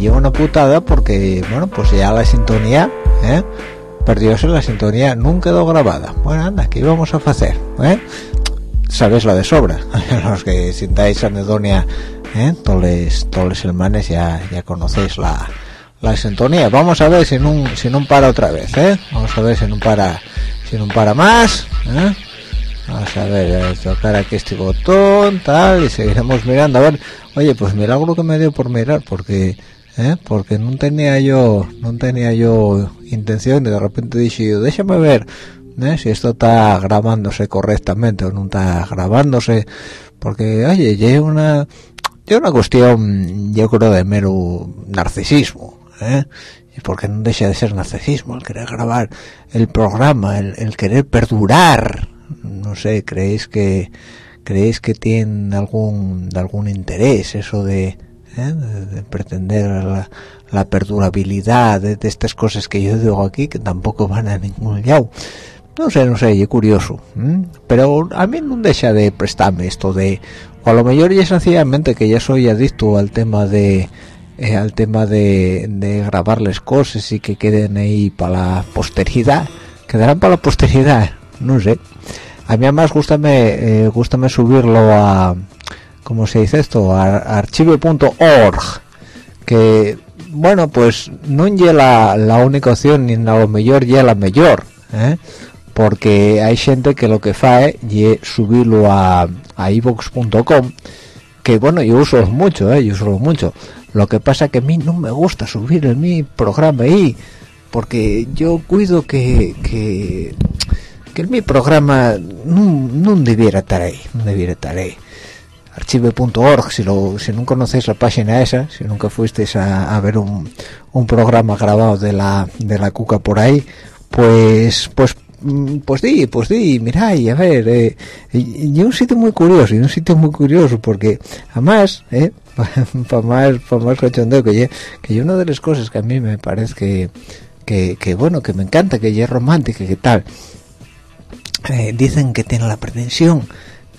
lleva una putada porque bueno pues ya la sintonía ¿eh? perdióse la sintonía nunca quedó grabada bueno anda ¿qué íbamos a hacer ¿eh? sabéis la de sobra los que sintáis anedonia ¿eh? todos los hermanos ya ya conocéis la la sintonía vamos a ver si no si no para otra vez ¿eh? vamos a ver si no para si no para más vamos a ver tocar aquí este botón tal y seguiremos mirando a ver oye pues milagro que me dio por mirar porque ¿eh? porque no tenía yo no tenía yo intención de de repente dije yo déjame ver ¿eh? si esto está grabándose correctamente o no está grabándose porque oye ya una ya una cuestión yo creo de mero narcisismo ¿eh? y porque no deja de ser narcisismo el querer grabar el programa el, el querer perdurar no sé creéis que creéis que tiene algún algún interés eso de, ¿eh? de, de pretender la, perdurabilidad de, estas cosas que yo digo aquí que tampoco van a ningún lado. No sé no sé curioso pero a mí no deja de prestarme esto de o a lo mejor ya sencillamente que ya soy adicto al tema de eh, al tema de, de grabarles cosas y que queden ahí para la posteridad. Quedarán para la posteridad no sé. A mí además gustame eh, gustame subirlo a cómo se dice esto a, archivo.org que bueno pues no es la, única opción ni a lo mejor ya la mejor ¿eh? porque hay gente que lo que fae y subirlo a, a ivox.com que bueno yo uso mucho ¿eh? yo uso mucho lo que pasa que a mí no me gusta subir en mi programa ahí porque yo cuido que, que que mi programa no, no, debiera estar ahí no debiera estar ahí archive.org si lo si no conocéis la página esa si nunca fuisteis a, ver un, un, programa grabado de la de la cuca por ahí pues pues pues di, pues di, mirá, y a ver, eh, y, un sitio muy curioso, y un sitio muy curioso, porque además, eh, para más, para más cochondeo, que yo, que yo una de las cosas que a mí me parece que, que, que bueno, que me encanta, que ya es romántica, que tal, eh, dicen que tiene la pretensión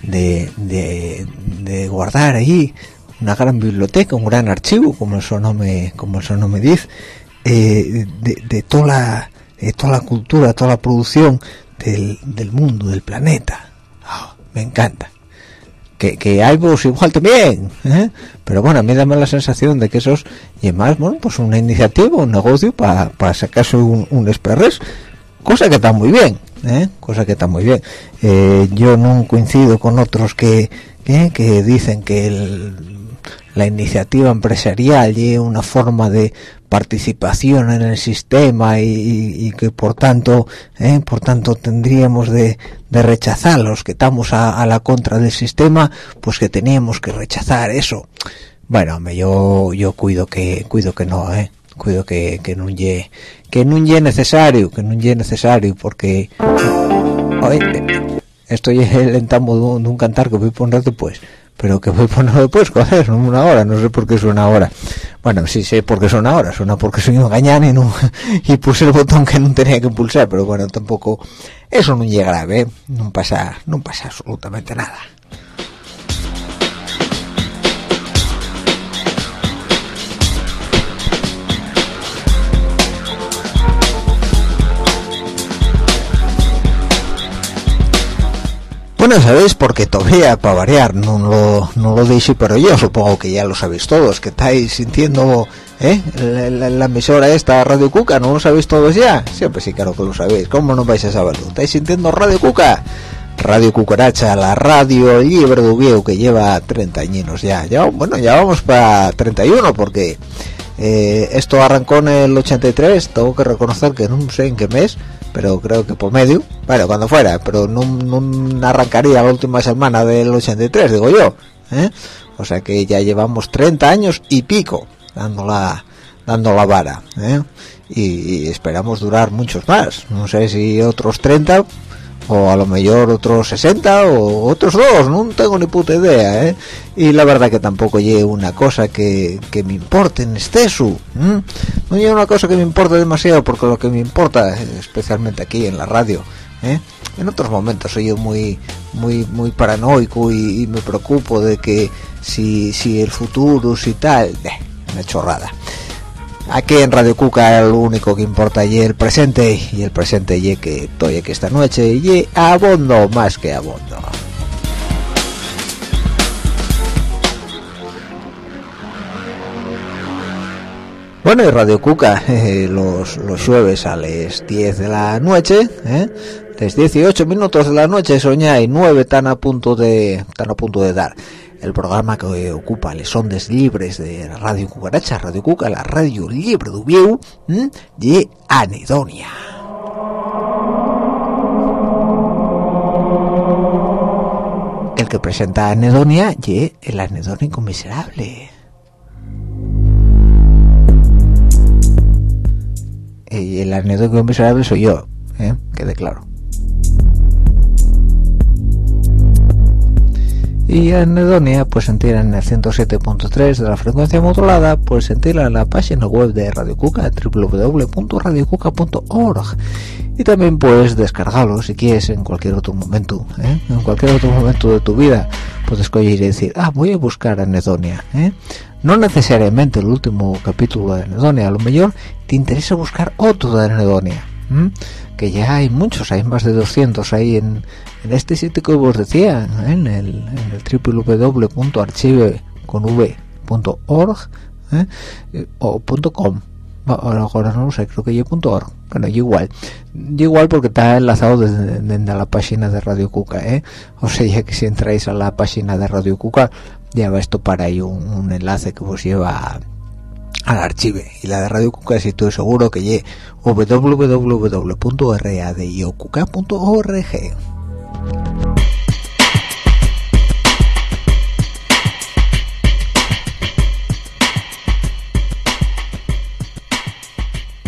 de, de, de, guardar ahí una gran biblioteca, un gran archivo, como eso no me, como eso no dice, eh, de, de, toda la, toda la cultura, toda la producción del, del mundo, del planeta. Oh, me encanta. Que, que hay vos igual también, ¿eh? pero bueno, a mí dame la sensación de que esos, y además, bueno, pues una iniciativa, un negocio para pa sacarse un, un cosa que está muy bien, ¿eh? cosa que está muy bien eh, yo no coincido con otros que ¿eh? que dicen que el, la iniciativa empresarial es una forma de participación en el sistema y, y, y que por tanto ¿eh? por tanto tendríamos de, de rechazar los que estamos a, a, la contra del sistema pues que teníamos que rechazar eso bueno yo yo cuido que cuido que no eh cuido que, que no lle que no lle necesario que no lle necesario porque hoy estoy el entamo de un, cantar que voy a poner después pero que voy a poner después joder no una hora no sé por qué suena ahora bueno sí sé por qué suena ahora suena porque soy un gañán y no y puse el botón que no tenía que pulsar pero bueno tampoco eso no llega grave ¿eh? no pasa no pasa absolutamente nada Bueno, sabéis, porque todavía, para variar, no lo, no lo dije, pero yo supongo que ya lo sabéis todos, que estáis sintiendo ¿eh? la, la, emisora esta, Radio Cuca, ¿no lo sabéis todos ya? Siempre sí, claro que lo sabéis, ¿cómo no vais a saberlo? ¿Estáis sintiendo Radio Cuca? Radio Cucaracha, la radio libre de Ubieu, que lleva 30 añinos ya, ya, bueno, ya vamos para 31, porque eh, esto arrancó en el 83, tengo que reconocer que no sé en qué mes, pero creo que por medio, bueno, cuando fuera, pero no, no arrancaría la última semana del 83, digo yo, ¿eh? o sea que ya llevamos 30 años y pico dando la, dando la vara, ¿eh? y, esperamos durar muchos más, no sé si otros 30 o a lo mejor otros 60 o otros dos, no tengo ni puta idea, ¿eh? y la verdad que tampoco lleve una cosa que, que me importe en exceso, ¿eh? no lleve una cosa que me importe demasiado, porque lo que me importa, especialmente aquí en la radio, ¿eh? en otros momentos soy yo muy muy muy paranoico y, me preocupo de que si, si el futuro, si tal, una chorrada. Aquí en Radio Cuca lo único que importa es el presente y el presente y que estoy aquí esta noche y abondo más que abondo Bueno, y Radio Cuca eh, los, los jueves a las 10 de la noche, ¿eh? 18 minutos de la noche soñá y 9 tan a punto de tan a punto de dar el programa que ocupa les ondes libres de Radio Cucaracha, Radio Cuca, la radio libre de Ubieu, y Anedonia. El que presenta Anedonia y el anedónico miserable. El anedónico miserable soy yo, ¿eh? quede claro. Y anedonia pues sentir en el 107.3 de la frecuencia modulada pues sentirla en la página web de Radio Cuca www.radiocuca.org y también puedes descargarlo si quieres en cualquier otro momento ¿eh? en cualquier otro momento de tu vida puedes coger y decir ah voy a buscar anedonia ¿eh? no necesariamente el último capítulo de anedonia a lo mejor te interesa buscar otro de anedonia que ya hay muchos, hay más de 200 ahí en, este sitio que os decía, ¿eh? en el, en el www.archive.org ¿eh? o .com ahora no lo sé, creo que es .org bueno, igual igual porque está enlazado desde, desde, la página de Radio Cuca ¿eh? o sea, ya que si entráis a la página de Radio Cuca ya va esto para ahí un, un enlace que os lleva a al archive y la de Radio Cuca si estoy seguro que lle www.radiocuca.org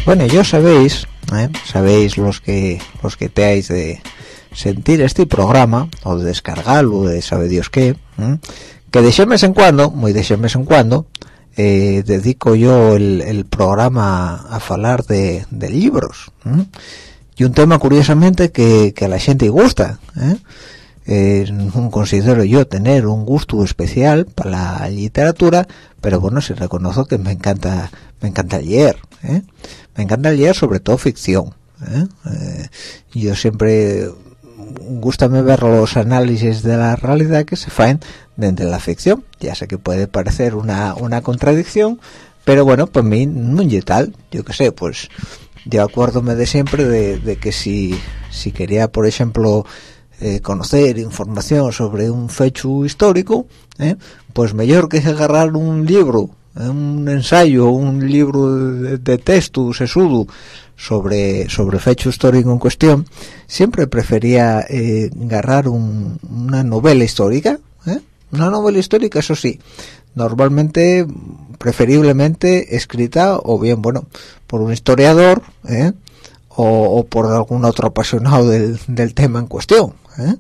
Bueno, yo sabéis, ¿eh? sabéis los que los que teáis de sentir este programa o de descargarlo, de sabe Dios qué, que de vez en cuando, muy de vez en cuando, eh, dedico yo el, programa a hablar de, libros y un tema curiosamente que, a la gente gusta ¿eh? Eh, considero yo tener un gusto especial para la literatura pero bueno se reconozco que me encanta me encanta leer me encanta leer sobre todo ficción yo siempre gustame ver los análisis de la realidad que se dentro de la ficción. Ya sé que puede parecer una, una contradicción pero bueno pues mí no es tal. Yo que sé pues yo acuérdome de siempre de, que si si quería por ejemplo eh, conocer información sobre un fecho histórico eh, pues mejor que agarrar un libro un ensayo un libro de, texto sesudo sobre sobre fecho histórico en cuestión siempre prefería eh, agarrar una novela histórica ¿eh? una novela histórica eso sí normalmente preferiblemente escrita o bien bueno por un historiador ¿eh? o, por algún otro apasionado del, tema en cuestión ¿eh?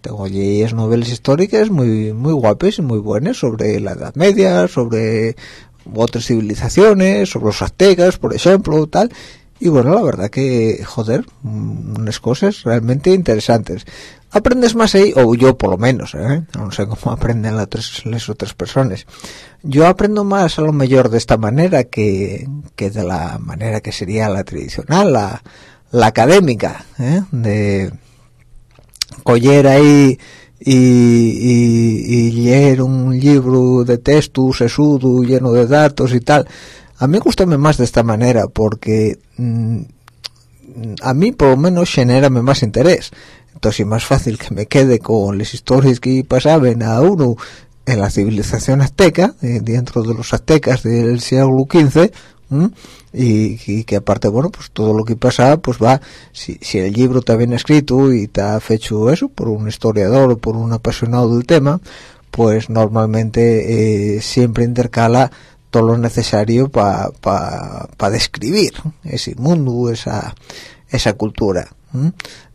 tengo leyes novelas históricas muy muy guapas y muy buenas sobre la Edad Media sobre otras civilizaciones sobre los aztecas por ejemplo tal y bueno la verdad que joder unas cosas realmente interesantes aprendes más ahí o yo por lo menos ¿eh? no sé cómo aprenden las otras personas yo aprendo más a lo mejor de esta manera que, que de la manera que sería la tradicional la, la académica ¿eh? de coger ahí y, y, leer un libro de texto sesudo lleno de datos y tal a mí gusta más de esta manera porque mm, a mí por lo menos genera más interés. Entonces es más fácil que me quede con las historias que pasaban a uno en la civilización azteca eh, dentro de los aztecas del siglo XV y, que aparte bueno pues todo lo que pasaba pues va si, si el libro está bien escrito y está hecho eso por un historiador o por un apasionado del tema pues normalmente eh, siempre intercala lo necesario para pa, describir ese mundo esa esa cultura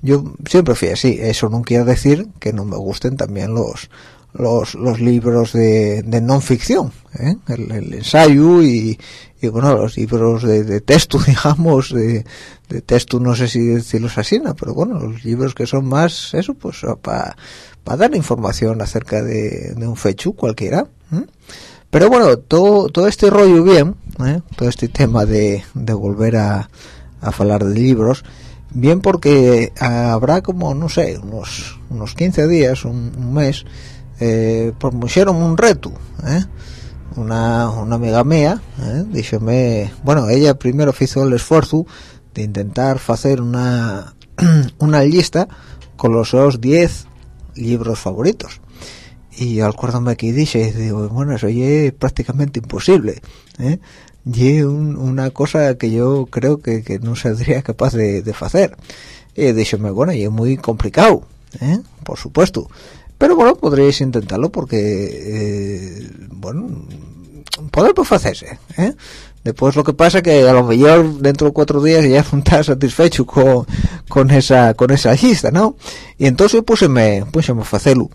yo siempre fui así eso no quiere decir que no me gusten también los los, los libros de, de non ficción ¿eh? el, ensayo y, y, bueno los libros de, texto digamos de, de, texto no sé si decirlos así ¿no? pero bueno los libros que son más eso pues para dar información acerca de, un fecho cualquiera pero bueno todo todo este rollo bien ¿eh? todo este tema de, de volver a, a hablar de libros bien porque habrá como no sé unos unos 15 días un, mes eh, propusieron un reto ¿eh? una, una amiga mía ¿eh? bueno ella primero hizo el esfuerzo de intentar hacer una una lista con los dos 10 libros favoritos y acuérdame que dije digo bueno eso es prácticamente imposible ¿eh? y una cosa que yo creo que, que no sería capaz de, de hacer y dije bueno y es muy complicado ¿eh? por supuesto pero bueno podréis intentarlo porque eh, bueno poder pues hacerse ¿eh? después lo que pasa que a lo mejor dentro de cuatro días ya no estás satisfecho con, con esa con esa lista no y entonces puse me puse a hacerlo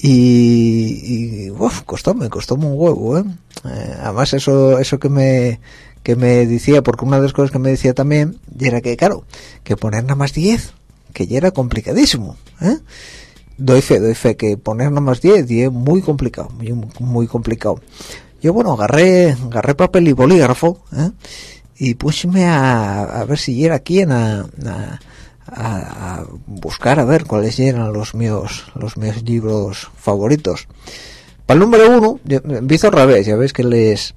y, y uf, costóme, costóme un huevo, ¿eh? ¿eh? además eso eso que me que me decía, porque una de las cosas que me decía también, era que, claro, que poner nada más 10, que ya era complicadísimo, ¿eh? Doy fe, doy fe, que poner nada más 10, es muy complicado, muy, muy complicado. Yo, bueno, agarré, agarré papel y bolígrafo, ¿eh? y puse a, a ver si era quien a, a a, buscar a ver cuáles eran los míos los míos libros favoritos. Para el número uno empiezo al revés ya ves que les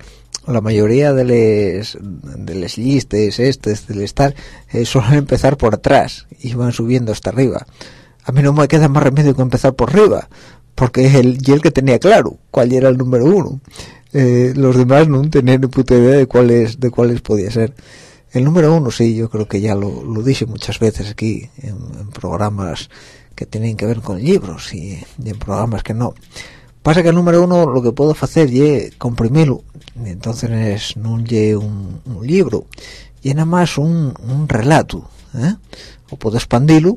la mayoría de les de les listes estos del estar eh, suelen empezar por atrás y van subiendo hasta arriba. A mí no me queda más remedio que empezar por arriba porque es el y el que tenía claro cuál era el número uno. Eh, los demás no tenían ni puta idea de cuáles de cuáles podía ser el número uno, sí, yo creo que ya lo, lo dije muchas veces aquí en, programas que tienen que ver con libros y, en programas que no. Pasa que el número uno lo que puedo hacer es comprimirlo, entonces no es un, un, libro, y nada más un, relato, ¿eh? o puedo expandirlo,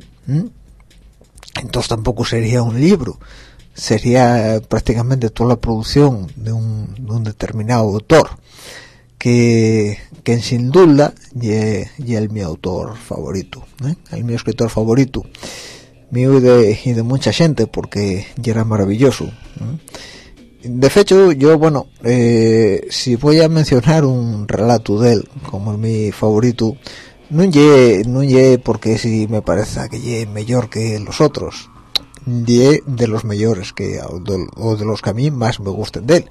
entonces tampoco sería un libro, sería prácticamente toda la producción de un, de un determinado autor que, que sin duda y el mi autor favorito ¿eh? el mi escritor favorito mío y de, y de mucha gente porque ya era maravilloso ¿eh? de hecho yo bueno eh, si voy a mencionar un relato de él como el mi favorito no ye, no ye porque si me parece que ye mejor que los otros ye de los mejores que o de los que a mí más me gusten de él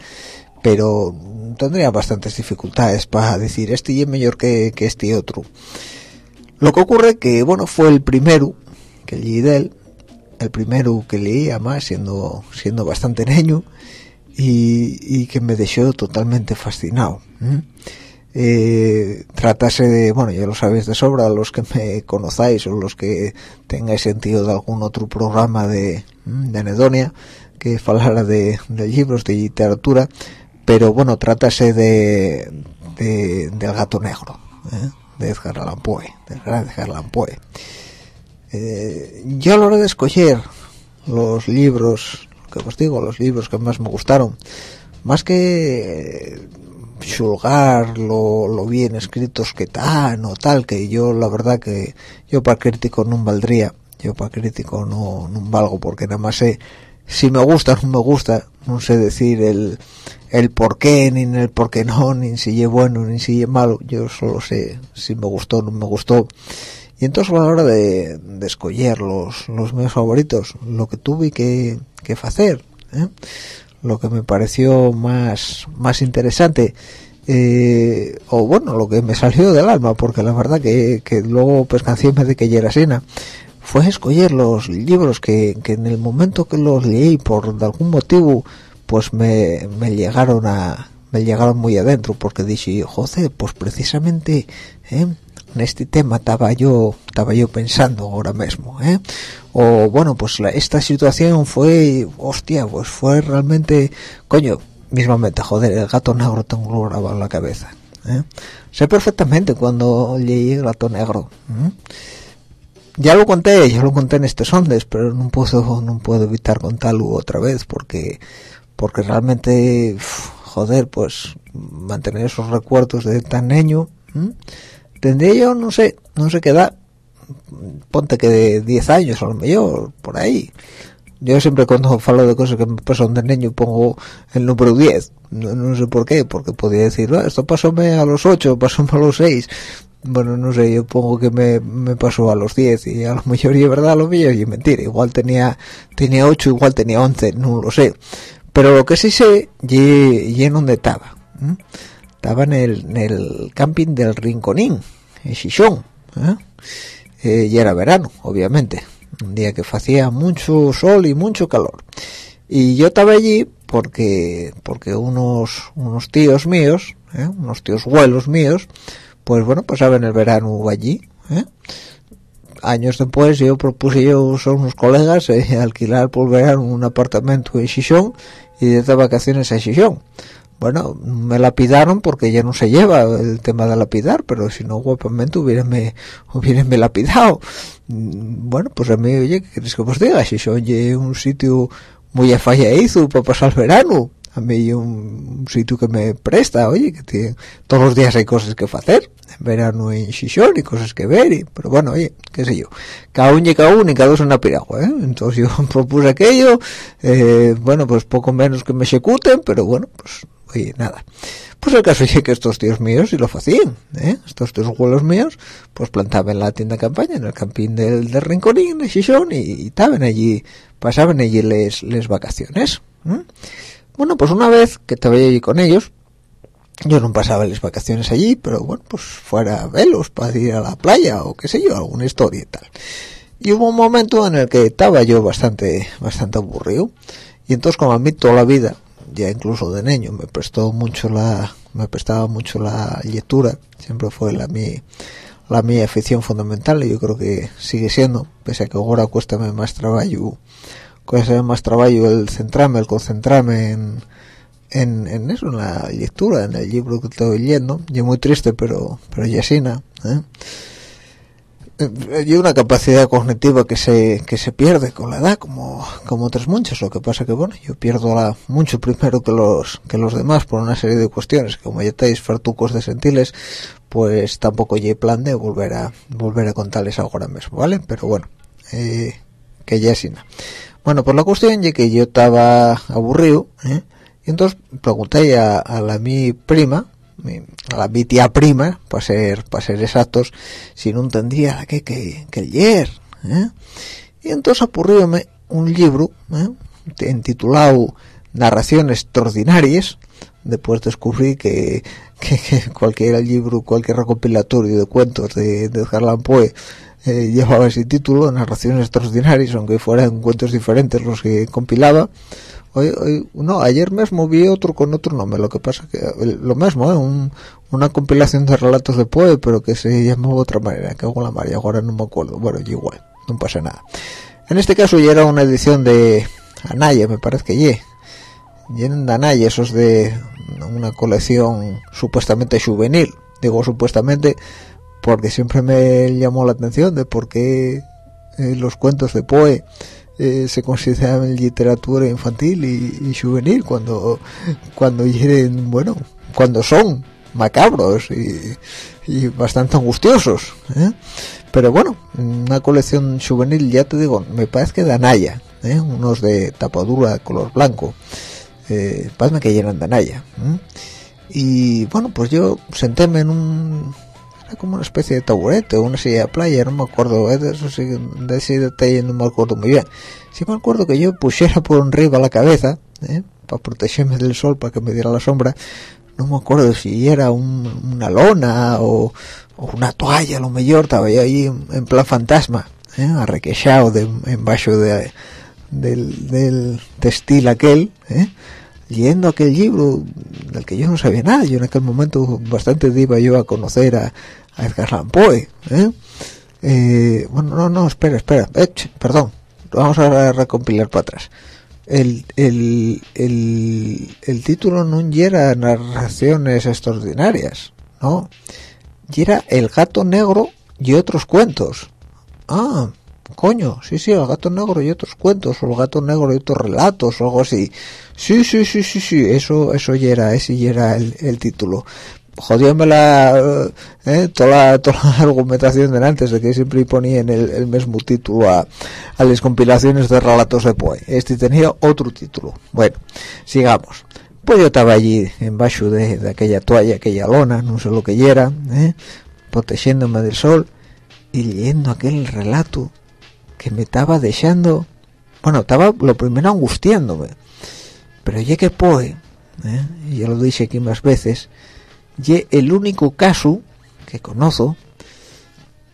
pero tendría bastantes dificultades para decir este es mejor que, este otro. Lo que ocurre que, bueno, fue el primero que leí de él, el primero que leía más siendo, siendo bastante niño y, que me dejó totalmente fascinado. Eh, tratase de, bueno, ya lo sabéis de sobra, los que me conocáis o los que tengáis sentido de algún otro programa de, de anedonia que falara de libros, de literatura, pero bueno tratase de, del gato negro ¿eh? de Edgar Allan Poe del gran Edgar Allan Poe eh, yo a la hora de escoger los libros que os digo los libros que más me gustaron más que juzgar lo, bien escritos que están o tal que yo la verdad que yo para crítico no valdría yo para crítico no, no valgo porque nada más sé si me gusta o no me gusta no sé decir el el por qué, ni el por qué no, ni si es bueno, ni si es malo, yo solo sé si me gustó o no me gustó. Y entonces a la hora de, de escoger los, los meus favoritos, lo que tuve que, que hacer, ¿eh? lo que me pareció más, más interesante, eh, o bueno, lo que me salió del alma, porque la verdad que, que luego pues de que ya era fue escoger los libros que, que en el momento que los leí por algún motivo pues me, me llegaron a me llegaron muy adentro porque dije José pues precisamente ¿eh? en este tema estaba yo estaba yo pensando ahora mismo ¿eh? o bueno pues esta situación fue hostia pues fue realmente coño mismamente joder el gato negro tengo grabado en la cabeza ¿eh? sé perfectamente cuando leí el gato negro ya lo conté ya lo conté en estos ondes pero no puedo no puedo evitar contarlo otra vez porque porque realmente joder pues mantener esos recuerdos de tan niño tendría yo no sé no sé qué edad. Ponte que de 10 años a lo mejor por ahí. Yo siempre cuando falo de cosas que me pasan de niño pongo el número 10 no, sé por qué porque podía decir ah, esto pasóme a los 8 pasóme a los 6 bueno no sé yo pongo que me, me pasó a los 10 y a lo mejor y verdad a lo mejor y mentira. Igual tenía tenía 8 igual tenía 11 no lo sé. Pero lo que sí sé y en donde estaba estaba en el, en el camping del Rinconín en Xixón ¿eh? Eh, y era verano obviamente. Un día que hacía mucho sol y mucho calor. Y yo estaba allí porque porque unos unos tíos míos ¿eh? unos tíos vuelos míos pues bueno pasaban el verano allí ¿eh? años después yo propuse yo a unos colegas eh, alquilar por verano un apartamento en Xixón y de vacaciones a Xixón bueno, me lapidaron porque ya no se lleva el tema de lapidar, pero si no, guapamente hubiérame, hubiérame lapidado. Mm, bueno, pues a mí, oye, ¿qué quieres que os diga? Si soy un sitio muy afalladizo para pasar el verano, a mí un, sitio que me presta, oye, que tiene, todos los días hay cosas que hacer, en verano en Xixón y cosas que ver, y, pero bueno, oye, qué sé yo, cada uno y cada uno y cada dos una piragua, ¿eh? Entonces yo propuse aquello, eh, bueno, pues poco menos que me ejecuten, pero bueno, pues y nada. Pues el caso es que estos tíos míos y lo hacían, ¿eh? estos tíos abuelos míos, pues plantaban la tienda de campaña en el camping del, del Rinconín, de Xixón, y, estaban allí, pasaban allí les, les vacaciones. Bueno, pues una vez que estaba allí con ellos, yo no pasaba las vacaciones allí, pero bueno, pues fuera a velos para ir a la playa o qué sé yo, alguna historia y tal. Y hubo un momento en el que estaba yo bastante, bastante aburrido, y entonces como a mí toda la vida ya incluso de niño me prestó mucho la me prestaba mucho la lectura siempre fue la mi la mi afición fundamental y yo creo que sigue siendo pese a que ahora cuesta más trabajo cuesta más trabajo el centrarme el concentrarme en, en, eso en la lectura en el libro que estoy leyendo. Yo muy triste pero pero yesina ¿eh? y una capacidad cognitiva que se que se pierde con la edad como como otras muchas. Lo que pasa que bueno yo pierdo la mucho primero que los que los demás por una serie de cuestiones. Como ya estáis fartucos de sentiles pues tampoco hay plan de volver a volver a contarles ahora mismo vale pero bueno eh, que ya bueno pues la cuestión es que yo estaba aburrido ¿eh? y entonces pregunté a, a la mi prima a la mi tía prima, para ser, para ser exactos, si no entendía que, que, que ayer, ¿eh? Y entonces apurrióme un libro, ¿eh? intitulado Narraciones Extraordinarias, después descubrí que, que, que, cualquier libro, cualquier recopilatorio de cuentos de, de Edgar Poe eh, llevaba ese título, Narraciones Extraordinarias, aunque fueran cuentos diferentes los que compilaba, Hoy, no, ayer mismo vi otro con otro nombre, lo que pasa que lo mismo, ¿eh? una compilación de relatos de Poe, pero que se llamaba de otra manera, que hago la María, ahora no me acuerdo, bueno, igual, no pasa nada. En este caso ya era una edición de Anaya, me parece que ye, llenen de Anaya, esos de una colección supuestamente juvenil, digo supuestamente porque siempre me llamó la atención de por qué eh, los cuentos de Poe eh, se consideran literatura infantil y, juvenil cuando cuando bueno cuando son macabros y, bastante angustiosos ¿eh? pero bueno una colección juvenil ya te digo me parece que de Anaya ¿eh? unos de tapadura color blanco eh, que llenan de Anaya y bueno pues yo sentéme en un como una especie de taburete o una silla de playa, no me acuerdo, de eso sí, de ese detalle no me acuerdo muy bien. Sí me acuerdo que yo pusiera por arriba la cabeza, ¿eh? para protegerme del sol, para que me diera la sombra, no me acuerdo si era una lona o, una toalla, lo mejor, estaba yo ahí en, plan fantasma, ¿eh? arrequechado de, en bajo de, del, del textil aquel, ¿eh? leyendo aquel libro del que yo no sabía nada, yo en aquel momento bastante iba yo a conocer a, a Edgar Allan ¿eh? ¿eh? bueno, no, no, espera, espera, eh, perdón, vamos a recompilar para atrás. El, el, el, título no era narraciones extraordinarias, no, y era El gato negro y otros cuentos. Ah, coño, sí, sí, el gato negro y otros cuentos, o el gato negro y otros relatos, o algo así. Sí, sí, sí, sí, sí, eso, eso ya era, ese ya era el título jodióme la, eh, toda la, toda la argumentación de antes de que siempre ponían el, el mismo título a, a las compilaciones de relatos de Poe. Este tenía otro título. Bueno sigamos. Pues yo estaba allí en bajo de, de, aquella toalla aquella lona no sé lo que era eh, protegiéndome del sol y leyendo aquel relato que me estaba dejando bueno estaba lo primero angustiándome. Pero que Poe ¿eh? ya lo dije aquí más veces y el único caso que conozco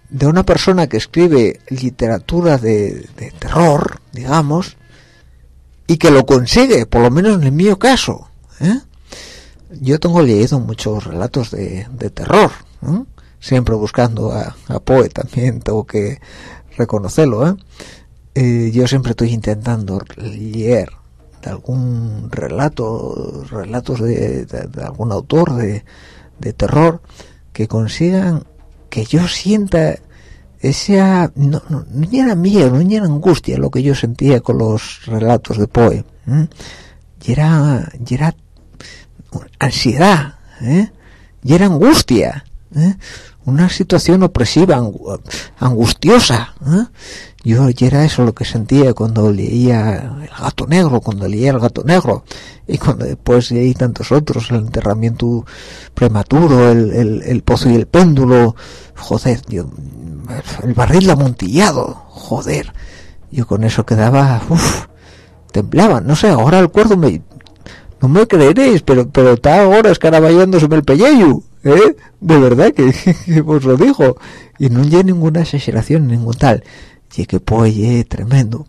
de una persona que escribe literatura de, terror, digamos, y que lo consigue, por lo menos en el mío caso. ¿eh? Yo tengo leído muchos relatos de, terror, siempre buscando a, a, Poe también, tengo que reconocerlo. ¿eh? eh yo siempre estoy intentando leer algún relato, relatos de, algún autor de, de, terror que consigan que yo sienta esa no, no, no era miedo, no era angustia lo que yo sentía con los relatos de Poe, y era, era ansiedad, ¿eh? y era angustia, ¿eh? Una situación opresiva, angustiosa. ¿eh? Yo era eso lo que sentía cuando leía El gato negro, cuando leía El gato negro, y cuando después leí tantos otros, El enterramiento prematuro, El, el, pozo y el péndulo, joder, yo, El barril amontillado, joder, yo con eso quedaba, uff, temblaba, no sé, ahora el cuerdo me, no me creeréis, pero pero está ahora escaraballándose el pelleyu, ¿eh? De verdad que, que, os lo dijo. Y no hay ninguna exageración, ningún tal. Y que pues tremendo.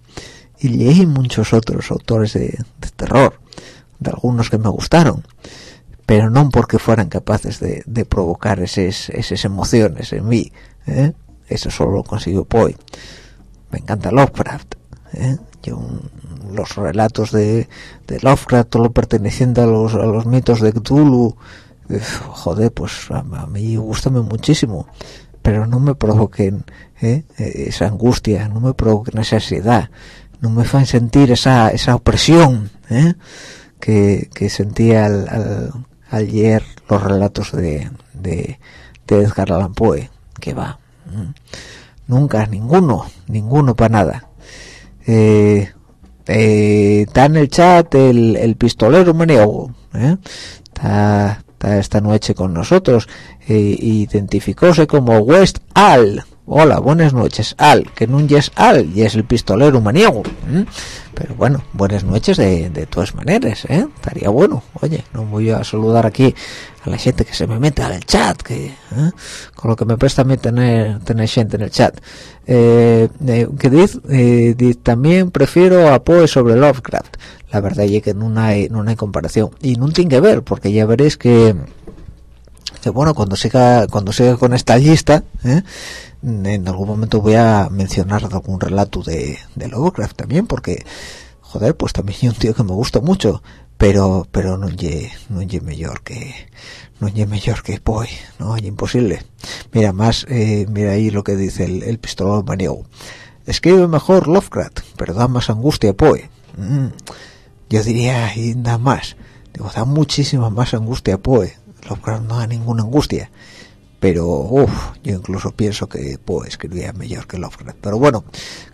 Y leí muchos otros autores de, de, terror, de algunos que me gustaron, pero no porque fueran capaces de, de provocar esas, esas emociones en mí. ¿eh? Eso solo lo consiguió Poe. Me encanta Lovecraft. ¿eh? Yo, los relatos de, de Lovecraft, todo lo perteneciente a los, a los mitos de Cthulhu, joder, pues a, a mí gustame muchísimo, pero no me provoquen ¿eh? esa angustia, no me provoquen esa ansiedad, no me hacen sentir esa, esa opresión ¿eh? que, que sentía leer los relatos de, de, de Edgar Allan Poe, que va, nunca, ninguno, ninguno para nada. Eh, está en el chat el, pistolero maniego, está, esta noche con nosotros, eh, identificóse como West Al, hola, buenas noches, Al, que no es Al, y es el pistolero maniego, ¿eh? pero bueno, buenas noches de, de todas maneras, ¿eh? estaría bueno, oye, no voy a saludar aquí a la gente que se me mete al chat, que ¿eh? con lo que me presta a mí tener, tener gente en el chat, eh, eh, que dice, dice, también prefiero a sobre Lovecraft, la verdad es que no hay, no hay comparación, y no tiene que ver, porque ya veréis que que bueno cuando siga cuando siga con esta lista ¿eh? En algún momento voy a mencionar algún relato de, Lovecraft también porque joder pues también hay un tío que me gusta mucho pero pero no es no es mejor que no es mejor que Poe no es imposible. Mira más eh, mira ahí lo que dice el, el pistolero maniego escribe mejor Lovecraft pero da más angustia Poe. Mm, yo diría y nada más. Digo da muchísima más angustia Poe. Lovecraft no da ninguna angustia pero uff, yo incluso pienso que Poe escribía mejor que Lovecraft. Pero bueno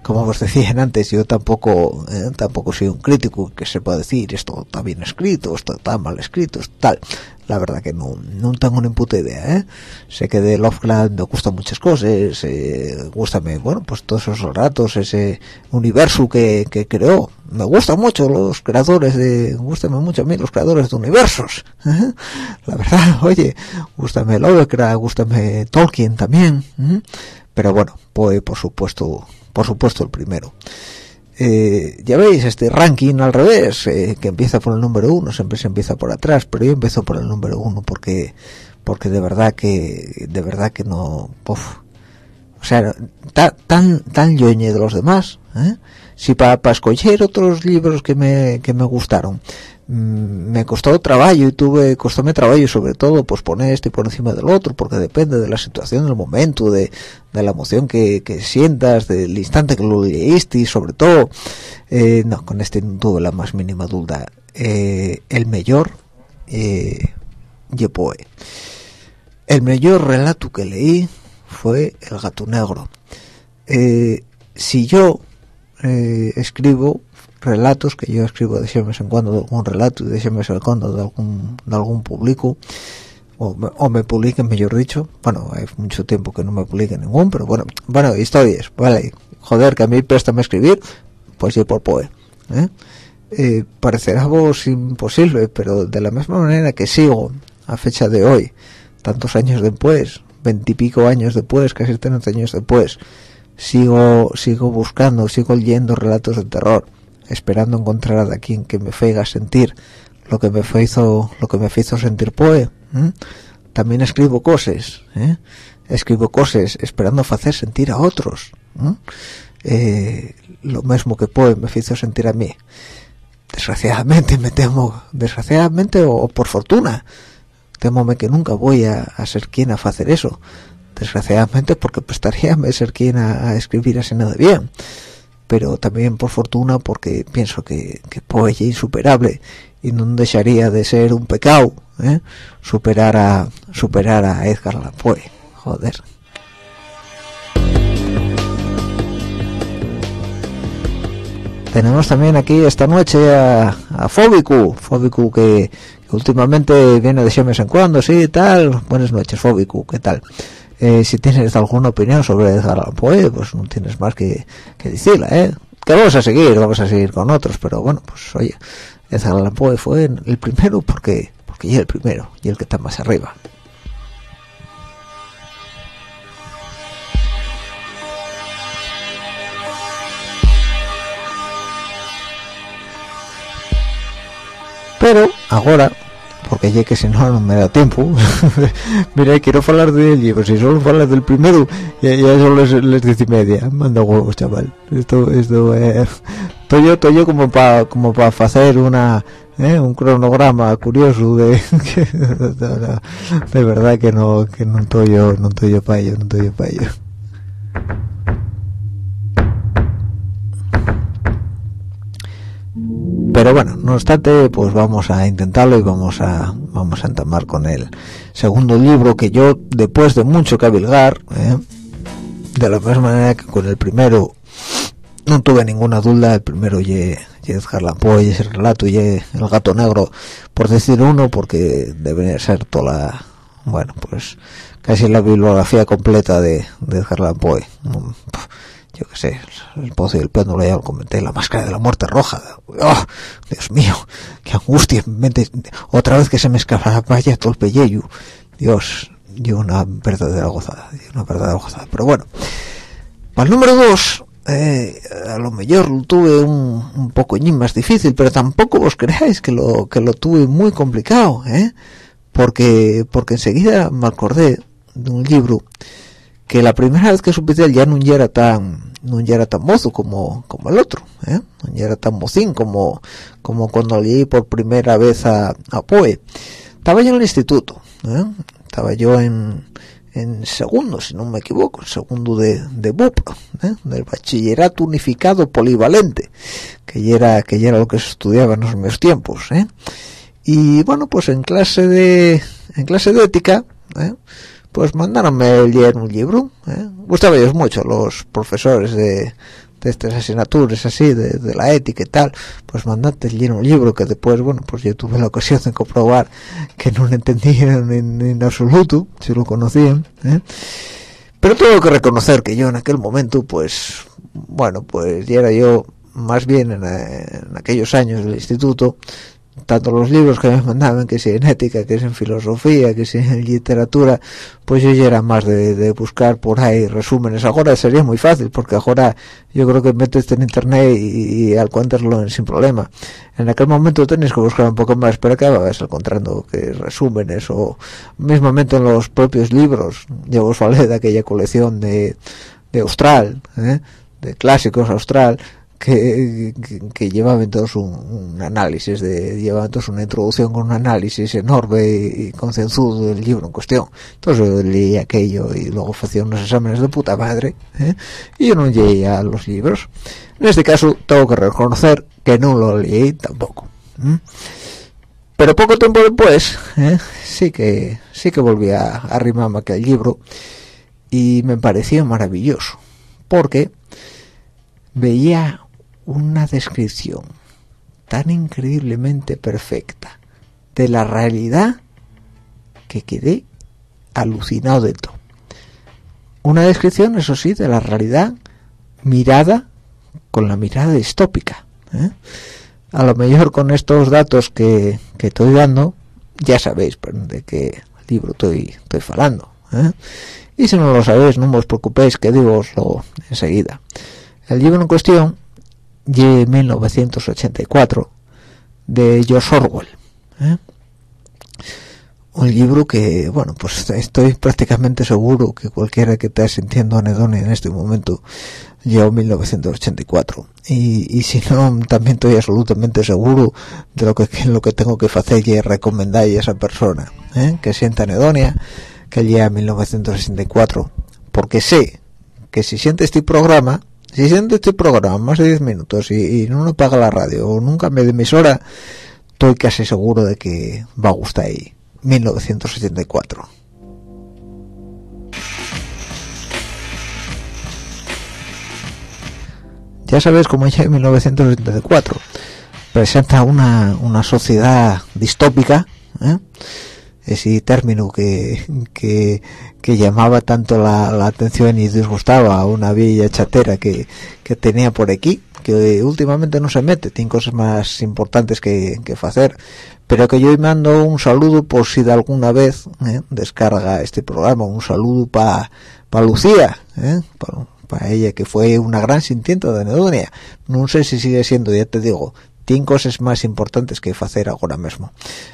como os decía antes yo tampoco eh, tampoco soy un crítico que sepa decir esto está bien escrito esto está mal escrito tal. La verdad que no, no tengo ni puta idea ¿eh? sé que de Lovecraft me gustan muchas cosas eh, gustame bueno pues todos esos relatos ese universo que, que creó me gustan mucho los creadores de gustame mucho a mí los creadores de universos la verdad oye gustame Lovecraft gustame Tolkien también pero bueno pues por supuesto por supuesto el primero eh, ya veis este ranking al revés eh, que empieza por el número uno siempre se empieza por atrás pero yo empiezo por el número uno porque porque de verdad que de verdad que no uf. o sea ta, tan tan de los demás ¿eh? Si para pa escoger otros libros que me, que me gustaron me costó trabajo y tuve costóme trabajo sobre todo pues poner este por encima del otro porque depende de la situación del momento de, de la emoción que, que, sientas del instante que lo leíste y sobre todo eh, no con este no tuve la más mínima duda eh, el mejor eh, Yepoe el mejor relato que leí fue El gato negro. Eh, si yo eh, escribo relatos, que yo escribo de vez en cuando algún relato y de vez en cuando de algún, de algún público, o me, o me publiquen, mejor dicho, bueno, hay mucho tiempo que no me publiquen ningún, pero bueno, bueno, historias, vale, joder, que a mí préstame escribir, pues sí por poe, ¿eh? eh, parecerá vos imposible, pero de la misma manera que sigo a fecha de hoy, tantos años después, veintipico años después, casi treinta años después, sigo sigo buscando, sigo leyendo relatos de terror, esperando encontrar a quien que me feiga sentir lo que me hizo lo que me hizo sentir poe. También escribo cosas, ¿eh? escribo cosas esperando hacer sentir a otros. Eh, lo mismo que poe me hizo sentir a mí desgraciadamente me temo, desgraciadamente o, por fortuna, temome que nunca voy a, ser quien a hacer eso. Desgraciadamente porque prestaría a ser quien a, escribir así nada bien. Pero también por fortuna porque pienso que, que es insuperable y no dejaría de ser un pecado ¿eh? superar a superar a Edgar Allan Poe. Joder. tenemos también aquí esta noche a, a Fóbicu, Fóbicu que, últimamente viene de vez en cuando, sí, tal. Buenas noches, Fóbicu, ¿qué tal? Eh, si tienes alguna opinión sobre Edgar Allan pues no tienes más que, decirla, ¿eh? Que vamos a seguir, vamos a seguir con otros, pero bueno, pues oye, Edgar Allan fue el primero porque porque es el primero y el que está más arriba. pero ahora porque ya que si no no me da tiempo. Mira quiero hablar de él pero si solo hablas del primero ya, ya son las, las y media. Manda huevos chaval. Esto esto eh, estoy yo yo como para como para hacer una eh, un cronograma curioso de de verdad que no que no estoy yo no estoy yo para ello no estoy yo para ello pero bueno no obstante pues vamos a intentarlo y vamos a vamos a entamar con el segundo libro que yo después de mucho cabilgar ¿eh? de la misma manera que con el primero no tuve ninguna duda. El primero y Edgar Allan Poe y ese relato y el gato negro por decir uno porque debería ser toda la bueno pues casi la bibliografía completa de, de Edgar yo qué sé, el pozo y el péndulo ya lo comenté, la máscara de la muerte roja. ¡Oh, Dios mío! ¡Qué angustia! Otra vez que se me escapa vaya todo el pellejo. Dios, dio una verdadera gozada, una verdadera gozada. Pero bueno, para el número dos, eh, a lo mejor lo tuve un, un poco más difícil, pero tampoco os creáis que lo que lo tuve muy complicado, ¿eh? Porque, porque enseguida me acordé de un libro que la primera vez que supe de ya no era tan no era tan mozo como como el otro ¿eh? no era tan mocín como como cuando leí por primera vez a, a Poe estaba yo en el instituto ¿eh? estaba yo en, en segundo si no me equivoco en segundo de, de BUP ¿eh? del bachillerato unificado polivalente que ya era que era lo que se estudiaba en los meus tiempos ¿eh? y bueno pues en clase de en clase de ética ¿eh? Pues mandaronme leer un libro ¿eh? gustaba ellos mucho los profesores de, de estas asignaturas así de, la ética y tal pues mandate leer un libro que después bueno pues yo tuve la ocasión de comprobar que no lo entendían en, absoluto si lo conocían ¿eh? pero tengo que reconocer que yo en aquel momento pues bueno pues ya era yo más bien en, en aquellos años del instituto tanto los libros que me mandaban, que si en ética, que si en filosofía, que si en literatura, pues yo ya era más de, buscar por ahí resúmenes. Ahora sería muy fácil, porque ahora yo creo que metes en internet y, y encuentraslo sin problema. En aquel momento tenéis que buscar un poco más, pero acabas encontrando que resúmenes o mismamente en los propios libros. Yo os hablé de aquella colección de, de Austral, ¿eh? de clásicos Austral, que, que, llevaban todos un, análisis de llevaban todos una introducción con un análisis enorme y, concienzudo del libro en cuestión entonces yo leí aquello y luego hacía unos exámenes de puta madre ¿eh? y yo no llegué a los libros en este caso tengo que reconocer que no lo leí tampoco pero poco tiempo después ¿eh? sí que sí que volví a arrimarme aquel libro y me pareció maravilloso porque veía una descripción tan increíblemente perfecta de la realidad que quedé alucinado de todo. Una descripción, eso sí, de la realidad mirada con la mirada distópica. ¿eh? A lo mejor con estos datos que, que estoy dando, ya sabéis de qué libro estoy, estoy falando. ¿eh? Y si no lo sabéis, no os preocupéis, que digo enseguida. El libro en cuestión, de 1984, de George Orwell. ¿eh? un libro que, bueno, pues estoy prácticamente seguro que cualquiera que esté sintiendo anedonia en este momento lleva 1984. Y, y si no, también estoy absolutamente seguro de lo que, lo que tengo que hacer y recomendar a esa persona ¿eh? que sienta anedonia, que lleva 1964. Porque sé que si siente este programa, si siente este programa más de 10 minutos y, no paga la radio o nunca me de emisora, estoy casi seguro de que va a gustar ahí 1984. Ya sabes, como ya en 1974 presenta una, una sociedad distópica, ¿eh? Ese término que, que, que, llamaba tanto la, la, atención y disgustaba a una vieja chatera que, que tenía por aquí, que últimamente no se mete, tiene cosas más importantes que, que hacer, pero que yo mando un saludo por si de alguna vez ¿eh? descarga este programa, un saludo para pa Lucía, ¿eh? para ella que fue una gran sintiente de anedonia, no sé si sigue siendo, ya te digo, tiene cosas más importantes que hacer ahora mismo.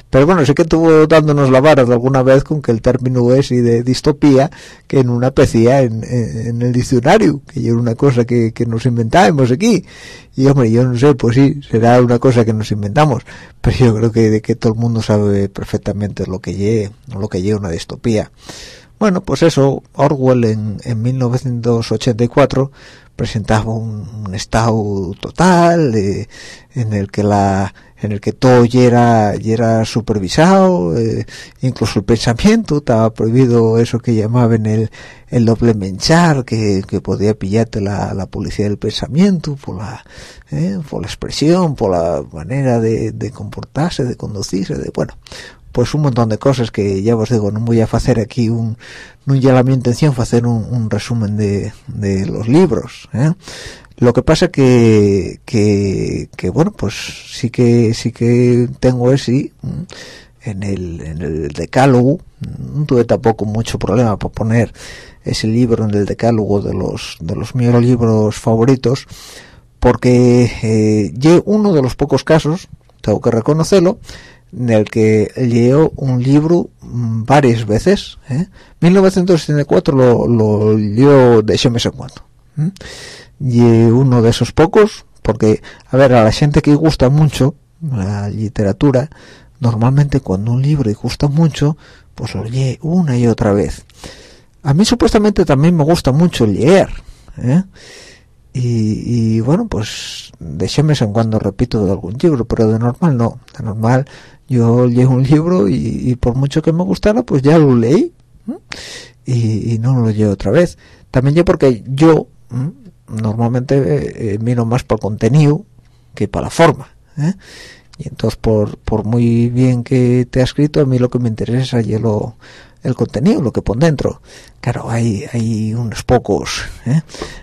Pero bueno, sé que estuvo dándonos la vara de alguna vez con que el término es y de distopía que en una pecía en, el diccionario, que era una cosa que, nos inventábamos aquí. Y hombre, yo no sé, pues sí, será una cosa que nos inventamos, pero yo creo que de que todo el mundo sabe perfectamente lo que lleve, lo que lleva una distopía. Bueno, pues eso, Orwell en, en 1984 presentaba un, estado total eh, en el que la en el que todo ya era, era supervisado, eh, incluso el pensamiento, estaba prohibido eso que llamaban el, el doble menchar, que, que podía pillarte la, la policía del pensamiento por la, eh, por la expresión, por la manera de, de comportarse, de conducirse, de bueno, pues un montón de cosas que ya os digo, no voy a hacer aquí un, no ya la mi intención hacer un, un resumen de, de, los libros, ¿eh? lo que pasa que, que, que bueno pues sí que sí que tengo ese en el, en el decálogo no tuve tampoco mucho problema para poner ese libro en el decálogo de los de los míos libros favoritos porque eh, uno de los pocos casos tengo que reconocerlo en el que leo un libro mm, varias veces. ¿eh? 1964 lo, lo leo de ese mes en cuando. Y uno de esos pocos, porque, a ver, a la gente que gusta mucho la literatura, normalmente cuando un libro gusta mucho, pues lo lee una y otra vez. A mí supuestamente también me gusta mucho leer. ¿eh? Y, y, bueno, pues de mes en cuando repito de algún libro, pero de normal no. De normal yo leí un libro y, por mucho que me gustara pues ya lo leí y, no lo leí otra vez. También yo porque yo normalmente eh, eh, miro más por contenido que para la forma ¿eh? y entonces por, por muy bien que te ha escrito a mí lo que me interesa es lo, el contenido lo que pone dentro. Claro hay hay unos pocos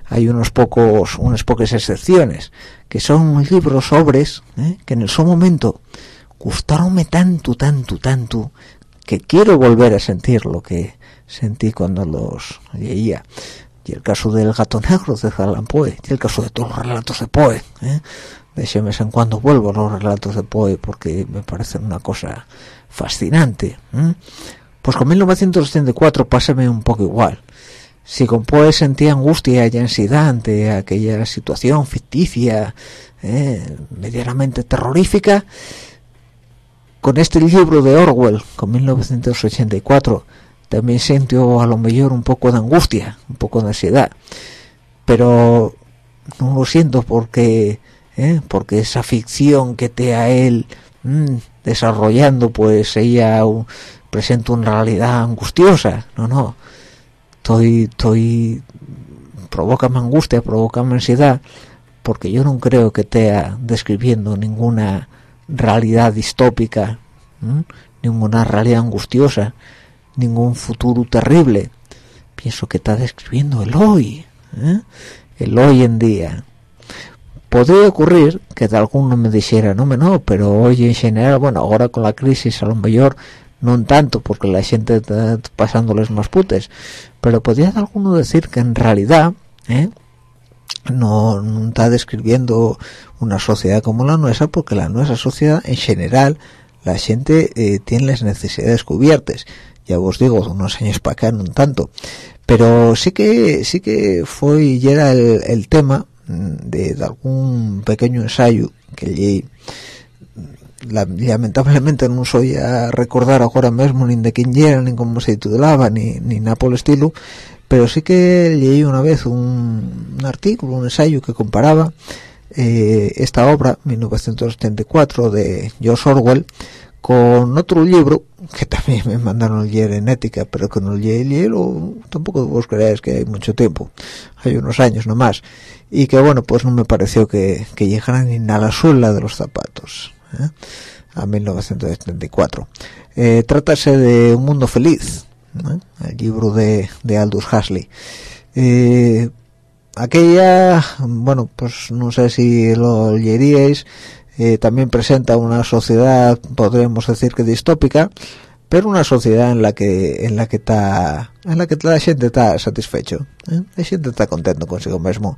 hay unos pocos unas pocas excepciones que son libros sobres que en el su momento gustaronme tanto, tanto, tanto, que quiero volver a sentir lo que sentí cuando los leía. Y el caso del gato negro de Allan Poe, y el caso de todos los relatos de Poe. ¿eh? De ese en cuando vuelvo a los relatos de Poe porque me parecen una cosa fascinante. Pues con 1984 pásame un poco igual. Si con Poe sentía angustia y ansiedad ante aquella situación ficticia, ¿eh? medianamente terrorífica, con este libro de Orwell, con 1984, también siento a lo mejor un poco de angustia, un poco de ansiedad, pero no lo siento porque, ¿eh? porque esa ficción que te a él, mmm, desarrollando pues ella presenta una realidad angustiosa. No no. Estoy estoy provócame angustia provócame ansiedad porque yo no creo que esté describiendo ninguna realidad distópica ninguna realidad angustiosa ningún futuro terrible pienso que está describiendo el hoy ¿eh? el hoy en día podría ocurrir que de alguno me dijera no no pero hoy en general bueno ahora con la crisis a lo mejor no tanto porque la gente está pasándoles más putes pero podría alguno decir que en realidad ¿eh? No, está describiendo una sociedad como la nuestra porque la nuestra sociedad en general la gente eh, tiene las necesidades cubiertas. Ya os digo unos años para acá no tanto. Pero sí que sí que fue y era el, tema de, algún pequeño ensayo que lamentablemente no soy a recordar ahora mismo ni de quién era ni cómo se titulaba ni, ni nada por el estilo pero sí que leí una vez un, artículo un ensayo que comparaba eh, esta obra 1974 de George Orwell con otro libro que también me mandaron leer en ética pero que no leí leerlo tampoco vos creáis que hay mucho tiempo hay unos años nomás y que bueno pues no me pareció que, que llegaran ni a la suela de los zapatos ¿eh? a 1974 eh, trátase de un mundo feliz el libro de, de Aldous Huxley. Eh, aquella bueno pues no sé si lo leeríais eh, también presenta una sociedad podríamos decir que distópica pero una sociedad en la que en la que está en la que la gente está satisfecho ¿eh? la gente está contento consigo mismo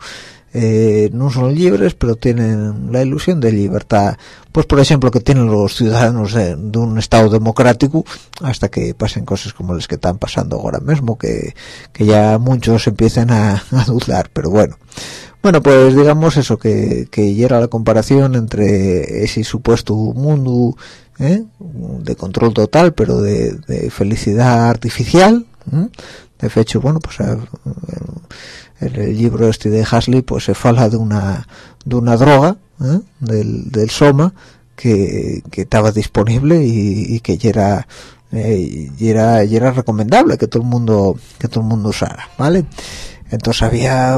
eh, no son libres pero tienen la ilusión de libertad pues por ejemplo que tienen los ciudadanos de, un estado democrático hasta que pasen cosas como las que están pasando ahora mismo que, que ya muchos empiezan a, a dudar pero bueno bueno, pues digamos eso, que, que era la comparación entre ese supuesto mundo ¿eh? de control total, pero de, felicidad artificial. De hecho, bueno, pues el libro este de Hasley, pues se habla de una de una droga ¿eh? del, del Soma que, que estaba disponible y, que ya era, eh, era, era recomendable que todo el mundo que todo el mundo usara, ¿vale? entonces había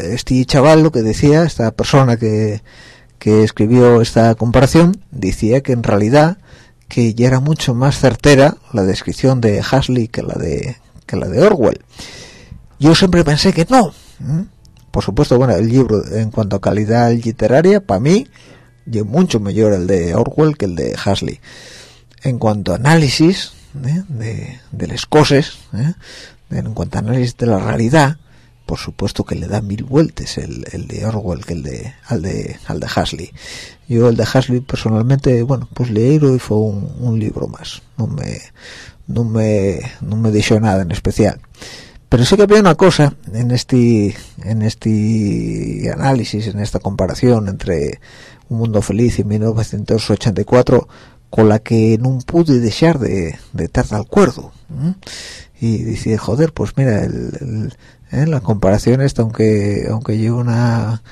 eh, este chaval lo que decía esta persona que, que escribió esta comparación decía que en realidad que ya era mucho más certera la descripción de Hasley que la de que la de Orwell yo siempre pensé que no por supuesto bueno el libro en cuanto a calidad literaria para mí es mucho mayor el de Orwell que el de Hasley en cuanto a análisis ¿eh? de, las cosas ¿eh? en cuanto a análisis de la realidad por supuesto que le da mil vueltas el, de Orwell que el de al de al de Hasley yo el de Hasley personalmente bueno pues leí y fue un, libro más. No me no me no me dijo nada en especial pero sí que había una cosa en este en este análisis en esta comparación entre un mundo feliz y 1984 con la que no pude dejar de, estar de acuerdo y decir joder pues mira el ¿eh? la comparación esta aunque aunque lleve una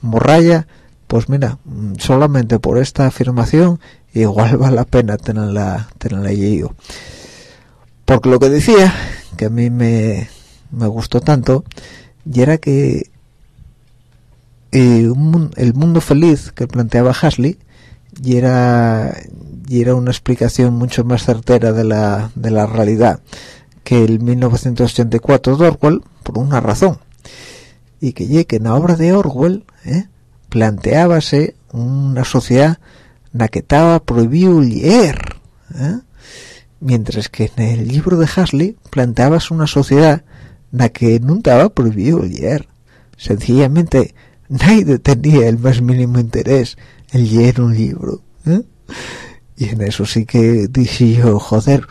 morralla pues mira solamente por esta afirmación igual vale la pena tenerla tenerla yo porque lo que decía que a mí me, me gustó tanto y era que eh, el mundo feliz que planteaba Hasley y era y era una explicación mucho más certera de la, de la realidad que el 1984 de Orwell por una razón y que que en la obra de Orwell ¿eh? planteábase una sociedad en la que estaba prohibido leer ¿eh? mientras que en el libro de Hasley planteábase una sociedad en la que no estaba prohibido leer sencillamente nadie tenía el más mínimo interés en leer un libro ¿eh? y en eso sí que dije yo joder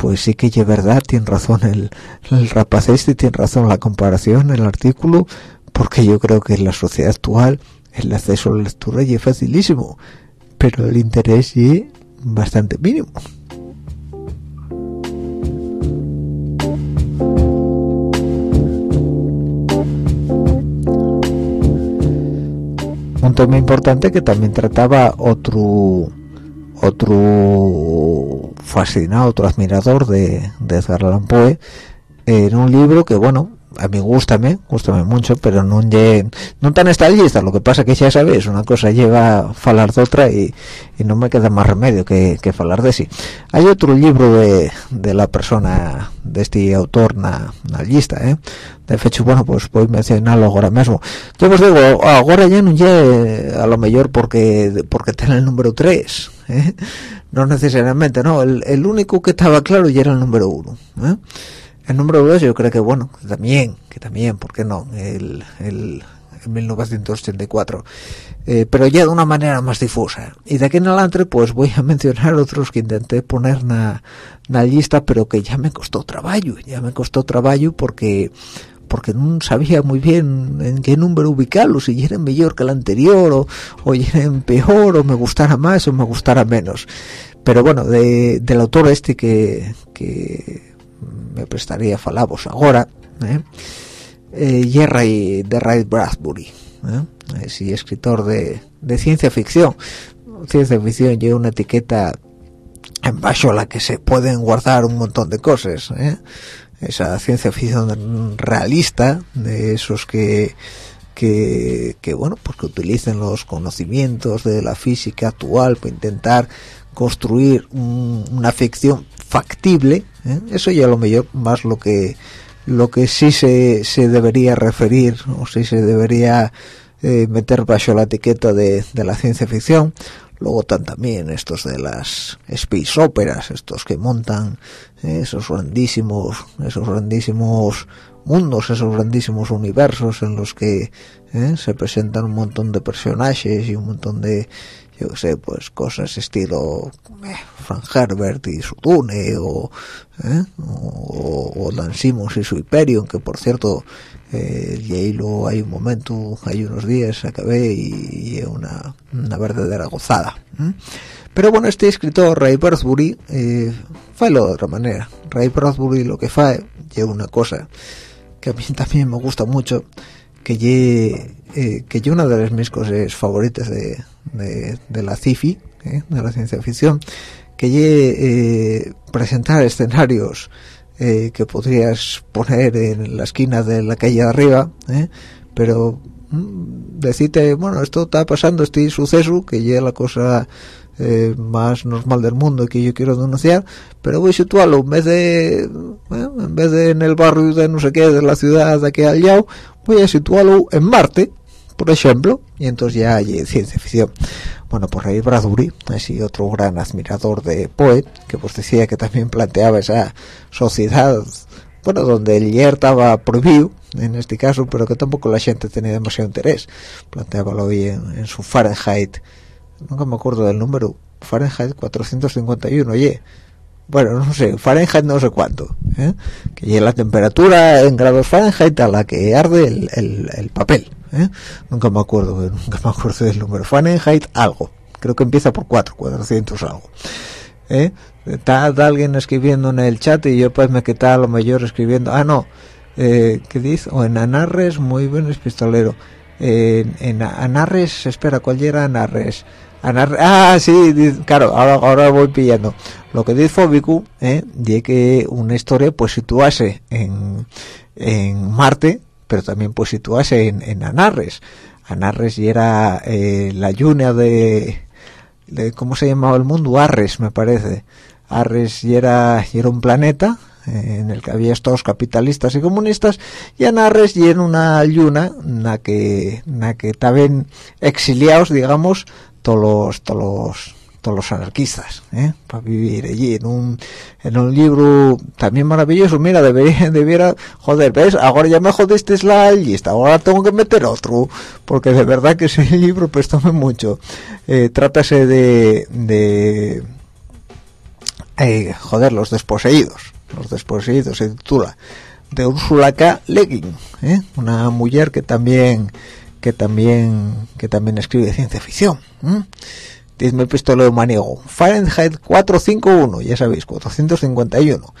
pues sí que es verdad, tiene razón el, el este, tiene razón la comparación, el artículo, porque yo creo que en la sociedad actual el acceso a la lectura es facilísimo, pero el interés es bastante mínimo. Un tema importante que también trataba otro otro fascinado otro admirador de, de Edgar Allan Poe en un libro que bueno a mí gustame, gustame mucho, pero no no tan está lista, lo que pasa que ya sabéis, una cosa lleva a hablar de otra y, no me queda más remedio que, que hablar de sí. Hay otro libro de, de la persona, de este autor na, lista, ¿eh? De hecho, bueno, pues voy a mencionarlo ahora mismo. Yo os digo, ahora ya no ya a lo mejor porque porque tiene el número 3, ¿eh? No necesariamente, no, el, el único que estaba claro ya era el número 1, ¿eh? El número dos yo creo que bueno, también, que también, ¿por qué no? El, el, 1984, eh, pero ya de una manera más difusa. Y de aquí en adelante, pues voy a mencionar otros que intenté poner en la lista, pero que ya me costó trabajo, ya me costó trabajo porque porque no sabía muy bien en qué número ubicarlo, si era mejor que el anterior, o, o era peor, o me gustara más, o me gustara menos. Pero bueno, de, del autor este que, que me prestaría falabos ahora ¿eh? eh Ray, de Ray Bradbury ¿eh? es escritor de, ciencia ficción ciencia ficción lleva una etiqueta en bajo a la que se pueden guardar un montón de cosas ¿eh? esa ciencia ficción realista de esos que que, que bueno pues que utilicen los conocimientos de la física actual para intentar construir una ficción factible ¿eh? eso ya lo mejor más lo que lo que sí se, se debería referir o sí se debería eh, meter bajo la etiqueta de, de, la ciencia ficción. Luego están también estos de las space operas estos que montan eh, esos grandísimos esos grandísimos mundos esos grandísimos universos en los que se presentan un montón de personajes y un montón de yo sé, pues cosas estilo eh, Frank Herbert y su Dune o, eh, o, o, Dan Simmons y su Hyperion, que por cierto, eh, Yale hay un momento, hay unos días, acabé y, es una, una, verdadera gozada. Pero bueno, este escritor, Ray Bradbury, eh, fue lo de otra manera. Ray Bradbury lo que fue, lleva una cosa que a mí también me gusta mucho, que lle, eh, que lle una de las mis cosas favoritas de, de, la CIFI, eh, de la ciencia ficción, que lle eh, presentar escenarios eh, que podrías poner en la esquina de la calle de arriba, pero mm, decirte, bueno, esto está pasando, este suceso, que ya la cosa eh, más normal del mundo que yo quiero denunciar, pero voy a situarlo en vez de en vez de en el barrio de no sé qué de la ciudad de aquí al lado, voy a situarlo en Marte, por ejemplo, y entonces ya hay ciencia ficción. Bueno, por ahí Bradbury, así otro gran admirador de Poe, que pues decía que también planteaba esa sociedad, bueno, donde el hierro estaba prohibido, en este caso, pero que tampoco la gente tenía demasiado interés. Planteábalo hoy en, su Fahrenheit, nunca me acuerdo del número, Fahrenheit 451, oye, bueno, no sé, Fahrenheit no sé cuánto, ¿eh? que la temperatura en grados Fahrenheit a la que arde el papel. ¿Eh? nunca me acuerdo nunca me acuerdo del número Fahrenheit algo creo que empieza por 4 400 algo ¿eh? está alguien escribiendo en el chat y yo pues me quedaba lo mejor escribiendo ah no eh, ¿qué dice? o en Anarres muy bien es pistolero en Anarres espera ¿cuál era Anarres? Anarres ah sí claro ahora, ahora voy pillando lo que dice Fobicu eh, que una historia pues situase en en Marte pero también pues situarse en, en Anarres. Anarres y era eh, la lluna de, ¿cómo se llamaba el mundo? Arres, me parece. Arres y era, y era un planeta eh, en el que había estos capitalistas y comunistas y Anarres y era una lluna en la que, na que estaban exiliados, digamos, todos todos los todos los anarquistas ¿eh? para vivir allí en un en un libro también maravilloso mira debería debiera joder ves ahora ya me jodiste la lista ahora tengo que meter otro porque de verdad que ese libro tome mucho eh, trátase de de eh, joder los desposeídos los desposeídos se titula de Ursula K. Le Guin ¿eh? una mujer que también que también que también escribe ciencia ficción Dime pistola de maniego. Fahrenheit 451, ya sabéis, 451.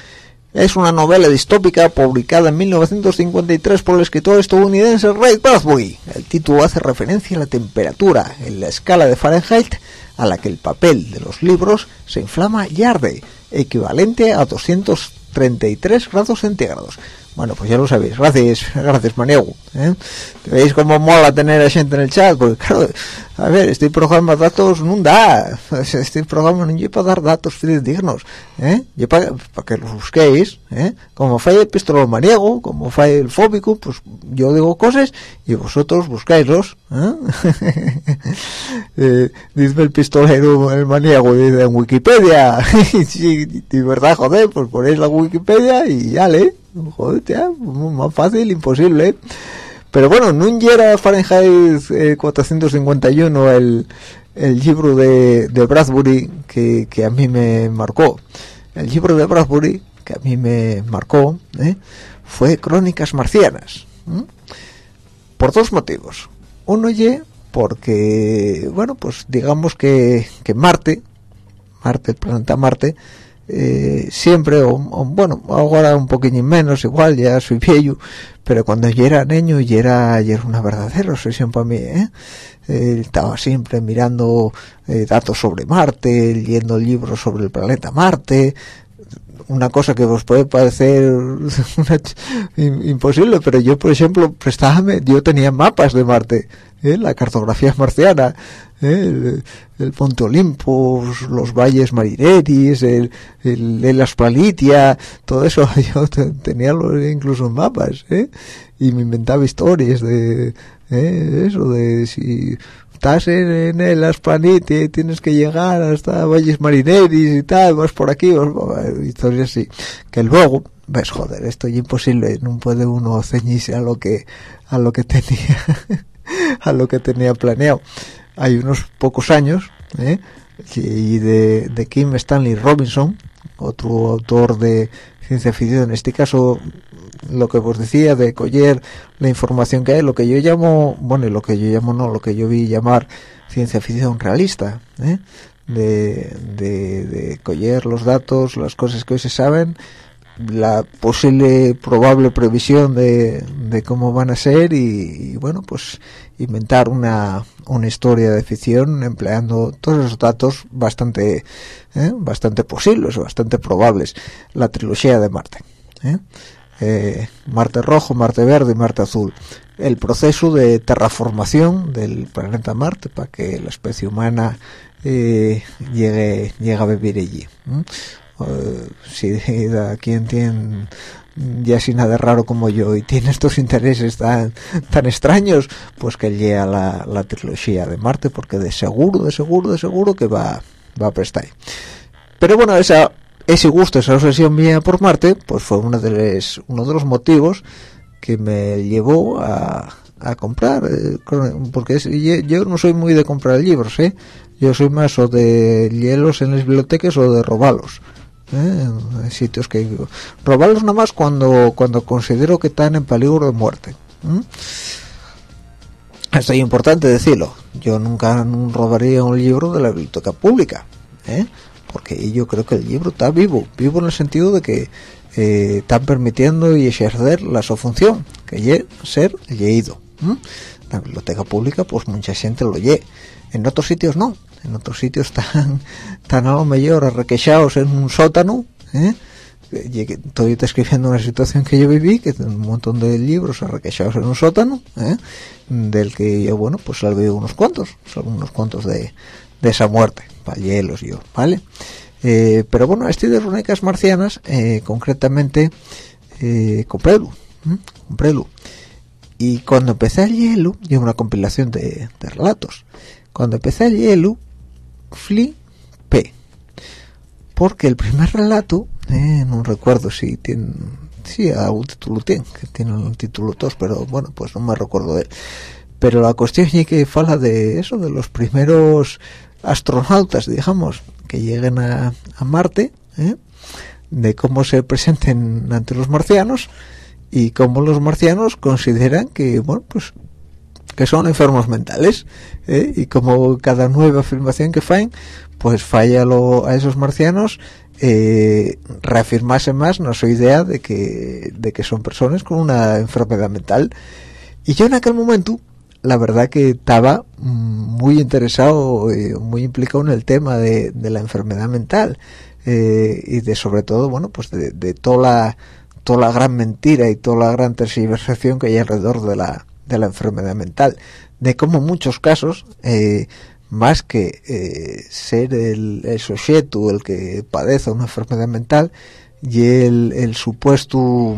Es una novela distópica publicada en 1953 por el escritor estadounidense Ray Bradbury. El título hace referencia a la temperatura en la escala de Fahrenheit a la que el papel de los libros se inflama y arde, equivalente a 233 grados centígrados. Bueno, pues ya lo sabéis. Gracias, gracias, Maniego. ¿eh? ¿Veis cómo mola tener a gente en el chat? Porque, claro, a ver, este programa de datos no da. Este programa no lleva para dar datos fidedignos. ¿eh? para, que los busquéis. ¿eh? Como falla el pistolero maniego, como falla el fóbico, pues yo digo cosas y vosotros buscáislos. ¿eh? eh dice el pistolero, el maniego, en Wikipedia. y, de verdad, joder, pues ponéis la Wikipedia y ya le joder, más fácil, imposible. Pero bueno, no era Fahrenheit 451 eh, el, el libro de, de Bradbury que, que, a mí me marcó. El libro de Bradbury que a mí me marcó ¿eh? fue Crónicas Marcianas. Por dos motivos. Uno y porque, bueno, pues digamos que, que Marte, Marte, el planeta Marte, eh, siempre, bueno, ahora un poquito menos, igual, ya soy viejo, pero cuando yo era niño y era, era una verdadera obsesión para mí, ¿eh? ¿eh? estaba siempre mirando eh, datos sobre Marte, leyendo libros sobre el planeta Marte, una cosa que os puede parecer imposible, pero yo, por ejemplo, prestábame, yo tenía mapas de Marte, ¿eh? la cartografía marciana, ¿eh? el, Ponte Olympus, los valles marineris, el, el, Aspalitia, todo eso, yo tenía incluso en mapas, ¿eh? y me inventaba historias de eso, de si estás en, el Aspalitia y tienes que llegar hasta valles marineris y tal, vas por aquí, historias así, que luego, ves, joder, esto es imposible, no puede uno ceñirse a lo que, a lo que tenía. a lo que tenía planeado. Hay unos pocos años, ¿eh? y de, de Kim Stanley Robinson, otro autor de ciencia ficción, en este caso lo que os decía de coger la información que hay, lo que yo llamo, bueno, lo que yo llamo no, lo que yo vi llamar ciencia ficción realista, ¿eh? de, de, de coger los datos, las cosas que hoy se saben la posible probable previsión de, de cómo van a ser y, bueno pues inventar una, una historia de ficción empleando todos esos datos bastante ¿eh? bastante posibles bastante probables la trilogía de Marte ¿eh? Eh, Marte rojo Marte verde y Marte azul el proceso de terraformación del planeta Marte para que la especie humana llegue llegue a vivir allí eh, si da quien tiene ya sin nada raro como yo y tiene estos intereses tan tan extraños pues que llega la, la trilogía de Marte porque de seguro de seguro de seguro que va va a prestar pero bueno esa ese gusto esa obsesión mía por Marte pues fue uno de los uno de los motivos que me llevó a, a comprar eh, porque yo no soy muy de comprar libros ¿eh? yo soy más o de hielos en las bibliotecas o de robalos ¿eh? sitios que robarlos nada más cuando cuando considero que están en peligro de muerte esto es importante decirlo. Yo nunca robaría un libro de la biblioteca pública ¿eh? porque yo creo que el libro está vivo vivo en el sentido de que eh, están permitiendo y ejercer la su función que es ser leído la biblioteca pública pues mucha gente lo lee. En otros sitios no en otros sitios están tan a lo mejor arrequechados en un sótano ¿eh? estoy describiendo una situación que yo viví que un montón de libros arrequechados en un sótano ¿eh? del que yo bueno pues salvé unos cuantos son unos cuantos de, de esa muerte hielos yo vale eh, pero bueno este de rúnicas marcianas eh, concretamente eh, comprélo comprélo y cuando empecé el hielo dio una compilación de, de relatos cuando empecé el hielo P porque el primer relato eh, no recuerdo si tiene sí algún título tiene que tiene un título todos pero bueno pues no me recuerdo de él pero la cuestión es que fala de eso de los primeros astronautas digamos que lleguen a, Marte ¿eh? de cómo se presenten ante los marcianos y cómo los marcianos consideran que bueno pues que son enfermos mentales ¿eh? y como cada nueva afirmación que faen pues falla a esos marcianos eh, reafirmarse más no idea de que de que son personas con una enfermedad mental y yo en aquel momento la verdad que estaba muy interesado muy implicado en el tema de, la enfermedad mental eh, y de sobre todo bueno pues de, toda la toda la gran mentira y toda la gran tergiversación que hay alrededor de la de la enfermedad mental de cómo muchos casos eh, más que eh, ser el, sujeto el que padece una enfermedad mental y el, supuesto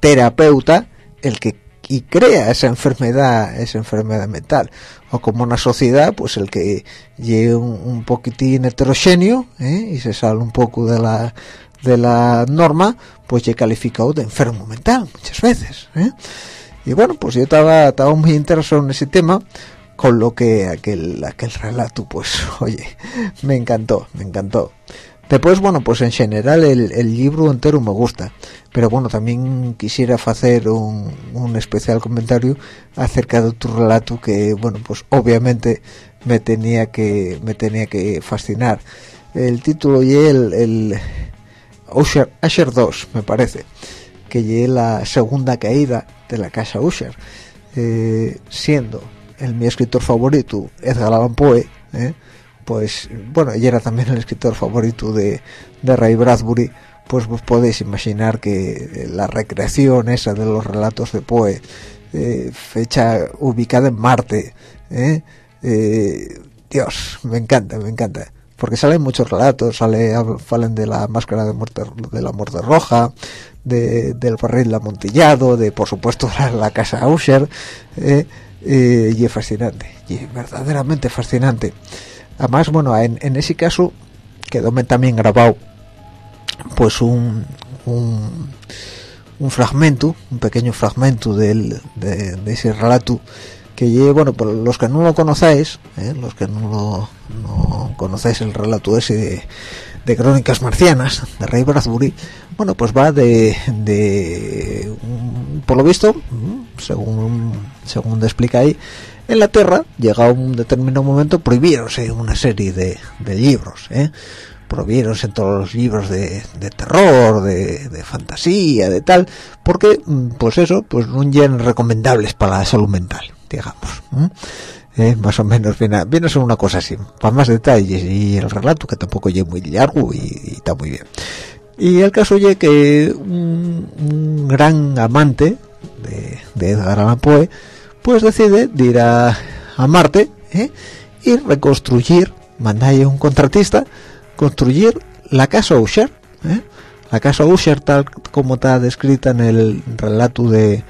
terapeuta el que y crea esa enfermedad esa enfermedad mental o como una sociedad pues el que llegue un, poquitín heterogéneo ¿eh? y se sale un poco de la de la norma pues ya calificado de enfermo mental muchas veces ¿eh? Y bueno pues yo estaba estaba muy interesado en ese tema con lo que aquel aquel relato pues oye me encantó me encantó Después, bueno, pues en general el, libro entero me gusta, pero bueno, también quisiera hacer un, un, especial comentario acerca de tu relato que, bueno, pues obviamente me tenía que me tenía que fascinar. El título y el, el Usher, Usher 2, me parece, que llegué la segunda caída de la casa Usher, eh, siendo el mi escritor favorito Edgar Allan Poe, eh, pues bueno, y era también el escritor favorito de, de Ray Bradbury, pues vos podéis imaginar que la recreación esa de los relatos de Poe, eh, fecha ubicada en Marte, ¿eh? Eh, Dios, me encanta, me encanta. Porque salen muchos relatos, sale, hablan de la máscara de muerte, de la muerte roja, de, del barril amontillado, de por supuesto la, casa Usher, y es fascinante, y verdaderamente fascinante. Además, bueno, en, ese caso quedó también grabado pues un, un, fragmento, un pequeño fragmento del, de, ese relato que bueno, por los que no lo conocéis, ¿eh? los que no, lo, no conocéis el relato ese de, Crónicas Marcianas, de Ray Bradbury, bueno, pues va de, de por lo visto, según, según explica ahí, en la Tierra, llega un determinado momento, prohibieronse una serie de, libros, ¿eh? prohibieronse todos los libros de, terror, de, fantasía, de tal, porque, pues eso, pues no eran recomendables para la salud mental, digamos. Más o menos viene a, viene a ser una cosa así, para más detalles y el relato que tampoco es muy largo y, está muy bien. Y el caso es que un, gran amante de, de Edgar Allan Poe, pues decide ir a, Marte ¿eh? y reconstruir, mandarle un contratista, construir la casa Usher, ¿eh? la casa Usher tal como está descrita en el relato de,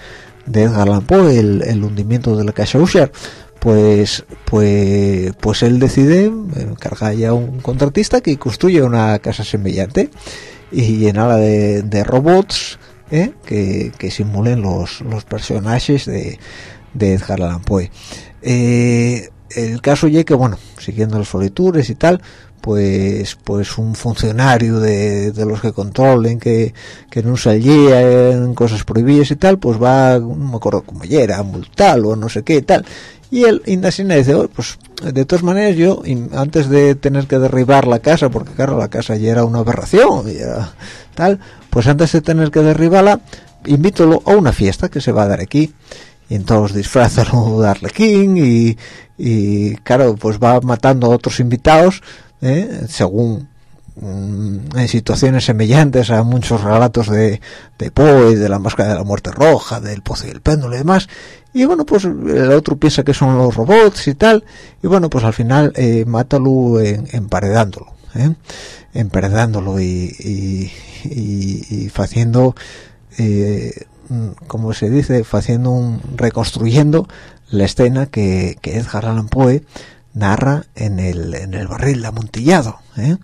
de Edgar Allan Poe, el, hundimiento de la casa Usher, pues pues pues él decide encargar ya un contratista que construya una casa semejante y llenarla de, de robots ¿eh? que, que simulen los, los personajes de, de Edgar Allan Poe. Eh, el caso ya que, bueno, siguiendo los solitures y tal, pues pues un funcionario de, los que controlen que, que no en cosas prohibidas y tal, pues va, no me acuerdo cómo era, o no sé qué tal. Y él, Indasina, dice, pues de todas maneras yo, antes de tener que derribar la casa, porque claro, la casa ya era una aberración, tal, pues antes de tener que derribarla, invítalo a una fiesta que se va a dar aquí y entonces disfrazan de Arlequín y, y claro pues va matando a otros invitados ¿eh? según en situaciones semejantes a muchos relatos de, de Poe, de la máscara de la muerte roja, del pozo y el péndulo y demás. Y bueno, pues el otro piensa que son los robots y tal. Y bueno, pues al final eh, mátalo emparedándolo. ¿eh? Emparedándolo y, y, y, haciendo eh, Mm, como se dice, haciendo un reconstruyendo la escena que, que Edgar Allan Poe narra en el, en el barril amontillado, ¿eh?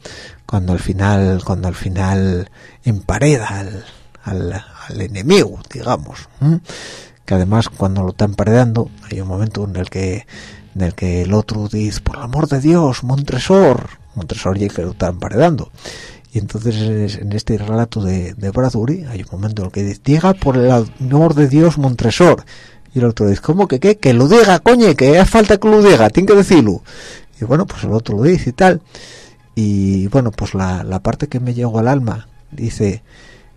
cuando al final cuando al final empareda al, al, enemigo, digamos, que además cuando lo está emparedando hay un momento en el que en el que el otro dice por el amor de Dios, Montresor, Montresor ya que lo está emparedando y entonces en este relato de, de Bradbury hay un momento en el que dice, diga por el amor de Dios Montresor. Y el otro dice, ¿cómo que qué? Que lo diga, coño, que hace falta que lo diga, tiene que decirlo. Y bueno, pues el otro lo dice y tal. Y bueno, pues la, la parte que me llegó al alma, dice,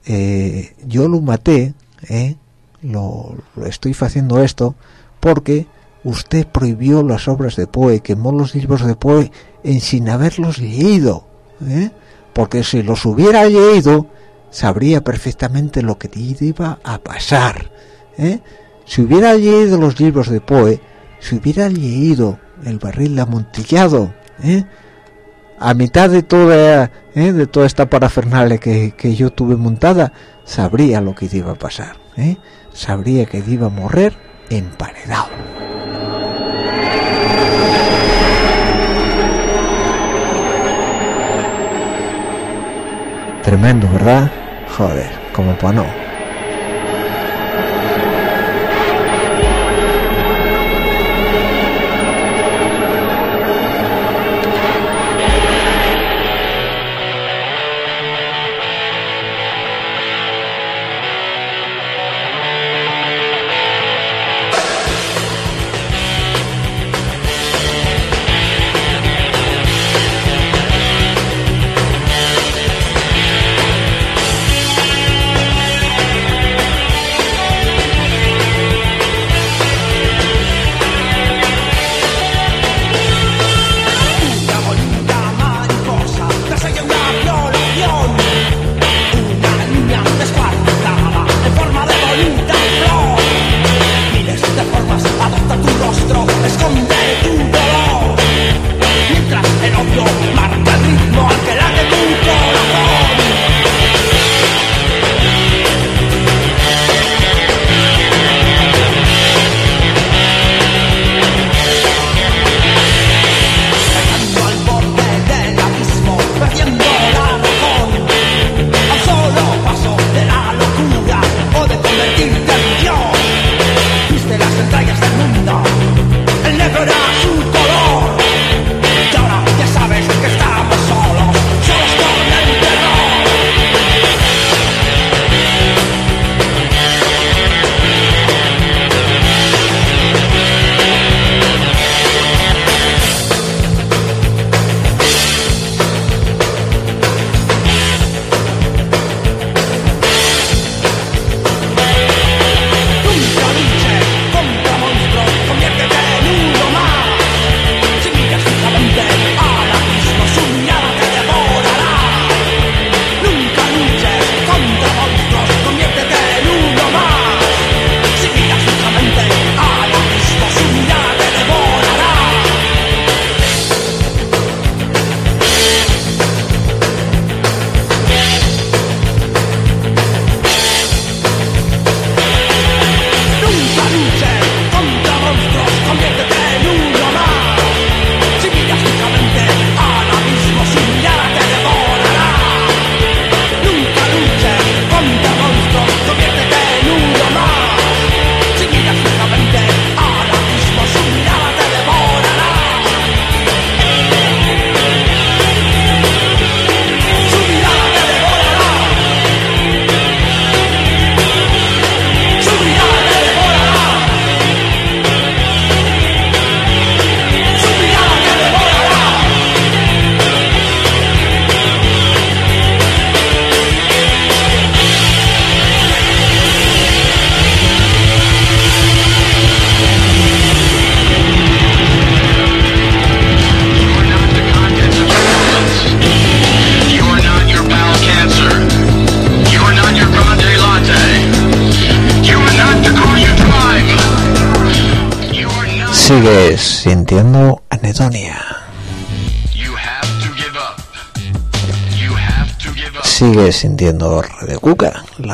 eh, yo lo maté, eh, lo, estoy haciendo esto, porque usted prohibió las obras de Poe quemó los libros de Poe en sin haberlos leído ¿eh? porque si los hubiera leído sabría perfectamente lo que iba a pasar. Si hubiera leído los libros de Poe si hubiera leído el barril amontillado ¿eh? a mitad de toda ¿eh? de toda esta parafernalia que, que, yo tuve montada sabría lo que iba a pasar ¿eh? sabría que iba a morir emparedado tremendo verdad joder como para no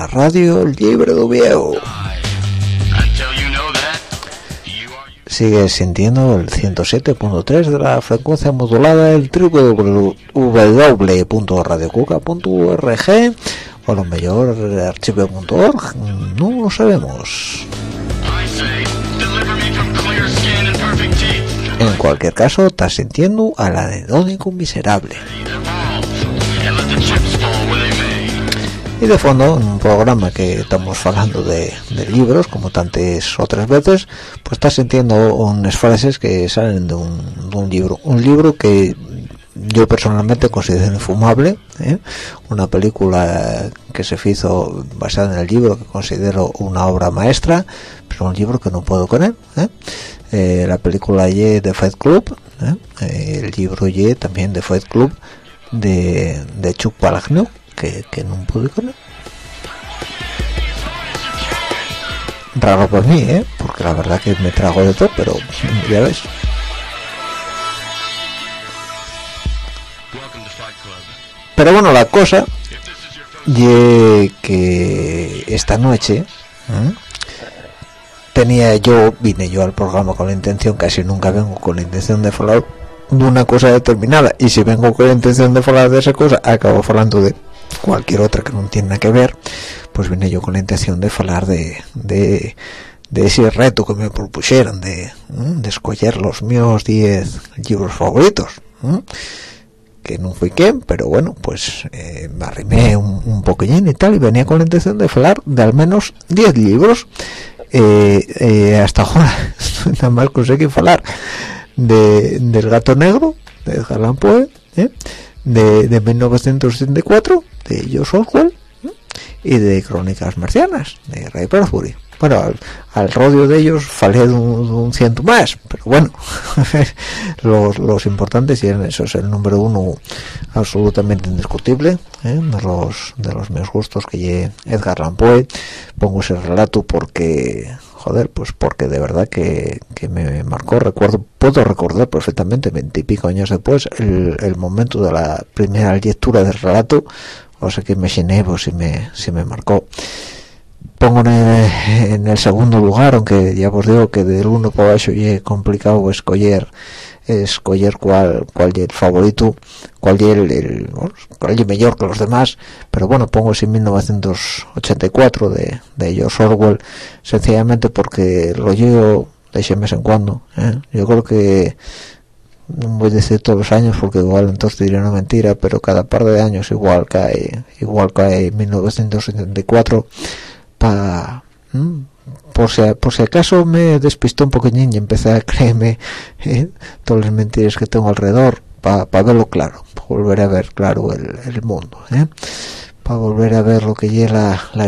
radio libre de viejo. Sigue sintiendo el 107.3 de la frecuencia modulada del www.radiocuca.org o lo mejor archivo.org, no lo sabemos. En cualquier caso, estás sintiendo al anedónico miserable. Y de fondo, en un programa que estamos hablando de, libros, como tantas otras veces, pues estás sintiendo unas frases que salen de un, libro. Un libro que yo personalmente considero infumable, ¿eh? una película que se hizo basada en el libro que considero una obra maestra, un libro que no puedo con él la película Y de Fight Club el libro Y también de Fight Club de, de Chuck Palahniuk que, que no pude con él raro por mí, ¿eh? porque la verdad que me trago de todo, pero ya ves. Pero bueno, la cosa y que esta noche tenía yo, vine yo al programa con la intención, casi nunca vengo con la intención de hablar de una cosa determinada, y si vengo con la intención de hablar de esa cosa, acabo hablando de cualquier otra que no tiene nada que ver, pues vine yo con la intención de hablar de, de, ese reto que me propusieron de, de escoger los míos 10 libros favoritos que no fui quien, pero bueno, pues eh, me arrimé un, un, poquillín y tal, y venía con la intención de hablar de al menos 10 libros. Eh, eh, hasta ahora nada más conseguí hablar de, del gato negro, de Edgar Poe, de, de 1974, de George Orwell, y de Crónicas Marcianas, de Ray Bradbury bueno al, al rodio de ellos falé de un, ciento más pero bueno los, los importantes y eso es el número uno absolutamente indiscutible ¿eh? de los de los meus gustos que lleve Edgar Allan pongo ese relato porque joder pues porque de verdad que, que me marcó recuerdo puedo recordar perfectamente veintipico años después el, el momento de la primera lectura del relato o sea que me llené pues si me si me marcó. Pongo en el, segundo lugar aunque ya os digo que del uno para abajo es complicado escoger escoger cuál cuál es el favorito cuál es el, cuál es mejor que los demás. Pero bueno pongo ese 1984 de, de George Orwell sencillamente porque lo llevo de ese mes en cuando ¿eh? yo creo que no voy a decir todos los años porque igual entonces diré una mentira pero cada par de años igual cae igual cae 1974 por si por si acaso me despistó un poquillín y empecé a creerme ¿eh? todas las mentiras que tengo alrededor para verlo claro para volver a ver claro el, mundo ¿eh? para volver a ver lo que lleva la, la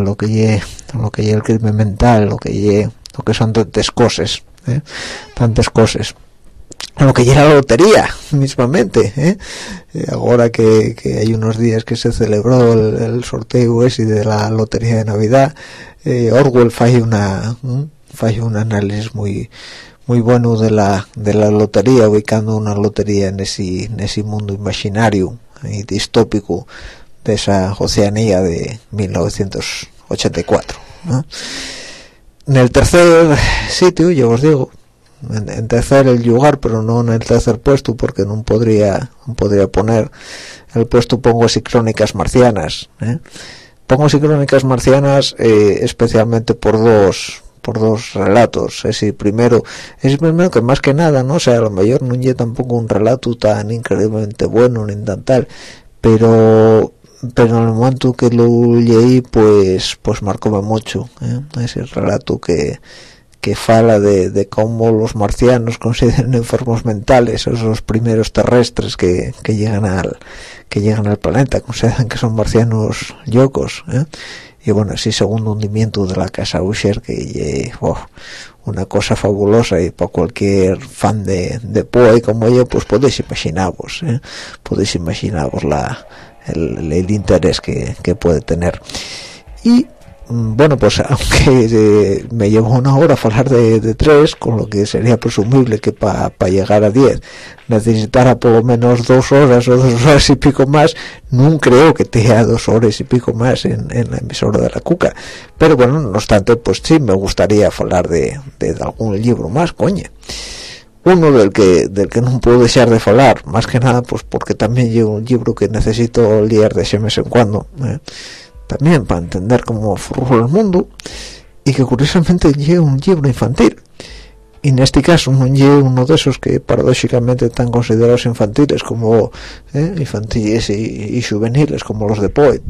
lo que lleva lo que lleva el crimen mental lo que lleva lo que son tantas cosas ¿eh? tantas cosas lo que llega la lotería mismamente ¿eh? eh ahora que, hay unos días que se celebró el, sorteo ese de la lotería de navidad eh, Orwell falla una falla un análisis muy muy bueno de la de la lotería ubicando una lotería en ese en ese mundo imaginario y distópico de esa Oceanía de 1984 en el tercer sitio yo os digo en, tercer el lugar pero no en el tercer puesto porque no podría no podría poner el puesto pongo así crónicas marcianas ¿eh? pongo así crónicas marcianas eh, especialmente por dos por dos relatos ese primero es primero que más que nada no sea a lo mejor no lleva tampoco un relato tan increíblemente bueno ni tan tal pero pero en el momento que lo leí pues pues marcó mucho ¿eh? ese relato que que fala de, cómo los marcianos consideran enfermos mentales esos primeros terrestres que, llegan al que llegan al planeta consideran que son marcianos locos ¿eh? y bueno así segundo hundimiento de la casa Usher que oh, una cosa fabulosa y para cualquier fan de, de Poe como yo pues podéis imaginaros ¿eh? podéis imaginaros la el, interés que, que puede tener y bueno pues aunque eh, me llevó una hora hablar de, tres con lo que sería presumible que para llegar a diez. Necesitara por lo menos dos horas o dos horas y pico más. No creo que tenga dos horas y pico más en, la emisora de la cuca. Pero bueno no obstante pues sí me gustaría hablar de, algún libro más coño. Uno del que del que no puedo dejar de hablar más que nada pues porque también llevo un libro que necesito leer de ese mes en cuando ¿eh? También para entender cómo furro el mundo y que curiosamente lleva un libro infantil y en este caso lleva uno de esos que paradójicamente están considerados infantiles como eh, infantiles y, juveniles como los de Poe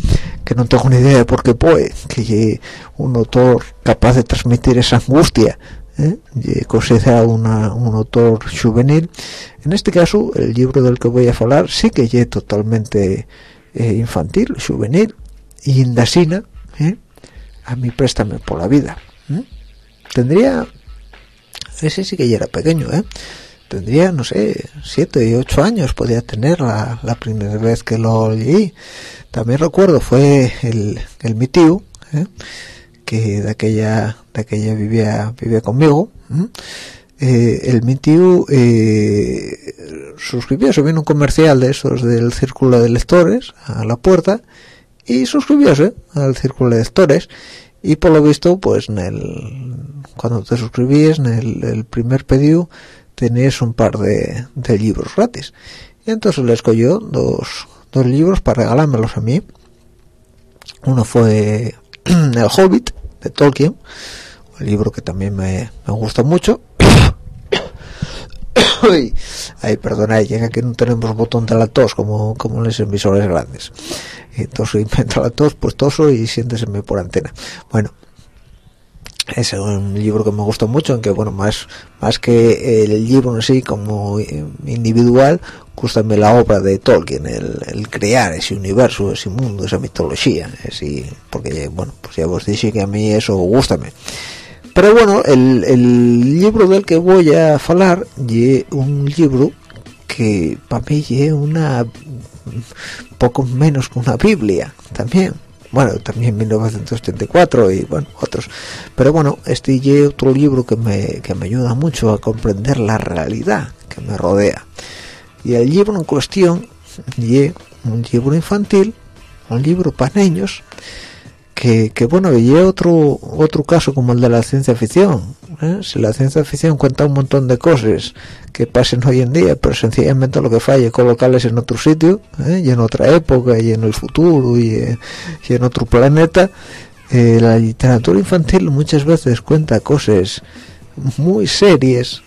que no tengo ni idea de por qué Poe que lleve un autor capaz de transmitir esa angustia ¿eh? considerado una, un autor juvenil en este caso el libro del que voy a hablar sí que es totalmente eh, infantil, juvenil y indasina ¿eh? a mí préstame por la vida tendría ese sí que ya era pequeño eh tendría no sé siete y ocho años podía tener la, la primera vez que lo leí también recuerdo fue el, mi tío ¿eh? que de aquella de aquella vivía vivía conmigo eh, el mi tío eh, suscribió un comercial de esos del círculo de lectores a la puerta y suscribióse al círculo de lectores. Y por lo visto pues en el cuando te suscribías en el, primer pedido tenías un par de, libros gratis. Y entonces le escogió dos, dos libros para regalármelos a mí. Uno fue El Hobbit de Tolkien un libro que también me, me gustó mucho. Ay perdona llega que no tenemos botón de la tos como como en los emisores grandes entonces invento la tos pues toso y siénteseme por antena. Bueno es un libro que me gustó mucho aunque bueno más más que el libro en sí como individual gustame la obra de Tolkien el, crear ese universo ese mundo esa mitología. Así porque bueno pues ya vos dije que a mí eso gustame pero bueno el, el libro del que voy a hablar es un libro que para mí es una poco menos que una Biblia también. Bueno también 1934 y bueno otros. Pero bueno este es otro libro que me, que me ayuda mucho a comprender la realidad que me rodea. Y el libro en cuestión es un libro infantil un libro para niños que, que bueno y otro otro caso como el de la ciencia ficción ¿eh? si la ciencia ficción cuenta un montón de cosas que pasen hoy en día pero sencillamente lo que falla es colocarles en otro sitio ¿eh? y en otra época y en el futuro y, eh, en otro planeta la literatura infantil muchas veces cuenta cosas muy serias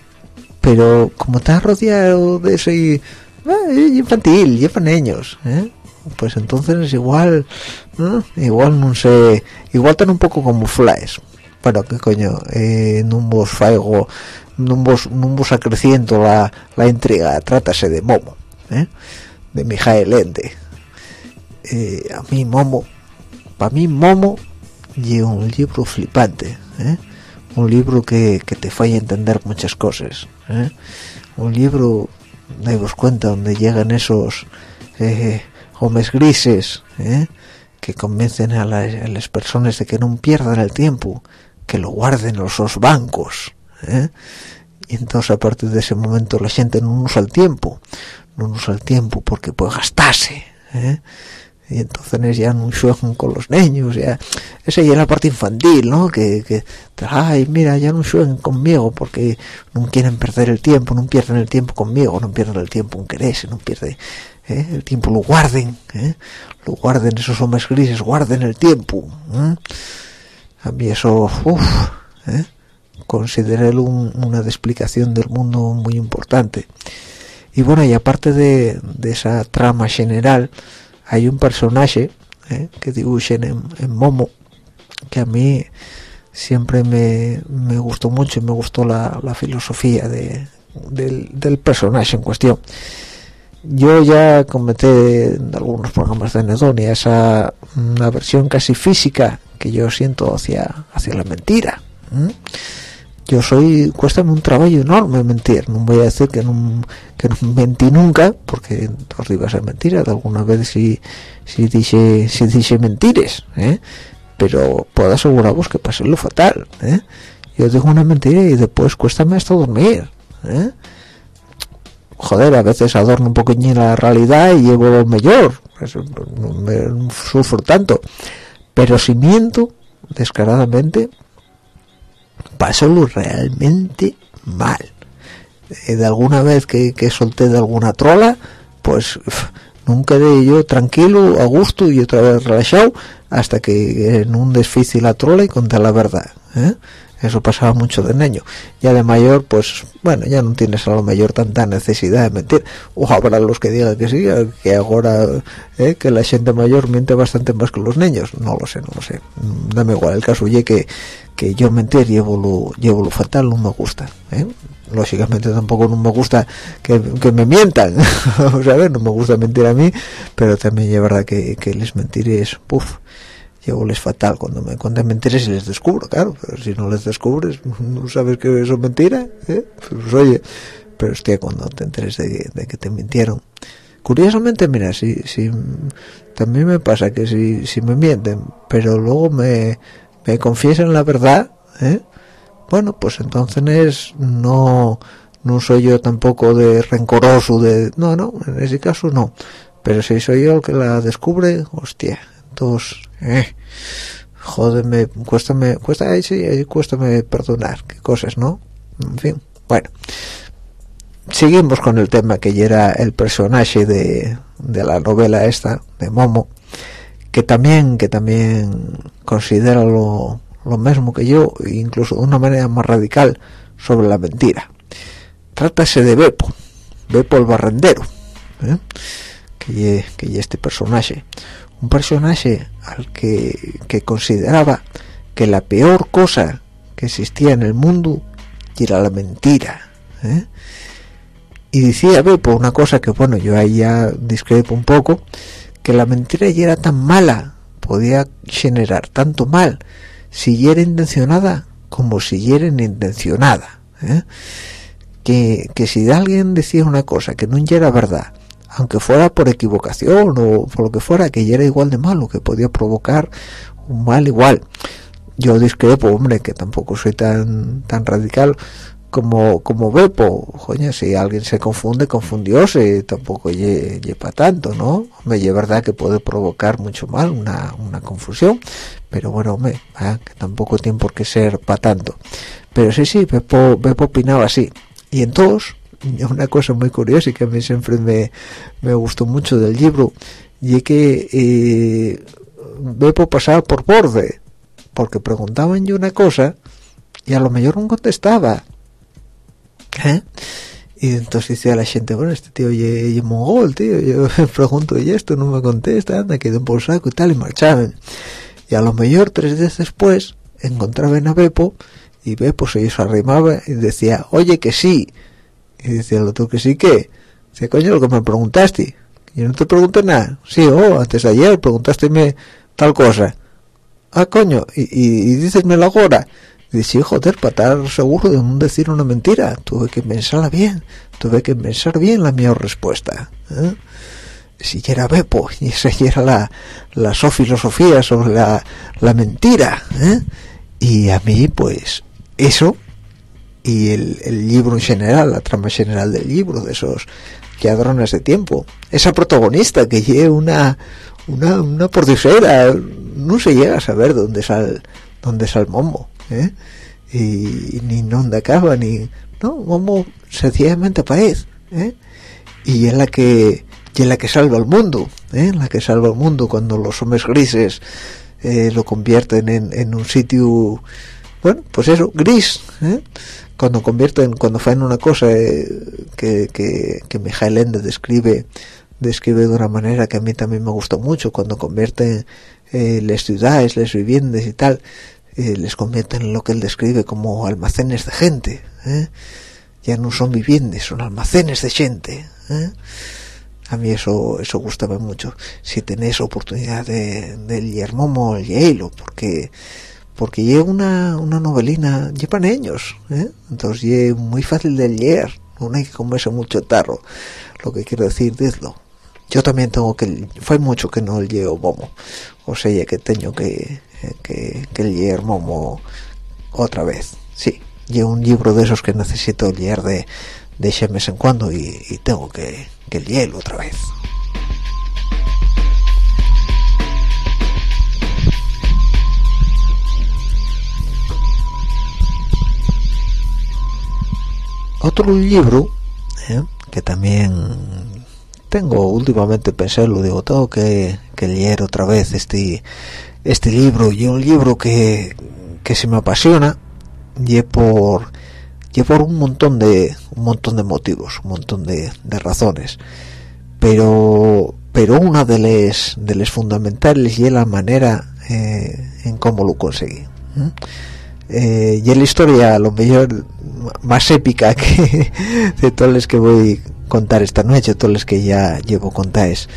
pero como está rodeado de ese infantil lleva niños pues entonces igual igual no sé igual tan un poco como flash bueno qué coño eh, no vos faigo no vos, no vos acreciento la, la intriga trátase de Momo ¿eh? de Mijael Ende eh, a mí Momo para mí Momo y un libro flipante ¿eh? un libro que, que te falla entender muchas cosas ¿eh? un libro dais cuenta donde llegan esos eh, hombres grises ¿eh? que convencen a, las personas de que no pierdan el tiempo que lo guarden los bancos ¿eh? y entonces a partir de ese momento la gente no usa el tiempo no usa el tiempo porque puede gastarse ¿eh? y entonces ya no juegan con los niños ya esa ya es la parte infantil no que, que ay mira ya no juegan conmigo porque no quieren perder el tiempo no pierden el tiempo conmigo no pierden el tiempo en quererse no pierden ¿eh? el tiempo lo guarden ¿eh? lo guarden esos hombres grises guarden el tiempo ¿eh? A mí eso uff ¿eh? considerarlo una explicación del mundo muy importante. Y bueno y aparte de, esa trama general hay un personaje que dibujen en, Momo que a mí siempre me, gustó mucho y me gustó la, filosofía de, del, personaje en cuestión. Yo ya comenté en algunos programas de Nedonia esa una versión casi física que yo siento hacia hacia la mentira yo soy cuesta un trabajo enorme mentir no voy a decir que no, que no mentí nunca porque iba a ser mentira de alguna vez si si dije si dije mentires ¿eh? pero puedo aseguraros que pase lo fatal ¿eh? yo digo una mentira y después cuesta hasta dormir ¿eh? joder, a veces adorno un poquillo la realidad y llevo lo mejor, no me sufro tanto, pero si miento descaradamente, paso lo realmente mal. Eh, de alguna vez que, que solté de alguna trola, pues nunca de yo tranquilo, a gusto y otra vez relajado, hasta que en un desfici la trola y conté la verdad. ¿eh? Eso pasaba mucho de niño. Ya de mayor pues bueno ya no tienes a lo mayor tanta necesidad de mentir. O habrá los que digan que sí que ahora eh, que la gente mayor miente bastante más que los niños. No lo sé no lo sé. Mm, dame igual el caso. Oye que que yo mentir llevo lo llevo lo fatal no me gusta ¿eh? lógicamente tampoco no me gusta que, que me mientan. O sea, no me gusta mentir a mí pero también es verdad que, que les mentir es puff llevo les fatal cuando me cuentan mentiras y les descubro claro pero si no les descubres no sabes que son mentiras ¿eh? pues oye pero hostia cuando te enteres de, que te mintieron curiosamente mira si, si también me pasa que si, si me mienten pero luego me, me confiesan la verdad ¿eh? bueno pues entonces no no soy yo tampoco de rencoroso de no no en ese caso no pero si soy yo el que la descubre hostia eh, jódeme cuesta cuéstame perdonar qué cosas no en fin bueno. Seguimos con el tema que ya era el personaje de, de la novela esta de Momo que también que también considera lo, lo mismo que yo incluso de una manera más radical sobre la mentira. Trátase de Bepo Bepo el barrendero ¿eh? que que este personaje un personaje al que, que consideraba que la peor cosa que existía en el mundo era la mentira ¿eh? y decía Bepo una cosa que bueno yo ahí ya discrepo un poco que la mentira ya era tan mala podía generar tanto mal si era intencionada como si era intencionada ¿eh? que, que si alguien decía una cosa que no era verdad aunque fuera por equivocación o por lo que fuera, que ya era igual de malo, que podía provocar un mal igual. Yo discrepo, hombre, que tampoco soy tan tan radical como como Bepo. Coño, si alguien se confunde, confundióse, tampoco lleva tanto, ¿no? Me es verdad que puede provocar mucho mal, una, una confusión, pero bueno, hombre, que tampoco tiene por qué ser para tanto. Pero sí, sí, Bepo, Bepo opinaba así. Y entonces, una cosa muy curiosa y que a mí siempre me, me gustó mucho del libro y que eh, Bepo pasaba por borde porque preguntaban yo una cosa y a lo mejor no contestaba. ¿eh? y entonces decía la gente bueno este tío es mongol tío yo pregunto y esto no me contesta anda quedó por saco y tal y marchaban. Y a lo mejor tres días después encontraban a Bepo y Bepo se arrimaba y decía oye que sí y decía el otro que sí que. Dice, coño, lo que me preguntaste. Yo no te pregunté nada. Sí, oh, antes de ayer preguntaste tal cosa. Ah, coño, y, y, y la ahora. Dice, sí, joder, para estar seguro de no decir una mentira. Tuve que pensarla bien. Tuve que pensar bien la mía respuesta. ¿eh? Si era Bepo, y esa era la, la filosofía sobre la, la mentira. ¿eh? Y a mí, pues, eso y el, libro en general, la trama general del libro, de esos ladrones de tiempo. Esa protagonista que lleva una, una, una pordiosera, no se llega a saber dónde sale dónde sale Momo, ¿eh? y, ni dónde acaba, ni... No, Momo sencillamente aparece, ¿eh? y es la que y es la que salva al mundo, ¿eh? la que salva al mundo cuando los hombres grises eh, lo convierten en, en un sitio bueno pues eso gris ¿eh? Cuando convierten cuando en una cosa eh, que, que, que Mijael Ende describe describe de una manera que a mí también me gustó mucho cuando convierten eh, las ciudades las viviendas y tal les convierten en lo que él describe como almacenes de gente ya no son viviendas son almacenes de gente a mí eso eso gustaba mucho. Si tenéis oportunidad de, de leer Momo porque porque lleva una, una novelina, llevan años, ¿eh? entonces es muy fácil de leer, no hay que comerse mucho tarro, lo que quiero decir, dizlo. Yo también tengo que, fue mucho que no leo Momo, o sea, que tengo que, que, que leer Momo otra vez, sí, llevo un libro de esos que necesito leer de, de mes en cuando y, y tengo que, que leerlo otra vez. Otro libro ¿eh? que también tengo últimamente pensado digo tengo que, leer otra vez este este libro y un libro que, que se me apasiona y por y por un montón de un montón de motivos un montón de, razones pero pero una de las de las fundamentales y la manera eh, en cómo lo conseguí eh, y es la historia lo mejor más épica que de todas las que voy a contar esta noche, todas las que ya llevo contadas.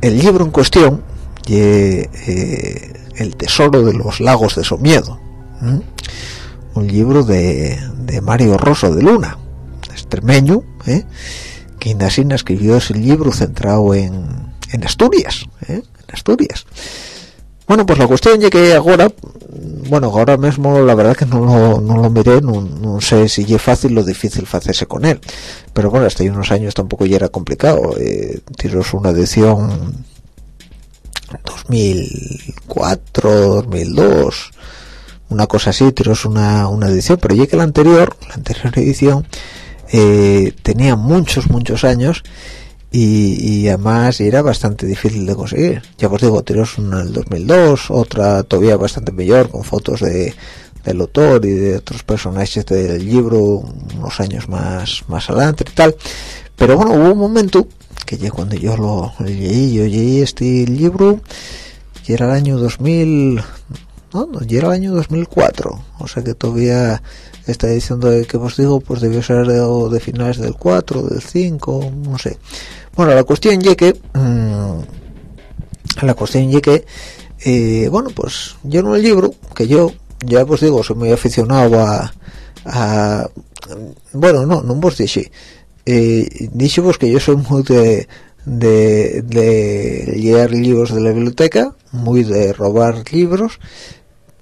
El libro en cuestión, y, eh, El tesoro de los lagos de Somiedo un libro de, de, Mario Rosso de Luna extremeño ¿eh? que Indasina escribió ese libro centrado en, en Asturias ¿eh? en Asturias bueno pues la cuestión es que ahora bueno ahora mismo la verdad que no lo, no miré no, sé si es fácil o difícil hacerse con él. Pero bueno hasta ahí unos años tampoco ya era complicado. Eh, tiros una edición 2004 2002 una cosa así tiros una, una edición. Pero ya que la anterior la anterior edición eh, tenía muchos muchos años y, además era bastante difícil de conseguir. Ya os digo tiros una del 2002 otra todavía bastante mejor con fotos de del autor y de otros personajes del libro unos años más más adelante y tal. Pero bueno hubo un momento que ya cuando yo lo leí yo leí este libro y era el año 2000 no, ya era el año 2004 o sea que todavía está diciendo que os digo pues debió ser de, finales del 4 del 5 no sé bueno la cuestión ya que mm, la cuestión ya eh, bueno pues yo en el libro que yo ya os digo soy muy aficionado a, a bueno no no os dije eh, vos que yo soy muy de, de, leer libros de la biblioteca muy de robar libros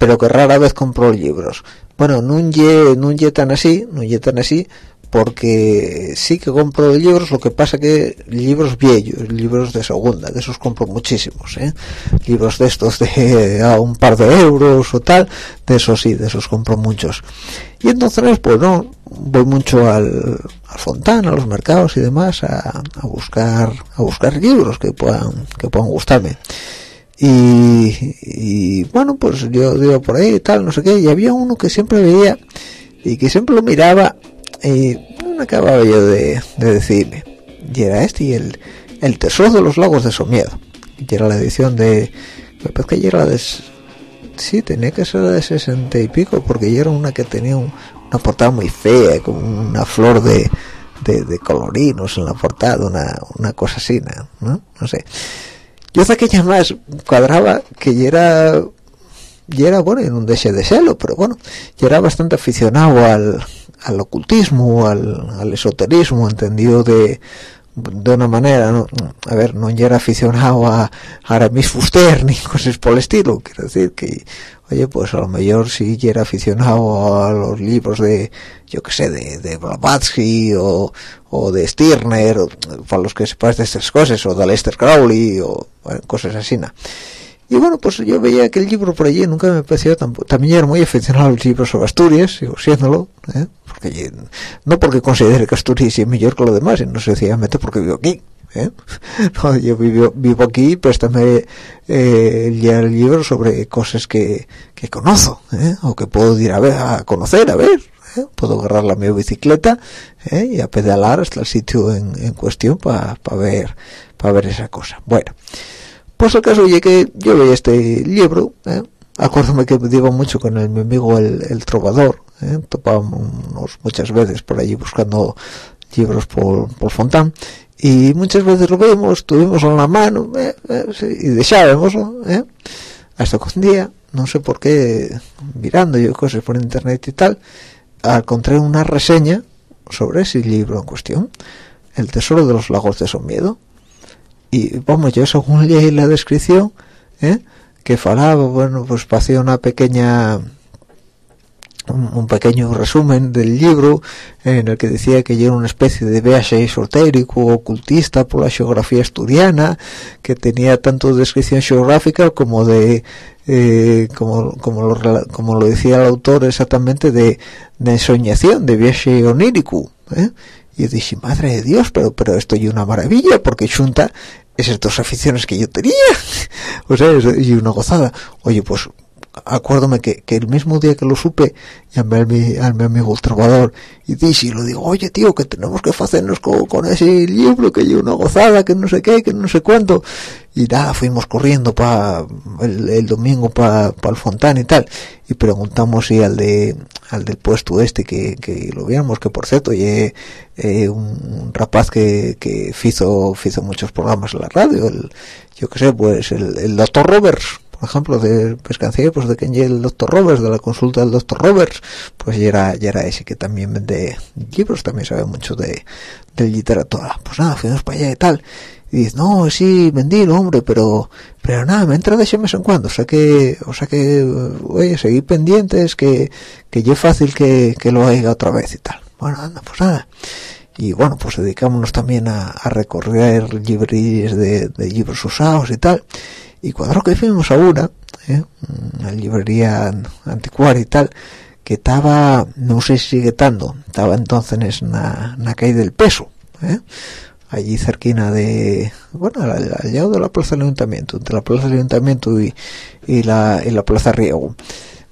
pero que rara vez compro libros. Bueno no ye, tan así no tan así porque sí que compro libros lo que pasa que libros viejos libros de segunda de esos compro muchísimos ¿eh? libros de estos de a un par de euros o tal de esos sí de esos compro muchos y entonces pues no voy mucho al, al Fontana a los mercados y demás a, a buscar a buscar libros que puedan que puedan gustarme y, bueno pues yo digo por ahí tal no sé qué y había uno que siempre veía y que siempre lo miraba y no acababa yo de, decirle y era este y el, el tesoro de los lagos de Somiedo y era la edición de me parece que era de sí tenía que ser de sesenta y pico porque ya era una que tenía una portada muy fea con una flor de, de, colorinos en la portada una, una cosa así ¿no? no sé. Yo sé que más cuadraba que ya era era bueno en un deseo de serlo pero bueno ya era bastante aficionado al, al ocultismo al, al, esoterismo entendido de de una manera no, a ver no era aficionado a, Aramis Fuster ni cosas por el estilo. Quiero decir que oye pues a lo mejor sí era aficionado a los libros de yo qué sé de, de Blavatsky o, o de Stirner o, para los que sepas de estas cosas o de Lester Crowley o cosas así y bueno pues yo veía que el libro por allí nunca me pareció tampoco también era muy aficionado a los libros sobre Asturias sigo siéndolo ¿eh? porque no porque considere que Asturias es mejor que lo demás sino sencillamente porque vivo aquí ¿eh? yo vivo, vivo aquí también eh, leer libros sobre cosas que, que conozco ¿eh? o que puedo ir a ver a conocer a ver ¿eh? puedo agarrar la mi bicicleta ¿eh? y a pedalar hasta el sitio en, en cuestión para ver para ver esa cosa bueno pues el caso oye que yo veía este libro ¿eh? acuérdame que digo mucho con el, mi amigo el, el trovador ¿eh? topábamos muchas veces por allí buscando libros por, por Fontán y muchas veces lo vemos, tuvimos en la mano ¿eh? ¿Eh? y dejábamos ¿eh? hasta que un día, no sé por qué, mirando yo cosas por internet y tal, encontré una reseña sobre ese libro en cuestión, El tesoro de los lagos de Somiedo, y vamos yo según leí la descripción ¿eh? que falaba bueno pues hacía una pequeña un, pequeño resumen del libro en el que decía que yo era una especie de viaje esotérico ocultista por la geografía asturiana que tenía tanto descripción geográfica como de eh, como, como, lo, como lo decía el autor exactamente de, de soñación de viaje onírico ¿eh? Y yo dije madre de Dios pero pero esto es una maravilla porque junta esas dos aficiones que yo tenía o sea y una gozada. Oye pues acuérdome que, que, el mismo día que lo supe llamé a mi, a mi amigo el y dije y lo digo oye tío que tenemos que hacernos con, con, ese libro que yo una gozada que no sé qué que no sé cuánto y nada fuimos corriendo el, el, domingo para pa el Fontán y tal y preguntamos si al de al del puesto este que, que lo viéramos que por cierto y eh, un rapaz que, que hizo hizo muchos programas en la radio el, yo qué sé pues el, el doctor Roberts por ejemplo de pescancía pues de que el doctor Roberts de la consulta del doctor Roberts pues ya era ya era ese que también vende libros también sabe mucho de, de literatura. Pues nada fuimos para allá y tal. Y dice no sí vendí hombre pero pero nada me entra de ese mes en cuando o sea que o sea que oye seguir pendientes que que ya es fácil que, que lo haga otra vez y tal. Bueno anda pues nada. Y bueno pues dedicámonos también a, recorrer librerías de, libros usados y tal y cuando que fuimos a una ¿eh? una librería anticuaria y tal que estaba no sé si sigue estando estaba entonces en la, calle del peso ¿eh? allí cerquina de bueno al, lado de la plaza del ayuntamiento entre la plaza del ayuntamiento y, y la y la plaza Riego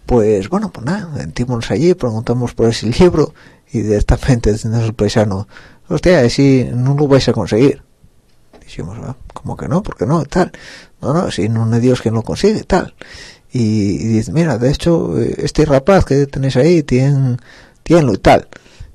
pues bueno pues nada entramos allí preguntamos por ese libro y directamente diciendo el paisano hostia si no lo vais a conseguir dijimos ah, como que no porque no tal no no si no es Dios quien lo consigue tal. Y, dice mira de hecho este rapaz que tenéis ahí tiene tiene y tal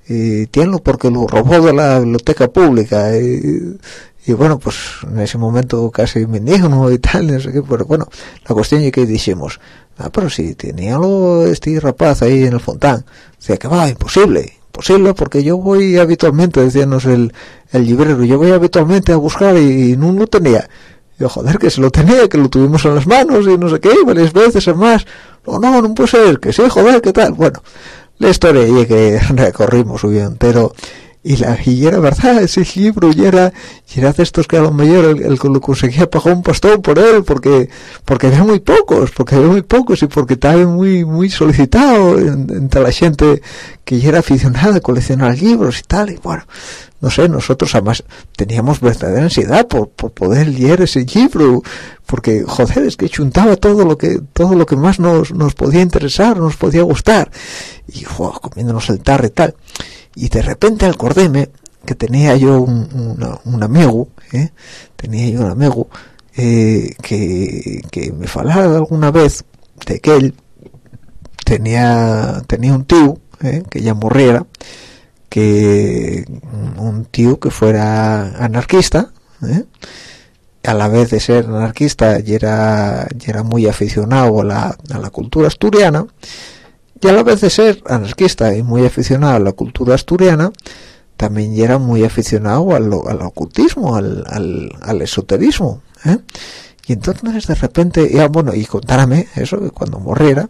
y tiene porque lo robó de la biblioteca pública. Y, bueno pues en ese momento casi me indigno y tal no sé qué pero bueno la cuestión es que dijimos ah pero si tenía lo este rapaz ahí en el fontán decía que va imposible posible porque yo voy habitualmente decíanos el, el librero yo voy habitualmente a buscar y, no lo tenía. Yo joder que se lo tenía que lo tuvimos en las manos y no sé qué varias veces más. No no no puede ser que sí joder qué tal bueno la historia y que recorrimos vida entero y la y era verdad ese libro y era y era de estos que a lo mejor el, que lo conseguía pagar un postón por él porque porque había muy pocos porque había muy pocos y porque estaba muy muy solicitado entre la gente que era aficionada a coleccionar libros y tal y bueno no sé nosotros además teníamos verdadera ansiedad por, por poder leer ese libro porque joder es que chuntaba todo lo que todo lo que más nos, nos podía interesar nos podía gustar. Y joder, comiéndonos el tarre y tal y de repente acordéme que tenía yo un, amigo ¿eh? tenía yo un amigo eh, que, me falara alguna vez de que él tenía tenía un tío ¿eh? que ya muriera que un tío que fuera anarquista a la vez de ser anarquista y era, y era muy aficionado a la, a la cultura asturiana y a la vez de ser anarquista y muy aficionado a la cultura asturiana, también era muy aficionado al, ocultismo, al, al, esoterismo. ¿eh? Y entonces de repente, ya bueno, y contárame eso, que cuando muriera,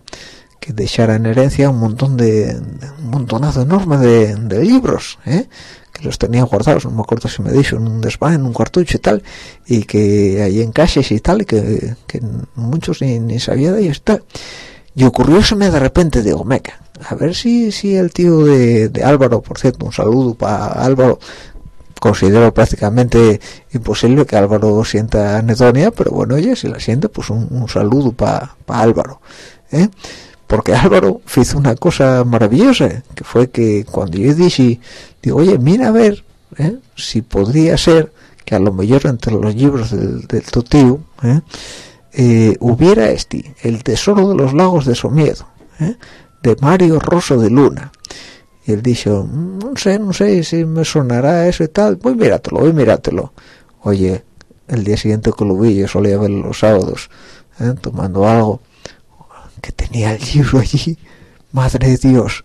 que dejara en herencia un montón de, un montonazo enorme de, libros, ¿eh? que los tenía guardados, no me acuerdo si me dijo, en un desván, en un cartucho y tal, y que ahí en cases y tal, y que, muchos ni, ni sabía de ellos y y ocurrióseme de repente digo meca a ver si si el tío de, Álvaro por cierto un saludo para Álvaro considero prácticamente imposible que Álvaro sienta anedonia pero bueno oye si la siente pues un, saludo para Álvaro ¿eh? porque Álvaro hizo una cosa maravillosa que fue que cuando yo dije digo oye mira a ver ¿eh? si podría ser que a lo mejor entre los libros del, del tu tío ¿eh? Eh, hubiera este, El tesoro de los lagos de Somiedo, ¿eh? de Mario Rosso de Luna. Y él dijo, mm, no sé, no sé si me sonará eso y tal, voy míratelo, voy míratelo. Oye, el día siguiente que lo vi, yo solía verlo los sábados, ¿eh? tomando algo, que tenía el libro allí, madre de Dios,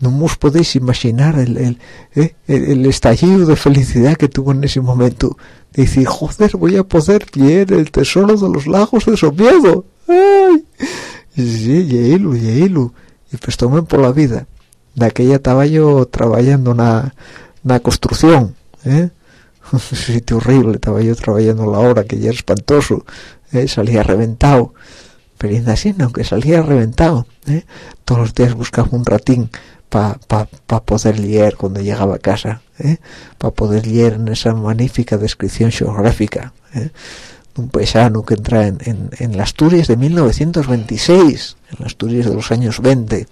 no os podéis imaginar el, el, eh, el, estallido de felicidad que tuvo en ese momento. De decir, joder, voy a poder leer el tesoro de los lagos de Somiedo. ¡Ay! Sí, yeilo, yeilo. Y pues tomé por la vida. De aquella estaba yo trabajando en la construcción, ¿eh? un sitio horrible, estaba yo trabajando la obra, que ya era espantoso, ¿eh? salía reventado. Pero así, aunque salía reventado, ¿eh? todos los días buscaba un ratín para poder leer cuando llegaba a casa, ¿eh? para poder leer en esa magnífica descripción geográfica ¿eh? de un paisano que entra en, en, las Asturias de 1926, en las Asturias de los años 20.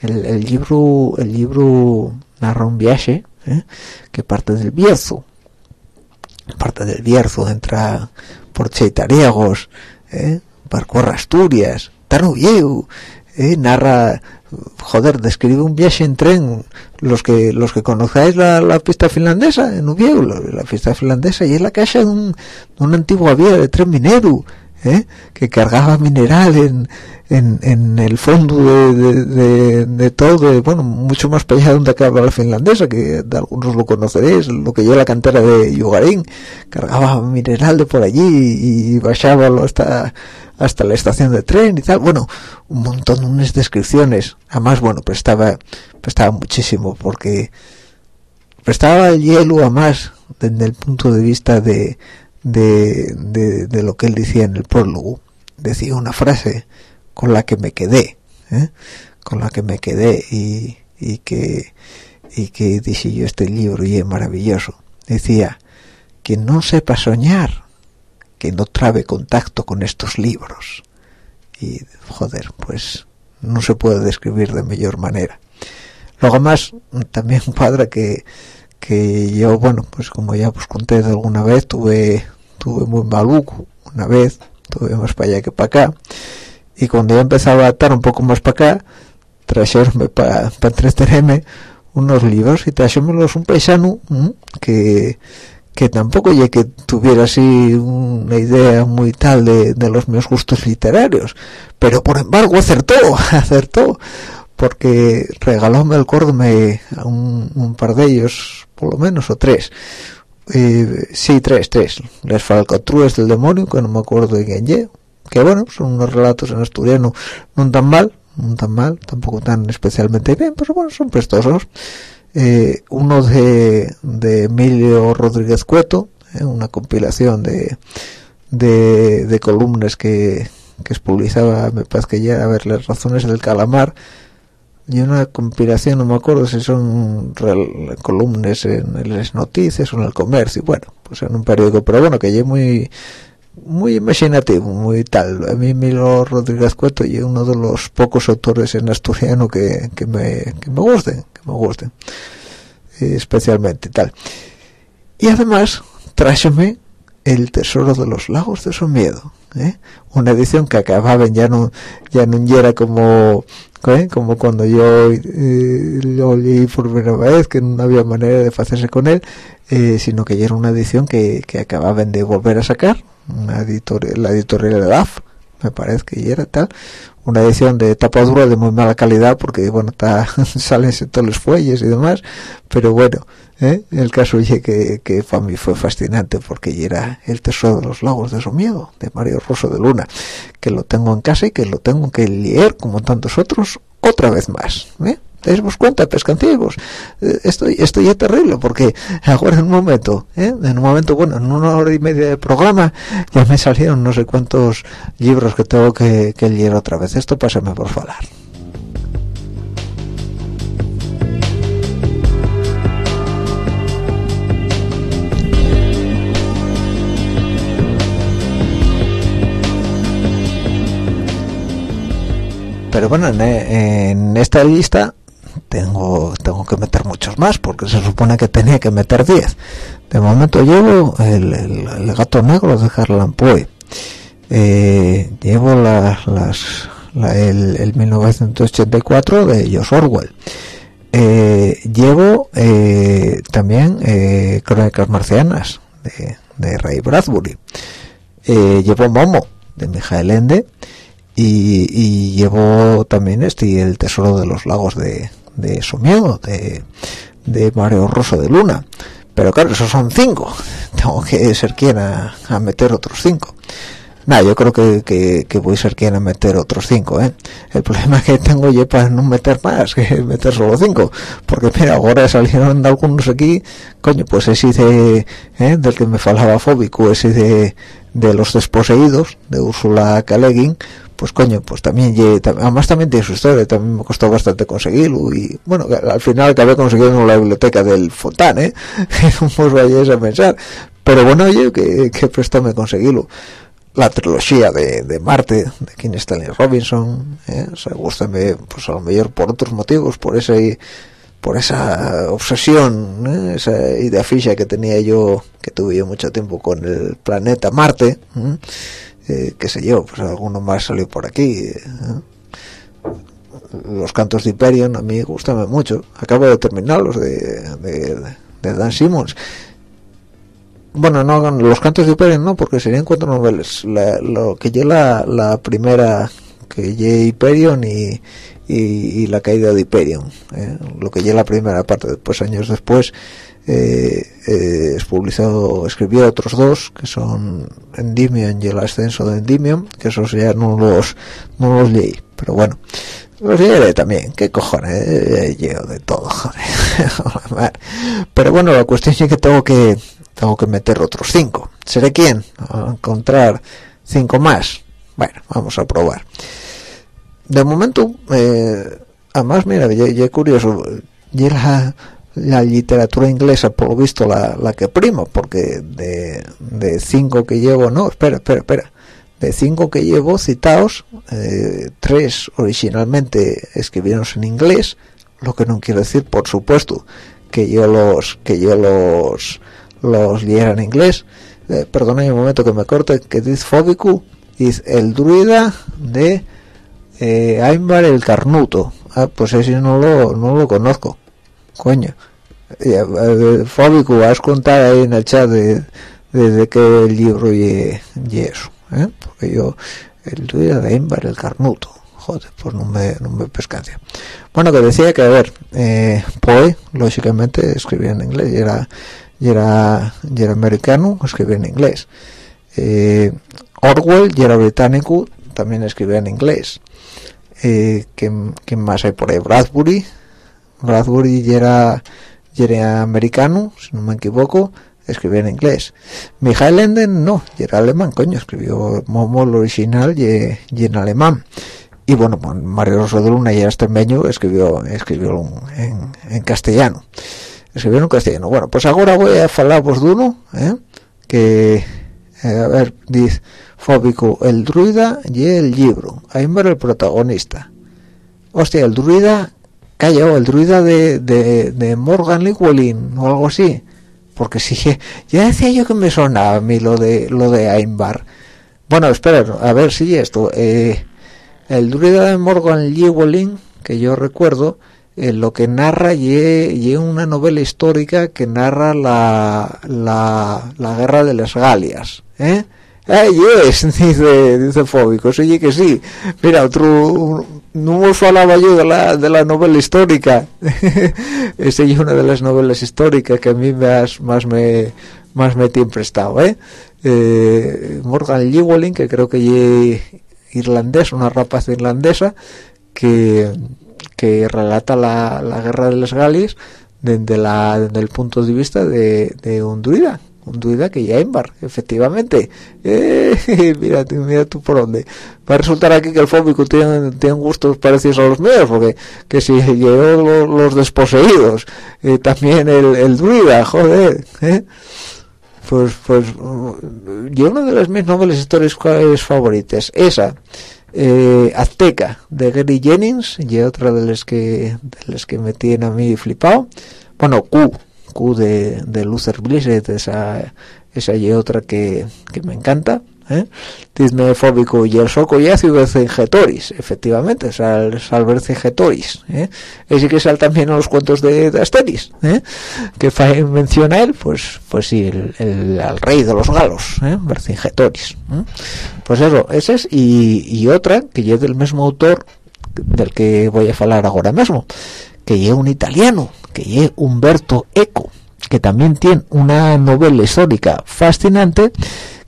El, libro el libro narra un viaje ¿eh? que parte del Bierzo, parte del Bierzo, entra por Cheitariegos, ¿eh? parcorre Asturias, Tarubieu, ¿eh? narra joder, describe un viaje en tren, los que los que conozcáis la, la pista finlandesa en Ubieu, la pista finlandesa y es la caja de, un, de una antigua de tren minero, ¿eh? que cargaba mineral en, en, en el fondo de, de, de, todo, bueno, mucho más para allá donde acaba la finlandesa, que algunos lo conoceréis, lo que yo la cantera de Yugarín, cargaba mineral de por allí y, bajaba hasta, hasta la estación de tren y tal, bueno, un montón, unas descripciones, además, bueno, prestaba, prestaba muchísimo, porque prestaba el hielo a más desde el punto de vista de, de, de, lo que él decía en el prólogo, decía una frase, con la que me quedé, ¿eh? con la que me quedé y, y que y que dije yo este libro y es maravilloso. Decía, que no sepa soñar, que no trabe contacto con estos libros. Y joder, pues no se puede describir de mejor manera. Luego más, también padre que, que yo, bueno, pues como ya os conté de alguna vez, tuve, tuve muy maluco una vez, tuve más para allá que para acá, y cuando ya empezaba a estar un poco más para acá trajeronme para pa entretenerme unos libros y trajeronmelos un paisano que que tampoco ya que tuviera así una idea muy tal de, de los mis gustos literarios pero por embargo acertó acertó porque regalóme el cordome a un, un, par de ellos por lo menos o tres eh, sí tres tres les falcatrues del demonio que no me acuerdo de quién que bueno, son unos relatos en asturiano no tan mal, no tan mal, tampoco tan especialmente bien, pero bueno, son prestosos. Eh, uno de, de, Emilio Rodríguez Cueto, eh, una compilación de, de, de columnas que, que expulsaba, me parece que ya, a ver, las razones del calamar, y una compilación, no me acuerdo si son columnas en, las noticias o en el comercio, bueno, pues en un periódico, pero bueno, que ya muy muy imaginativo, muy tal. A mí Milo Rodríguez Cueto y uno de los pocos autores en asturiano que, que, me, que me gusten, que me gusten, especialmente tal. Y además, trájeme El Tesoro de los Lagos de su Miedo, ¿eh? una edición que acababa ya no ya no era como ¿eh? como cuando yo eh, lo leí por primera vez que no había manera de hacerse con él eh, sino que ya era una edición que, que acababan de volver a sacar una editorial, la editorial de DAF, me parece que era tal, una edición de tapa dura de muy mala calidad porque bueno está salen todos los fuelles y demás pero bueno ¿eh? el caso oye que, que para fue fascinante porque era el tesoro de los lagos de su miedo de Mario Rosso de Luna que lo tengo en casa y que lo tengo que leer como tantos otros otra vez más ¿eh? Vos cuenta, pescantivos. Eh, estoy, estoy ya terrible porque ahora en un momento, ¿eh? en un momento, bueno, en una hora y media de programa ya me salieron no sé cuántos libros que tengo que, que leer otra vez. Esto pásame por falar. pero bueno en, esta lista tengo tengo que meter muchos más porque se supone que tenía que meter 10 de momento llevo el, gato negro de Harlan Poe. Eh, llevo las el, 1984 de George Orwell. Eh, llevo eh, también Crónicas Marcianas de, de Ray Bradbury. Llevo Momo de Mijael Ende y, y llevo también este el tesoro de los lagos de, de Somiedo, de, de Mario Rosso de Luna. Pero claro, esos son cinco. Tengo que ser quien a, meter otros cinco. Nada, yo creo que, que, voy a ser quien a meter otros cinco, ¿eh? El problema que tengo yo para no meter más, que meter solo cinco. Porque mira, ahora salieron algunos aquí, coño, pues ese de, ¿eh? del que me falaba fóbico, ese de, de los desposeídos, de Úrsula K pues coño, pues también, además también tiene su historia, también me costó bastante conseguirlo y bueno, al final acabé consiguiendo la biblioteca del Fontán, ¿eh? no vayáis a pensar, pero bueno, oye, que, que préstame conseguirlo. La trilogía de, de Marte, de King Stanley Robinson, ¿eh? o sea, gustame, pues a lo mejor por otros motivos, por ese por esa obsesión, ¿eh? esa idea fija que tenía yo, que tuve yo mucho tiempo con el planeta Marte, ¿eh? Eh, qué sé yo, pues alguno más salió por aquí. ¿eh? Los cantos de Hyperion a mí gustan mucho. Acabo de terminarlos de, de, Dan Simmons. bueno no los cantos de Hyperion no porque serían cuatro novelas lo que lleva la, primera que lleva Hyperion y, y, la caída de Hyperion ¿eh? lo que lleva la primera parte después años después eh, eh, publicado escribió otros dos que son Endymion y el ascenso de Endymion que esos ya no los no los leí pero bueno los leeré también. Qué cojones llevo de todo pero bueno la cuestión es que tengo que tengo que meter otros cinco. Seré quién a encontrar cinco más. Bueno vamos a probar. De momento eh, además mira ya, curioso ya la, la, literatura inglesa por lo visto la, la que primo porque de, de, cinco que llevo no espera espera espera. De cinco que llevo citados eh, tres originalmente escribieron en inglés lo que no quiere decir por supuesto que yo los que yo los los leyera en inglés. Eh, perdona un momento que me corte que dice Fobicu dice el druida de eh, Aymar el Carnuto ah, pues ese no lo, no lo conozco coño. Eh, Fóbico vas a contar ahí en el chat de, de, qué libro y, eso ¿eh? porque yo el druida de Aymar el Carnuto. Joder pues no me, no me pescancia bueno que decía que a ver eh, Poe lógicamente escribía en inglés y era y era, y era americano escribía en inglés. Eh, Orwell y era británico también escribía en inglés. Eh, ¿quién, más hay por ahí? Bradbury Bradbury ya era, era americano si no me equivoco escribía en inglés. Michael Enden no y era alemán coño escribió Momo el original y, en alemán. Y bueno pues Mario Rosso de Luna y era extremeño escribió escribió en, en castellano. Escribió en castellano. Bueno pues ahora voy a hablaros de uno ¿eh? que eh, a ver dice fóbico el druida y el libro ahí muere el protagonista. Hostia el druida calla el druida de, de, Morgan Llewellyn o algo así porque sí ya decía yo que me sonaba a mí lo de lo de Aimbar bueno espera a ver si esto eh, el druida de Morgan Llewellyn que yo recuerdo eh, lo que narra y una novela histórica que narra la, la, la guerra de las Galias ¿eh? ¡Ay! Dice, dice Fóbico, oye que sí. Mira, otro, no hemos hablado yo de la, de la novela histórica. Esa es una de las novelas históricas que a mí me más me más me tiene prestado, ¿eh? eh Morgan Llewellyn, que creo que es irlandés, una rapaz irlandesa, que, que relata la, la guerra de las Galias desde, la, desde el punto de vista de, de un druida un duda que ya bar efectivamente. Eh, mira, mira tú por dónde. Va a resultar aquí que el fóbico tiene, tiene gustos parecidos a los míos porque que si yo los, desposeídos eh, también el, el druida joder eh. pues pues yo una de las mis novelas históricas favoritas esa Azteca de Gary Jennings y otra de las que de las que me tiene a mí flipado. Bueno de, de Luther Blizzard, esa, esa y otra que, que me encanta. ¿eh? Disneyfóbico y el soco y ácido Getoris, efectivamente, sal, Salver Getoris. ¿eh? Ese que sale también en los cuentos de, de Asteris, ¿eh? que menciona él, pues pues sí, el, el, al rey de los galos, ¿eh? Vercingetoris. ¿eh? Pues eso, ese es, y, y otra que es del mismo autor del que voy a hablar ahora mismo, que es un italiano, que es Humberto Eco, que también tiene una novela histórica fascinante,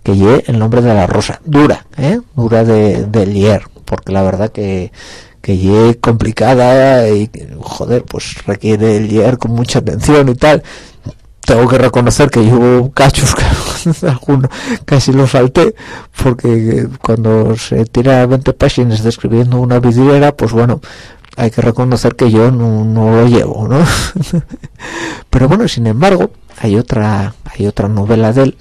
que es El nombre de la rosa, dura, ¿eh? dura de, de leer, porque la verdad que que es complicada y joder pues requiere leer con mucha atención y tal tengo que reconocer que yo cachos que alguno casi lo salté porque cuando se tira 20 páginas describiendo una vidriera pues bueno hay que reconocer que yo no, lo llevo no pero bueno sin embargo hay otra hay otra novela de él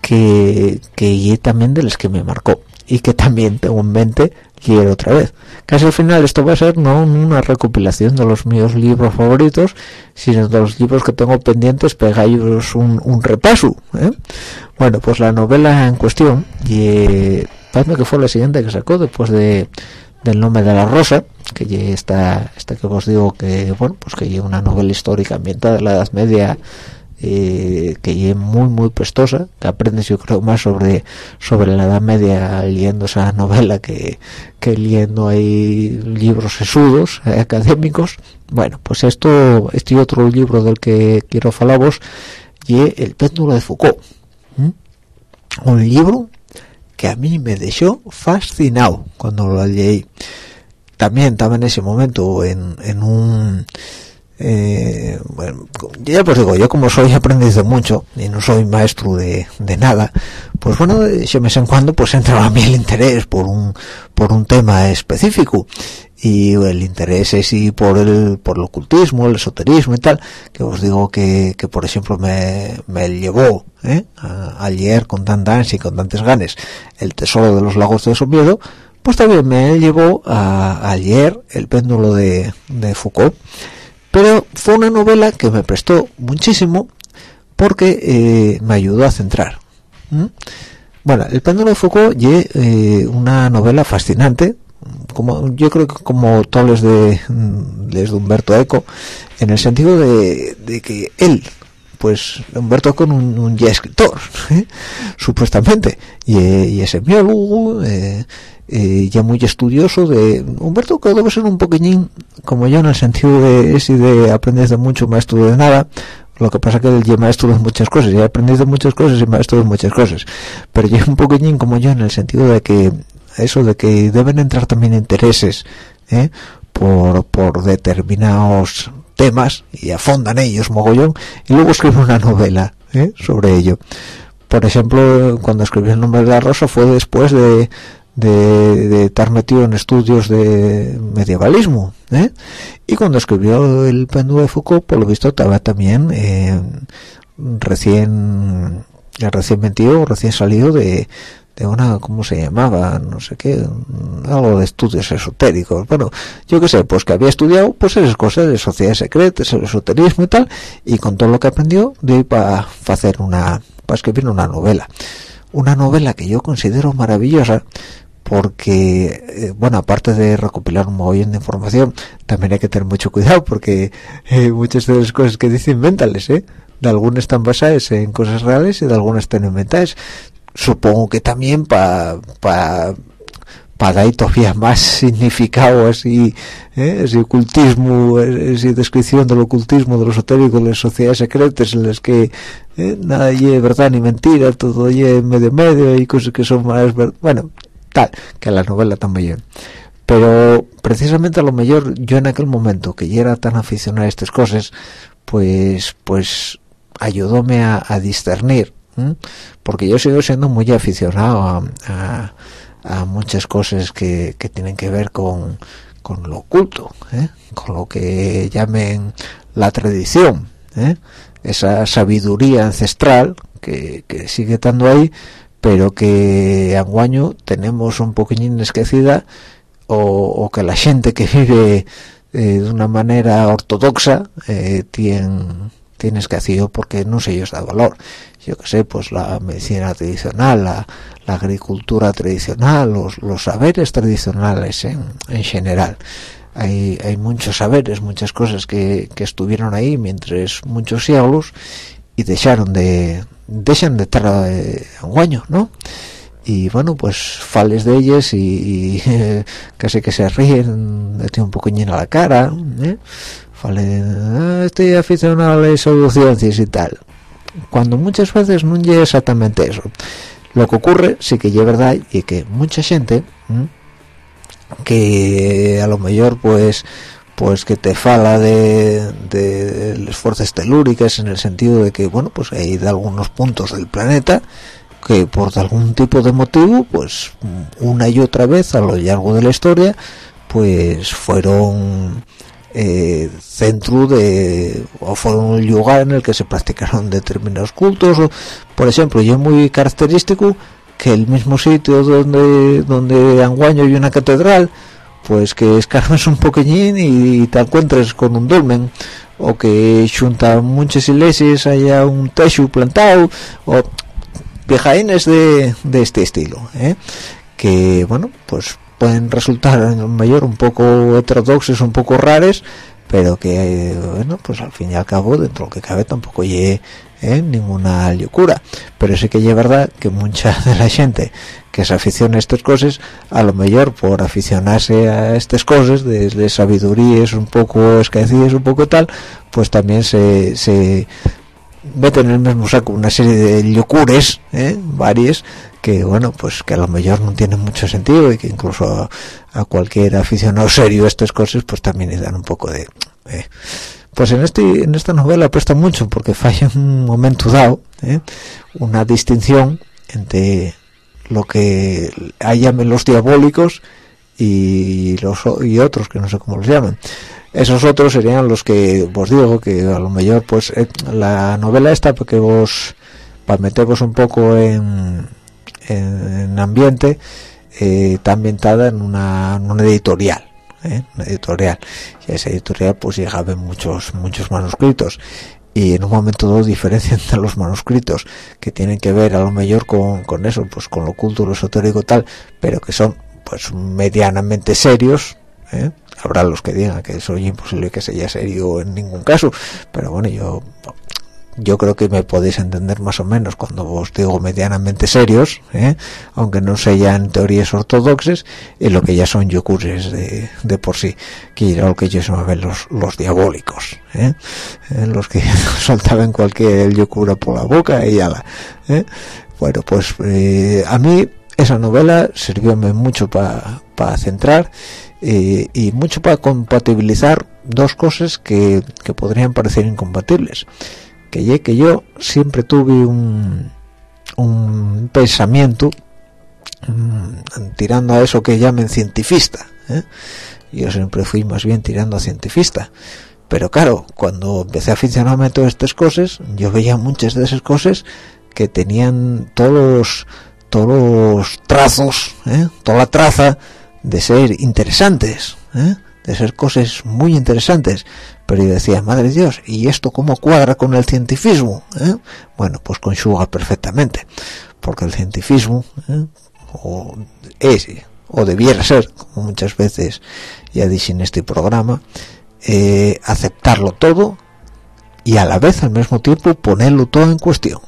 que que también de las que me marcó y que también tengo en mente leer otra vez casi al final esto va a ser no una recopilación de los míos libros favoritos sino de los libros que tengo pendientes pegaros un, un repaso ¿eh? bueno pues la novela en cuestión y parece que fue la siguiente que sacó después de del nombre de la rosa que ya está esta que os digo que bueno pues que una novela histórica ambientada en la Edad Media eh, que es muy muy pestosa que aprendes yo creo más sobre sobre la edad media leyendo esa novela que, que leyendo ahí libros sesudos eh, académicos. Bueno pues esto este otro libro del que quiero hablaros y el péndulo de Foucault un libro que a mí me dejó fascinado cuando lo leí. También estaba en ese momento en, en un eh, bueno, ya pues digo, yo como soy aprendiz de mucho y no soy maestro de, de nada, pues bueno, de vez en cuando pues entra a mí el interés por un, por un tema específico y el interés es y por el, por el ocultismo, el esoterismo y tal, que os digo que, que por ejemplo me, me llevó ¿eh? a, leer con tanta ansia y con tantas ganas el tesoro de los lagos de Somiedo, pues también me llevó a, a el péndulo de, Foucault pero fue una novela que me prestó muchísimo porque eh, me ayudó a centrar bueno el péndulo de Foucault es eh, una novela fascinante como yo creo que como todos de, de Humberto Eco en el sentido de, que él pues Humberto Eco un, un ya escritor ¿eh? supuestamente y, es semiólogo eh, ya muy estudioso de Humberto que debe ser un poquillín como yo en el sentido de ese de aprender de mucho maestro de nada lo que pasa que él ya maestro de muchas cosas y ha aprendido de muchas cosas y maestro de muchas cosas pero yo un poquillín como yo en el sentido de que eso de que deben entrar también intereses ¿eh? por, por determinados temas y afondan ellos mogollón y luego escribe una novela ¿eh? sobre ello por ejemplo cuando escribió el nombre de la rosa fue después de de, estar metido en estudios de medievalismo ¿eh? y cuando escribió el péndulo de Foucault por lo visto estaba también eh, recién recién metido recién salido de, de una cómo se llamaba no sé qué algo de estudios esotéricos bueno yo qué sé pues que había estudiado pues esas cosas de sociedades secretas el esoterismo y tal y con todo lo que aprendió de para hacer una para escribir una novela una novela que yo considero maravillosa porque, eh, bueno, aparte de recopilar un montón de información, también hay que tener mucho cuidado porque eh, muchas de las cosas que dicen inventales, ¿eh? De algunas están basadas en cosas reales y de algunas están inventadas. Supongo que también para pa, pa dar todavía más significado así, ¿eh? ese ocultismo, esa descripción del ocultismo, de los esotérico, de las sociedades secretas en las que ¿eh? nada es verdad ni mentira, todo es medio medio y cosas que son más... Bueno, tal que la novela también pero precisamente a lo mejor yo en aquel momento que ya era tan aficionado a estas cosas pues pues ayudóme a, discernir porque yo sigo siendo muy aficionado a, muchas cosas que, tienen que ver con, lo oculto ¿eh? con lo que llamen la tradición ¿eh? esa sabiduría ancestral que, sigue estando ahí pero que anguaño tenemos un poquillín esquecida o, que la gente que vive eh, de una manera ortodoxa eh, tiene, tiene esquecido porque no se ellos da valor. Yo que sé, pues la medicina tradicional, la, agricultura tradicional, los, los saberes tradicionales en, en general. Hay, hay muchos saberes, muchas cosas que, que estuvieron ahí mientras muchos siglos y dejaron de, dejan de estar eh, un año, ¿no? Y bueno, pues fales de ellas y, casi que se ríen, tiene un poco llena la cara, ¿eh? ah, estoy aficionado a las pseudociencias y tal. Cuando muchas veces no es exactamente eso. Lo que ocurre sí que es verdad y que mucha gente que a lo mejor pues pues que te fala de, de las fuerzas telúricas en el sentido de que bueno pues hay de algunos puntos del planeta que por algún tipo de motivo pues una y otra vez a lo largo de la historia pues fueron eh, centro de o fueron un lugar en el que se practicaron determinados cultos por ejemplo y es muy característico que el mismo sitio donde donde Anguaño y una catedral pues que escarbes un poquillín y te encuentres con un dolmen o que junta muchas iglesias haya un techo plantado o viejaines de, de este estilo ¿eh? que bueno pues pueden resultar en mayor un poco heterodoxos un poco rares pero que bueno pues al fin y al cabo dentro de lo que cabe tampoco llegue ¿eh? ninguna locura pero sí que es verdad que mucha de la gente que se aficiona a estas cosas a lo mejor por aficionarse a estas cosas de, de sabiduría es un poco escaecidas un poco tal pues también se, se meten en el mismo saco una serie de locures ¿eh? varias que bueno pues que a lo mejor no tienen mucho sentido y que incluso a, cualquier aficionado serio estas cosas pues también le dan un poco de eh. pues en este en esta novela presta mucho porque falla en un momento dado ¿eh? una distinción entre lo que hay los diabólicos y los y otros que no sé cómo los llaman esos otros serían los que os digo que a lo mejor pues eh, la novela esta porque vos para meteros un poco en en, ambiente eh, está ambientada en una, editorial ¿eh? una editorial y esa editorial pues llegaba muchos muchos manuscritos y en un momento dado diferencia entre los manuscritos que tienen que ver a lo mejor con, eso pues con lo culto lo esotérico tal pero que son pues medianamente serios ¿eh? habrá los que digan que soy imposible que sea serio en ningún caso pero bueno yo yo creo que me podéis entender más o menos cuando os digo medianamente serios, ¿eh? aunque no sean teorías ortodoxas, y lo que ya son yokures de, de por sí, que era lo que ellos llaman los, los diabólicos, ¿eh? ¿Eh? los que soltaban cualquier yokura por la boca y ya la... Bueno, pues a mí esa novela sirvióme mucho para centrar y mucho para compatibilizar dos cosas que, que podrían parecer incompatibles que, que yo siempre tuve un, un pensamiento mm, tirando a eso que llamen cientifista ¿eh? yo siempre fui más bien tirando a cientifista pero claro cuando empecé a aficionarme a todas estas cosas yo veía muchas de esas cosas que tenían todos todos los trazos ¿eh? toda la traza de ser interesantes ¿eh? De ser cosas muy interesantes pero yo decía madre dios y esto cómo cuadra con el cientifismo ¿Eh? bueno pues conjuga perfectamente porque el cientifismo ¿eh? es o debiera ser como muchas veces ya dije en este programa eh, aceptarlo todo y a la vez al mismo tiempo ponerlo todo en cuestión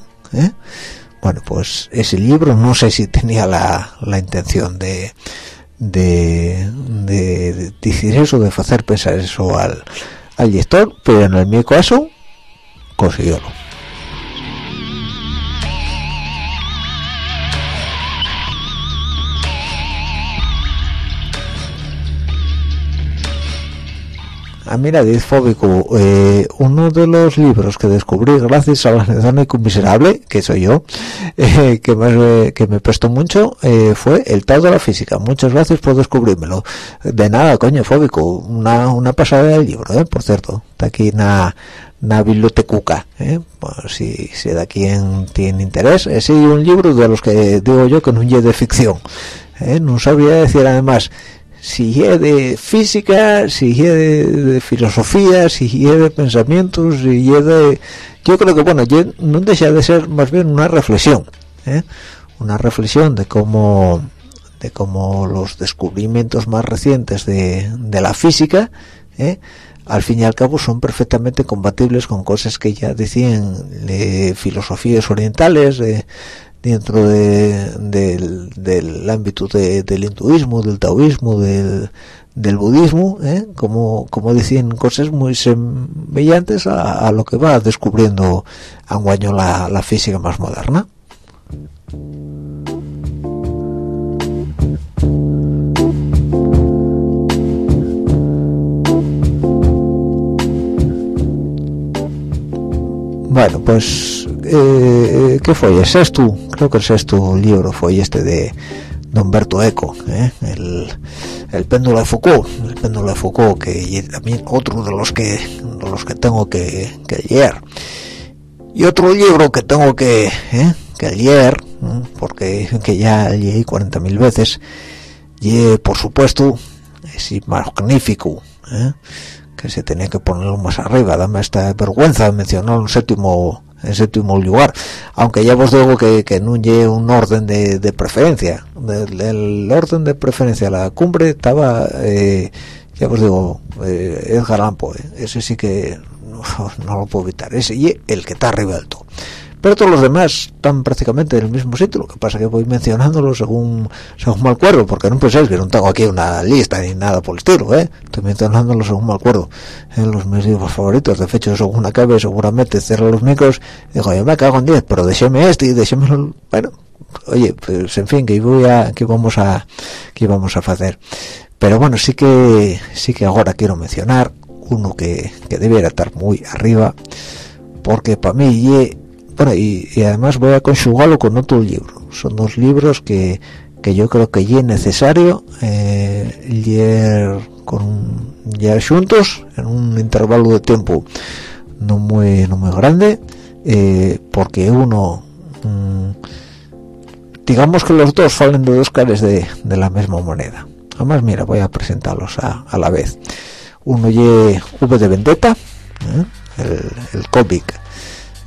bueno pues ese libro no sé si tenía la, la intención de de, de, decir eso, de hacer pensar eso al, al lector, pero en el mi caso consiguió Ah, mira, dice Fóbico, eh, uno de los libros que descubrí gracias a la anécdota miserable, que soy yo, eh, que, me, que me prestó mucho, eh, fue El Tao de la Física. Muchas gracias por descubrírmelo. De nada, coño, Fóbico, una, una pasada del libro, eh, por cierto. Está aquí una, una eh. si, si de quien tiene interés. Es un libro de los que digo yo que no es de ficción. Eh. No sabría decir además si es de física, si es de, filosofía, si es de pensamientos, si es de... Yo creo que, bueno, no deja de ser más bien una reflexión, ¿eh? una reflexión de cómo de cómo los descubrimientos más recientes de, de la física, ¿eh? al fin y al cabo son perfectamente compatibles con cosas que ya decían de filosofías orientales, de, dentro del, ámbito del hinduismo, del taoísmo, del, budismo, ¿eh? como, como decían cosas muy semejantes a, lo que va descubriendo anguaño la, la física más moderna. Bueno, pues, eh, ¿qué fue? ¿El sexto? Creo que el sexto libro fue este de, Humberto Eco, ¿eh? el, péndulo de Foucault, el péndulo de Foucault, que también otro de los que de los que tengo que, leer. Y otro libro que tengo que, ¿eh? que leer, porque que ya leí 40.000 veces, y por supuesto, es magnífico, ¿eh? que se tenía que ponerlo más arriba, dame esta vergüenza mencionar un séptimo en séptimo lugar. Aunque ya os digo que, que no lleve un orden de, preferencia. El, orden de preferencia la cumbre estaba eh, ya os digo eh, Edgar Allan Poe ese sí que no, lo puedo evitar. Ese y el que está arriba del todos los demás están prácticamente en el mismo sitio. Lo que pasa que voy mencionándolos según según me acuerdo porque no pensáis que no tengo aquí una lista ni nada por el estilo ¿eh? estoy mencionándolos según me acuerdo en los mis libros favoritos de hecho según acabe seguramente cierro los micros digo yo me cago en 10 pero déjeme este y déjeme bueno oye pues en fin que voy a que vamos a que vamos a hacer. Pero bueno sí que sí que ahora quiero mencionar uno que, que debiera estar muy arriba porque para mí bueno y, además voy a conjugarlo con otro libro. Son dos libros que, que yo creo que ya es necesario eh, leer con ya juntos en un intervalo de tiempo no muy no muy grande eh, porque uno mm, digamos que los dos salen de dos caras de, de la misma moneda. Además mira voy a presentarlos a, a la vez. Uno y V de Vendetta ¿eh? el, el cómic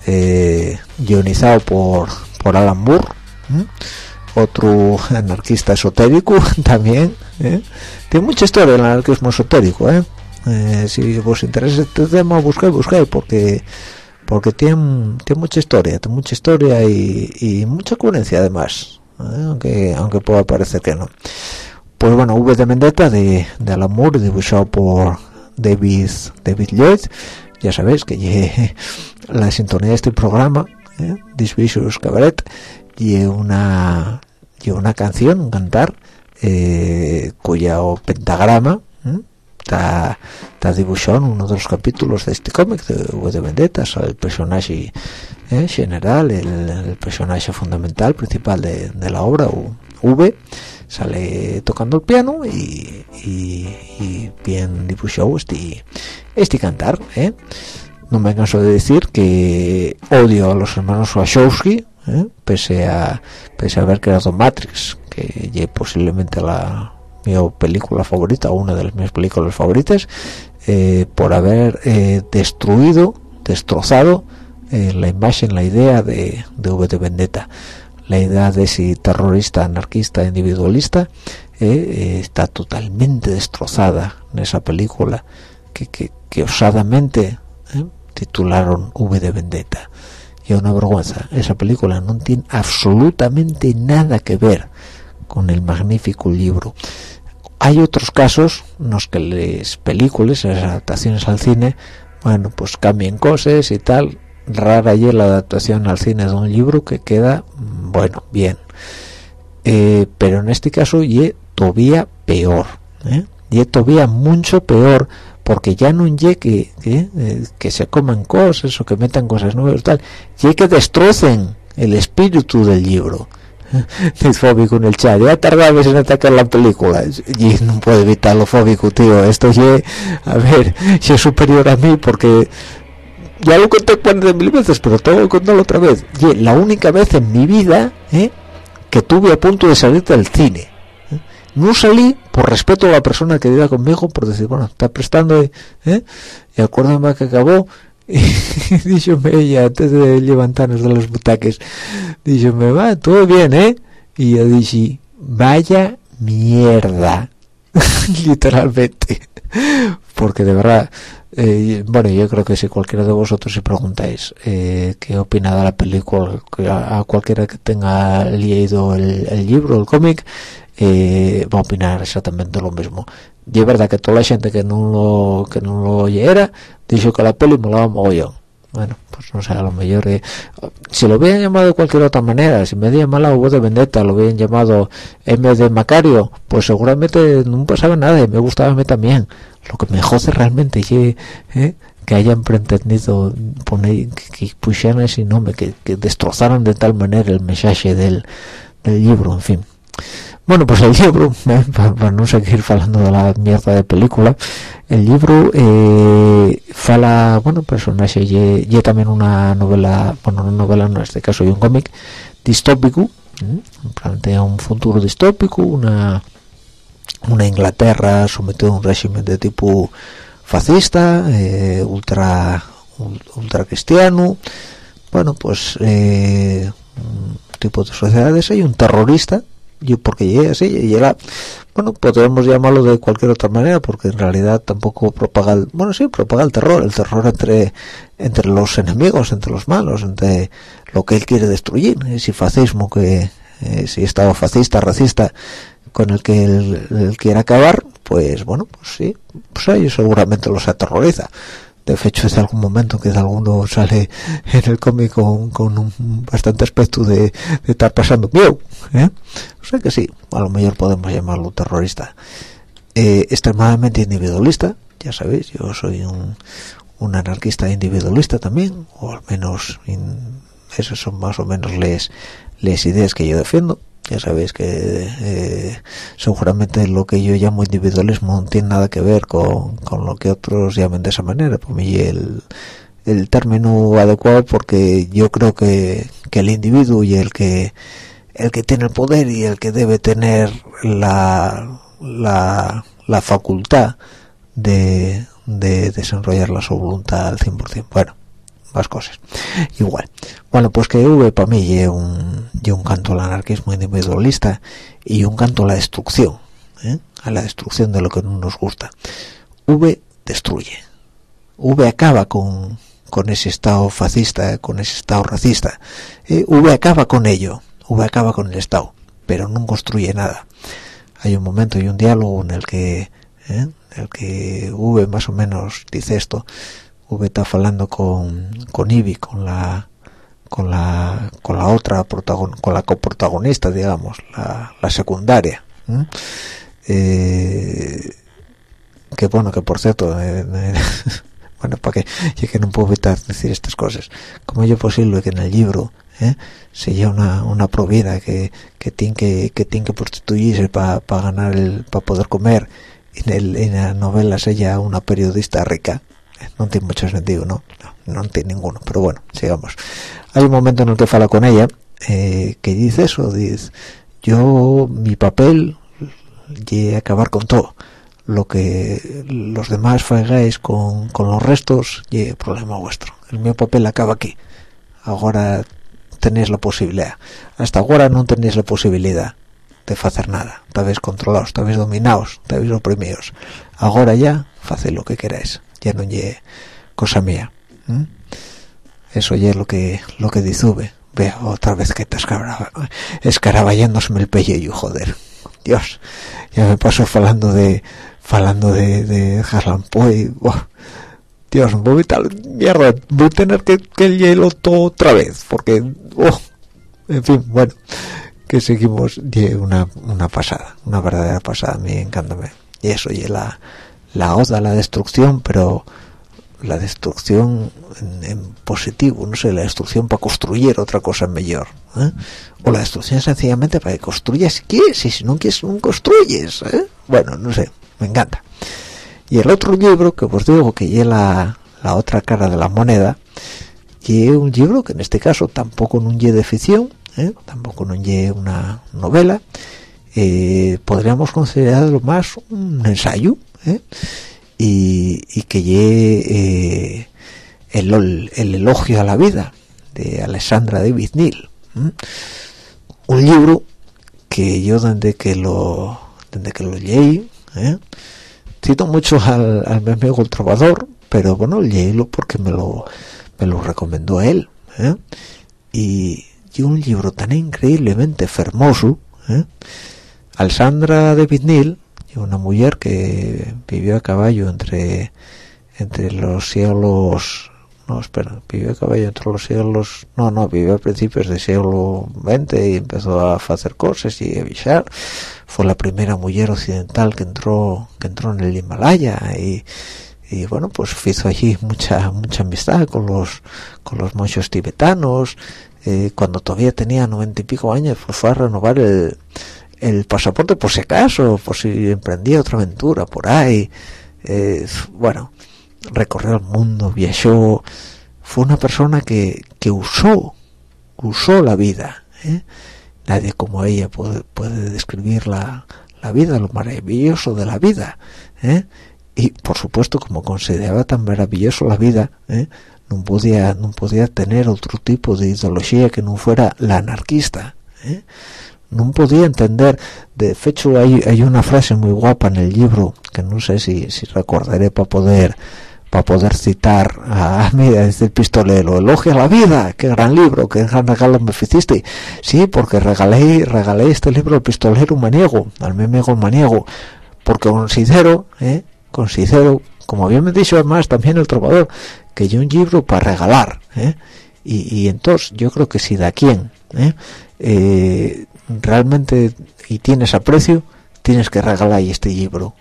eh, guionizado por por Alan Moore ¿eh? otro anarquista esotérico también ¿eh? tiene mucha historia el anarquismo esotérico si os interesa este tema buscáis buscáis porque porque tiene, tiene mucha historia tiene mucha historia y, y mucha coherencia además aunque aunque pueda parecer que no pues bueno V de Vendetta de, de Alan Moore dibujado por David, David Lloyd, ya sabéis que la sintonía de este programa, ¿eh? Cabaret, y una, y una canción, cantar, eh, cuya pentagrama está ¿eh? dibujado en uno de los capítulos de este cómic de V de Vendetta, el personaje ¿eh? general, el, personaje fundamental, principal de, la obra, V, sale tocando el piano y, bien dibujado este, este cantar ¿eh? no me canso de decir que odio a los hermanos Wachowski ¿eh? pese a pese a haber creado Matrix que es posiblemente la mi película favorita una de las mis películas favoritas eh, por haber destruido destrozado la imagen la idea de, de V de Vendetta la idea de si terrorista, anarquista, individualista, eh, eh, está totalmente destrozada en esa película que, osadamente eh, titularon V de Vendetta. Y es una vergüenza, esa película no tiene absolutamente nada que ver con el magnífico libro. Hay otros casos en los que las películas, las adaptaciones al cine, bueno, pues cambian cosas y tal, rara y la adaptación al cine de un libro que queda bueno bien eh, pero en este caso y todavía peor ¿eh? y todavía mucho peor porque ya no ye que, eh, que se coman cosas o que metan cosas nuevas tal y que destrocen el espíritu del libro fóbico en el chat ya tardabas en atacar la película y no puedo evitarlo fóbico tío esto ya a ver si es superior a mí porque ya lo conté cuatro mil veces pero tengo que contarlo otra vez y la única vez en mi vida ¿eh? que tuve a punto de salir del cine ¿eh? No salí por respeto a la persona que viva conmigo por decir bueno está prestando ¿eh? y acuérdame que acabó y díjome ella antes de levantarnos de los butaques díjome va todo bien eh y yo dije vaya mierda literalmente porque de verdad eh, bueno, yo creo que si cualquiera de vosotros se preguntáis eh, qué opina de la película, a, cualquiera que tenga leído el, libro, el cómic, eh, va a opinar exactamente lo mismo. Y es verdad que toda la gente que no lo que no lo oyera dijo que la peli molaba mogollón. Bueno, pues no sé, a lo mejor si lo hubieran llamado de cualquier otra manera, si me habían llamado V de Vendetta, lo hubieran llamado M de Macario, pues seguramente no pasaba nada y me gustaba a mí también lo que me jode realmente es ¿eh? que hayan pretendido poner que, pusieran ese nombre que, que, destrozaran de tal manera el mensaje del, del libro en fin bueno pues el libro ¿eh? para, no seguir hablando de la mierda de película el libro eh, fala bueno personaje y, también una novela bueno una novela no en este caso y un cómic distópico plantea un futuro distópico una una Inglaterra sometida a un régimen de tipo fascista, eh, ultra ultra cristiano, bueno pues eh, un tipo de sociedades hay un terrorista yo porque llegué así y era bueno podríamos llamarlo de cualquier otra manera porque en realidad tampoco propaga el, bueno sí propaga el terror el terror entre entre los enemigos entre los malos entre lo que él quiere destruir. Ese fascismo que si estado fascista racista con el que él, quiere acabar pues bueno pues sí pues a ellos seguramente los aterroriza de hecho es algún momento que de alguno sale en el cómic con, un bastante aspecto de, estar pasando miedo ¿eh? o sea que sí a lo mejor podemos llamarlo terrorista eh, extremadamente individualista ya sabéis yo soy un, un anarquista individualista también o al menos esas son más o menos les ideas que yo defiendo ya sabéis que eh, seguramente lo que yo llamo individualismo no tiene nada que ver con, con lo que otros llamen de esa manera por mí el, el término adecuado porque yo creo que, que, el individuo y el que el que tiene el poder y el que debe tener la, la, la facultad de, de desarrollar su voluntad al 100%. Bueno, más cosas. Igual. Bueno pues que V para mí es un, un canto al anarquismo individualista y un canto a la destrucción ¿eh? a la destrucción de lo que no nos gusta. V destruye. V acaba con, con ese estado fascista con ese estado racista. ¿eh? V acaba con ello. V acaba con el estado pero no construye nada. Hay un momento y un diálogo en el que ¿eh? el que V más o menos dice esto V está hablando con, con Ivy, con la con la con la otra protagon, con la coprotagonista digamos la, secundaria eh, que bueno que por cierto eh, eh, bueno para que ya que no puedo evitar decir estas cosas. Como yo posible que en el libro ¿eh? se una, una provida que, que tiene que, que tiene que prostituirse para ganar el para poder comer. En, el, en la novela se una periodista rica no tiene mucho sentido ¿no? no, tiene ninguno pero bueno sigamos. Hay un momento en el que fala con ella eh, que dice eso dice yo mi papel y acabar con todo. Lo que los demás fagáis con, con los restos y problema vuestro. El mío papel acaba aquí. Ahora tenéis la posibilidad. Hasta ahora no tenéis la posibilidad de hacer nada. Estabais controlados estabais dominados estabais oprimidos. Ahora ya haced lo que queráis ya no es cosa mía eso ya es lo que lo que dice veo otra vez que estás escaraballándose el pellejo joder. Dios ya me paso falando de falando de, de Harlan Poe Dios voy tal mierda voy a tener que, que hielo todo otra vez porque oh, en fin bueno que seguimos de una, una pasada una verdadera pasada a mí encántame y eso y la la oda a la destrucción pero la destrucción en, positivo no sé la destrucción para construir otra cosa mejor ¿eh? o la destrucción sencillamente para que construyas quieres y si no quieres no construyes ¿eh? bueno no sé me encanta y el otro libro que os digo que lleva la, otra cara de la moneda y un libro que en este caso tampoco no de ficción ¿eh? tampoco no una novela podríamos considerarlo más un ensayo ¿eh? y, que lle el, elogio a la vida de Alessandra de Viznil un libro que yo desde que lo desde que lo leí ¿eh? cito mucho al, al amigo el trovador pero bueno leílo porque me lo me lo recomendó él ¿eh? y, y, un libro tan increíblemente hermoso Alessandra de Viznil una mujer que vivió a caballo entre entre los siglos no espera vivió a caballo entre los siglos no no vivió a principios del siglo XX y empezó a hacer cosas y a avisar fue la primera mujer occidental que entró que entró en el Himalaya y y bueno pues hizo allí mucha mucha amistad con los con los monjes tibetanos. Eh, cuando todavía tenía noventa y pico años pues fue a renovar el el pasaporte por si acaso, por si emprendía otra aventura por ahí. Eh, bueno, recorrió el mundo, viajó. Fue una persona que, que usó, usó la vida. ¿eh? Nadie como ella puede, puede describir la, la, vida, lo maravilloso de la vida. ¿eh? Y por supuesto, como consideraba tan maravilloso la vida, no podía no podía tener otro tipo de ideología que no fuera la anarquista no podía entender de hecho hay, hay una frase muy guapa en el libro que no sé si, si recordaré para poder para poder citar a, mí desde el pistolero elogia la vida qué gran libro qué gran regalo me hiciste sí porque regalé regalé este libro al pistolero maniego al mi amigo maniego porque considero eh, considero como había me dicho además también el trovador que yo un libro para regalar ¿eh? y, entonces yo creo que si da quien ¿eh? eh, realmente y tienes aprecio tienes que regalar este libro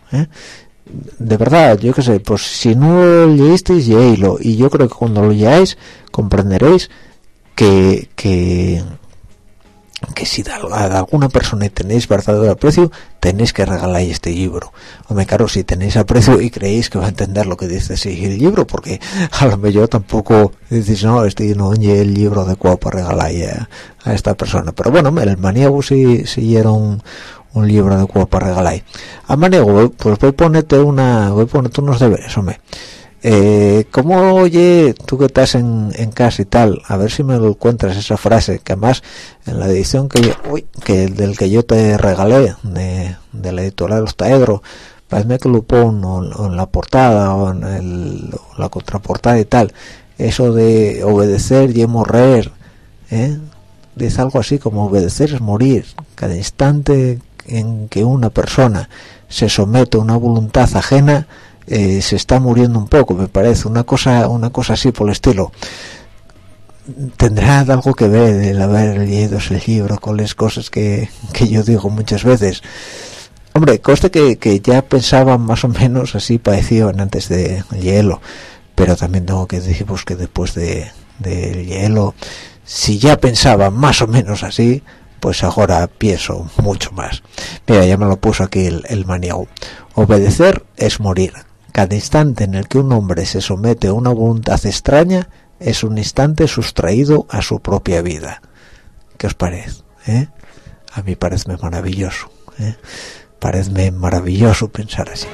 de verdad yo qué sé pues si no lo leísteis leílo. Y yo creo que cuando lo leáis comprenderéis que, que que si a alguna persona tenéis verdadero aprecio, tenéis que regalar este libro. Hombre, claro, si tenéis aprecio y creéis que va a entender lo que dice ese el libro, porque a lo mejor tampoco dices, no, este no oye el libro adecuado para regalar a, esta persona. Pero bueno, el maniego sí, sí era un, un libro adecuado para regalar. A maniego, pues voy a ponerte una, voy a ponerte unos deberes, hombre eh, ¿cómo oye tú que estás en, casa y tal? A ver si me encuentras esa frase, que además en la edición que yo, uy, que del que yo te regalé, de, la editorial Ostaedro, parece que lo pongo en la portada o en el, la contraportada y tal, eso de obedecer y morrer, ¿eh? dice algo así como obedecer es morir, cada instante en que una persona se somete a una voluntad ajena, eh, se está muriendo un poco me parece una cosa una cosa así por el estilo. Tendrá algo que ver el haber leído ese libro con las cosas que, que yo digo muchas veces hombre coste que, que, ya pensaba más o menos así parecían antes de hielo pero también tengo que decir pues que después de del hielo si ya pensaba más o menos así pues ahora pienso mucho más. Mira ya me lo puso aquí el, el obedecer es morir cada instante en el que un hombre se somete a una voluntad extraña es un instante sustraído a su propia vida. ¿Qué os parece? Eh? A mí parece maravilloso. ¿eh? Parece maravilloso pensar así.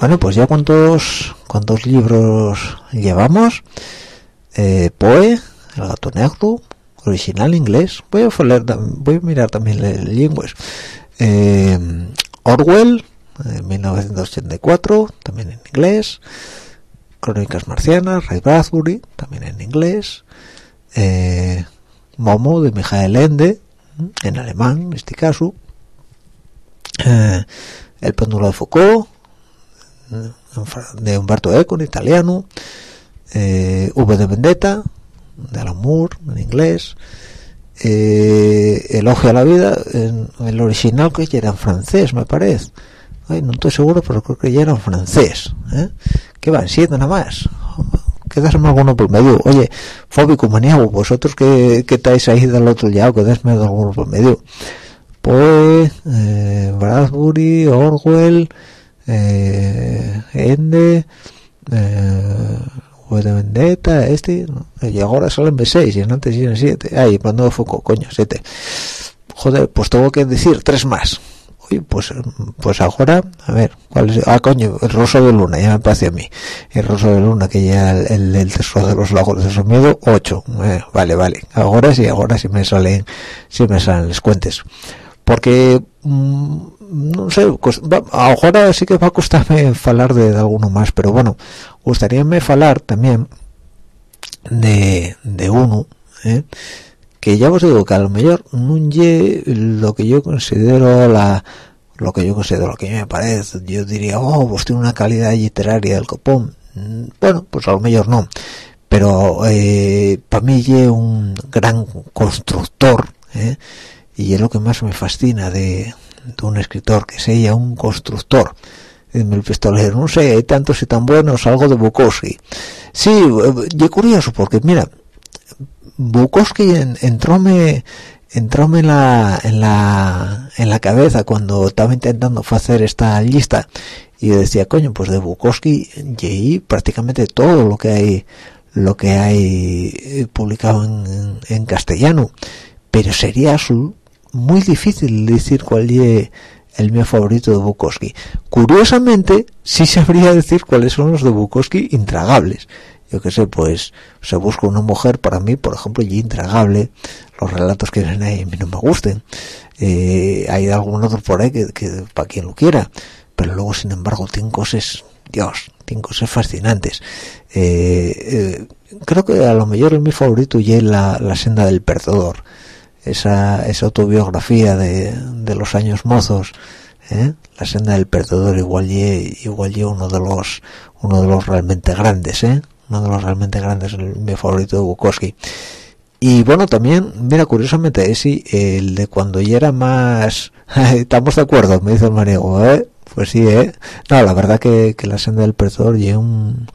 Bueno, pues ya cuántos cuántos libros llevamos. Eh, Poe, El gato negro, original inglés. Voy a voy a mirar también las lenguas eh, Orwell 1984 también en inglés. Crónicas Marcianas Ray Bradbury también en inglés. Eh, Momo de Michael Ende en alemán en este caso. Eh, El péndulo de Foucault de Umberto Eco en italiano. V de Vendetta de Alan Moore en inglés eh, Elogio a la vida en el original que era en francés me parece. No estoy seguro pero creo que ya era en francés ¿eh? que van siendo nada más. Quedarme alguno por medio. Oye fóbico maníaco vosotros que, estáis ahí del otro lado quedasme alguno por medio. Pues eh, Bradbury Orwell eh, Ende eh, pues de Vendetta, este, y ahora salen B6 y antes eran 7. Ay, cuando de foco, coño, 7. Joder, pues tengo que decir tres más. Uy, pues, pues ahora, a ver, ¿cuál es? Ah, coño, el Rosso de Luna, ya me parece a mí. El Rosso de Luna, que ya el, tesoro de los lagos de Somiedo, 8. Eh, vale, vale. Ahora sí, ahora sí me salen, sí me salen los cuentes. Porque, mmm, no sé, ahora sí que va a costarme hablar de, alguno más, pero bueno, gustaríame hablar también de, de uno, ¿eh? que ya os digo que a lo mejor no es lo que yo considero la lo que yo considero lo que me parece yo diría oh pues tiene una calidad literaria del copón bueno pues a lo mejor no pero eh, para mí es un gran constructor ¿eh? y es lo que más me fascina de, de un escritor que sea un constructor el pistolero no sé hay tantos y tan buenos algo de Bukowski. Sí y curioso porque mira Bukowski entróme entróme en la en la en la cabeza cuando estaba intentando hacer esta lista y decía coño pues de Bukowski y prácticamente todo lo que hay lo que hay publicado en, en castellano pero sería su muy difícil decir cuál es el mío favorito de Bukowski. Curiosamente sí sabría decir cuáles son los de Bukowski intragables. Yo qué sé pues se busca una mujer para mí por ejemplo y intragable. Los relatos que vienen ahí a mí no me gusten. Eh, hay algún otro por ahí que, para quien lo quiera. Pero luego sin embargo tiene cosas Dios tiene cosas fascinantes. Eh, eh, creo que a lo mejor es mi favorito es la, la senda del perdedor esa, esa autobiografía de, de los años mozos ¿eh? la senda del perdedor igual y igual y uno de los uno de los realmente grandes ¿eh? uno de los realmente grandes mi favorito de Bukowski y bueno también mira curiosamente ese el de cuando ya era más estamos de acuerdo me dice el maniego ¿eh? pues sí eh no la verdad que, que la senda del perdedor y un,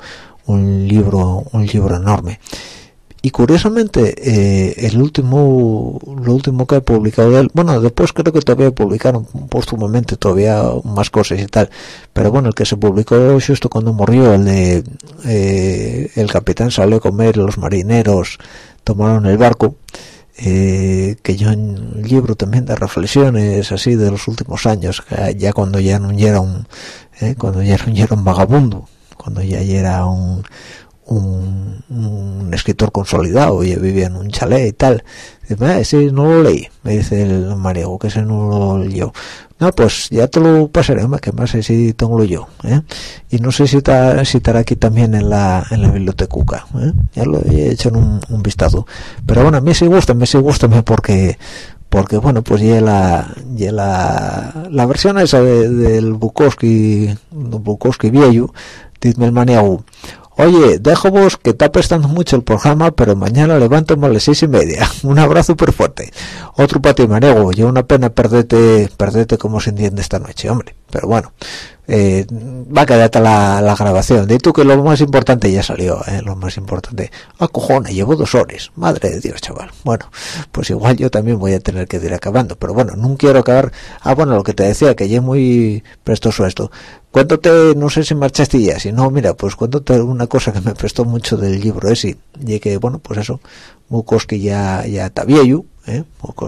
un libro un libro enorme y curiosamente eh, el último lo último que he publicado de él bueno después creo que todavía publicaron póstumamente todavía más cosas y tal pero bueno el que se publicó justo cuando murió el de eh, el capitán salió a comer los marineros tomaron el barco eh, que yo en libro también de reflexiones así de los últimos años ya cuando ya no era un cuando ya no era un vagabundo cuando ya era un un, escritor consolidado y vivía en un chalet y tal dice, ese no lo leí me dice el mariego que ese no lo leyó no pues ya te lo pasaré que más si tengo yo ¿eh? y no sé si, está, si estará aquí también en la en la biblioteca ¿eh? ya lo he hecho en un, vistazo pero bueno a mí sí gusta me sí gusta porque porque bueno pues ya la ya la, la versión esa del Bukowski Bukowski viejo dime el maniego Oye, dejo vos que está prestando mucho el programa, pero mañana levanto a las seis y media. Un abrazo súper fuerte. Otro ti, manego. Yo una pena perderte, perderte como se entiende esta noche, hombre. Pero bueno, eh, va a quedar la, grabación. De tú que lo más importante ya salió, eh, lo más importante. Ah, cojones, llevo dos horas. Madre de Dios, chaval. Bueno, pues igual yo también voy a tener que ir acabando. Pero bueno, no quiero acabar. Ah, bueno, lo que te decía, que ya muy prestoso esto. Cuéntate, no sé si marchaste ya, si no, mira, pues cuéntate una cosa que me prestó mucho del libro ese, y que, bueno, pues eso, que ya, ya está viejo, ¿eh?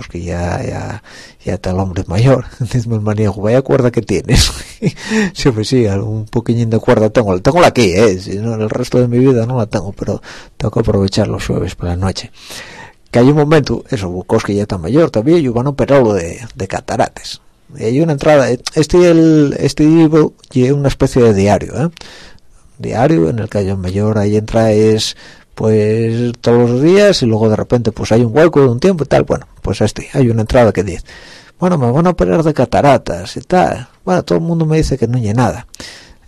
que ya, ya, ya está el hombre mayor, dice el maníaco, vaya cuerda que tienes, sí, pues sí, un poquillín de cuerda tengo, tengo la aquí, ¿eh? Si no, el resto de mi vida no la tengo, pero tengo que aprovechar los jueves por la noche. Que hay un momento, eso, que ya está mayor también, y van a operarlo de, de catarates hay una entrada este el este libro lleva una especie de diario ¿eh? diario en el que un mayor ahí entra es pues todos los días y luego de repente pues hay un hueco de un tiempo y tal. Bueno pues este hay una entrada que dice bueno me van a operar de cataratas y tal bueno todo el mundo me dice que no hay nada.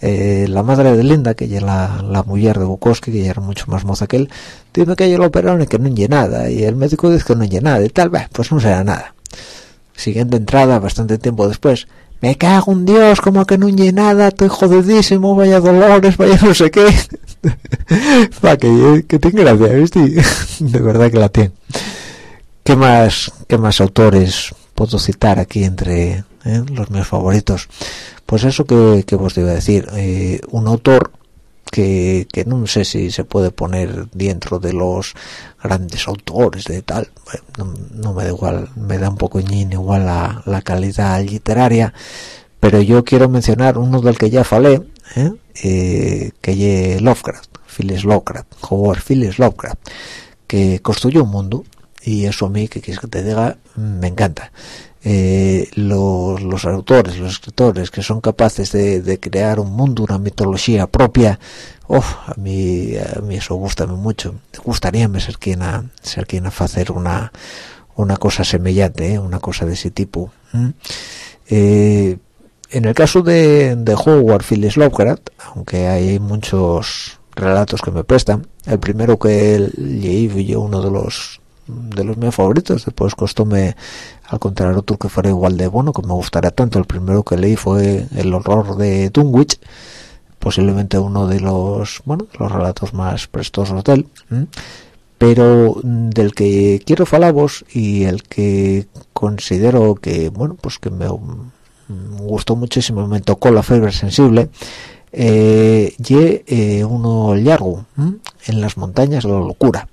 Eh, la madre de Linda, que ella la, la mujer de Bukowski, que ella era mucho más moza que él, dice que ella lo operaron y que no hay nada, y el médico dice que no hay nada, y tal, pues no será nada. Siguiente entrada bastante tiempo después me cago en Dios como que no hay nada estoy jodidísimo vaya dolores vaya no sé qué. Va, que, que tiene gracia ¿viste? de verdad que la tiene. Qué más qué más autores puedo citar aquí entre eh, los mis favoritos pues eso que, que vos te iba a decir. Eh, un autor que, que, no sé si se puede poner dentro de los grandes autores de tal no, me da igual me da un poco igual la, la, calidad literaria pero yo quiero mencionar uno del que ya falé ¿eh? Eh, que es Lovecraft Phyllis Lovecraft Howard Phyllis Lovecraft que construyó un mundo y eso a mí que quieres que te diga me encanta eh, los, los, autores, los escritores que son capaces de, crear un mundo, una mitología propia, a mí a mí eso gusta mucho. Gustaría ser quien a ser quien a hacer una una cosa semejante, ¿eh? una cosa de ese tipo. Eh, en el caso de, de Howard Phillips Lovecraft, aunque hay muchos relatos que me prestan, el primero que leí yo uno de los de los míos favoritos, después costóme al contrario otro que fuera igual de bueno, que me gustaría tanto. El primero que leí fue El horror de Dunwich, posiblemente uno de los, bueno, los relatos más prestosos de él. Pero del que quiero falaros y el que considero que, bueno, pues que me gustó muchísimo, me tocó la fiebre sensible, eh, y eh, uno largo, en las montañas de la locura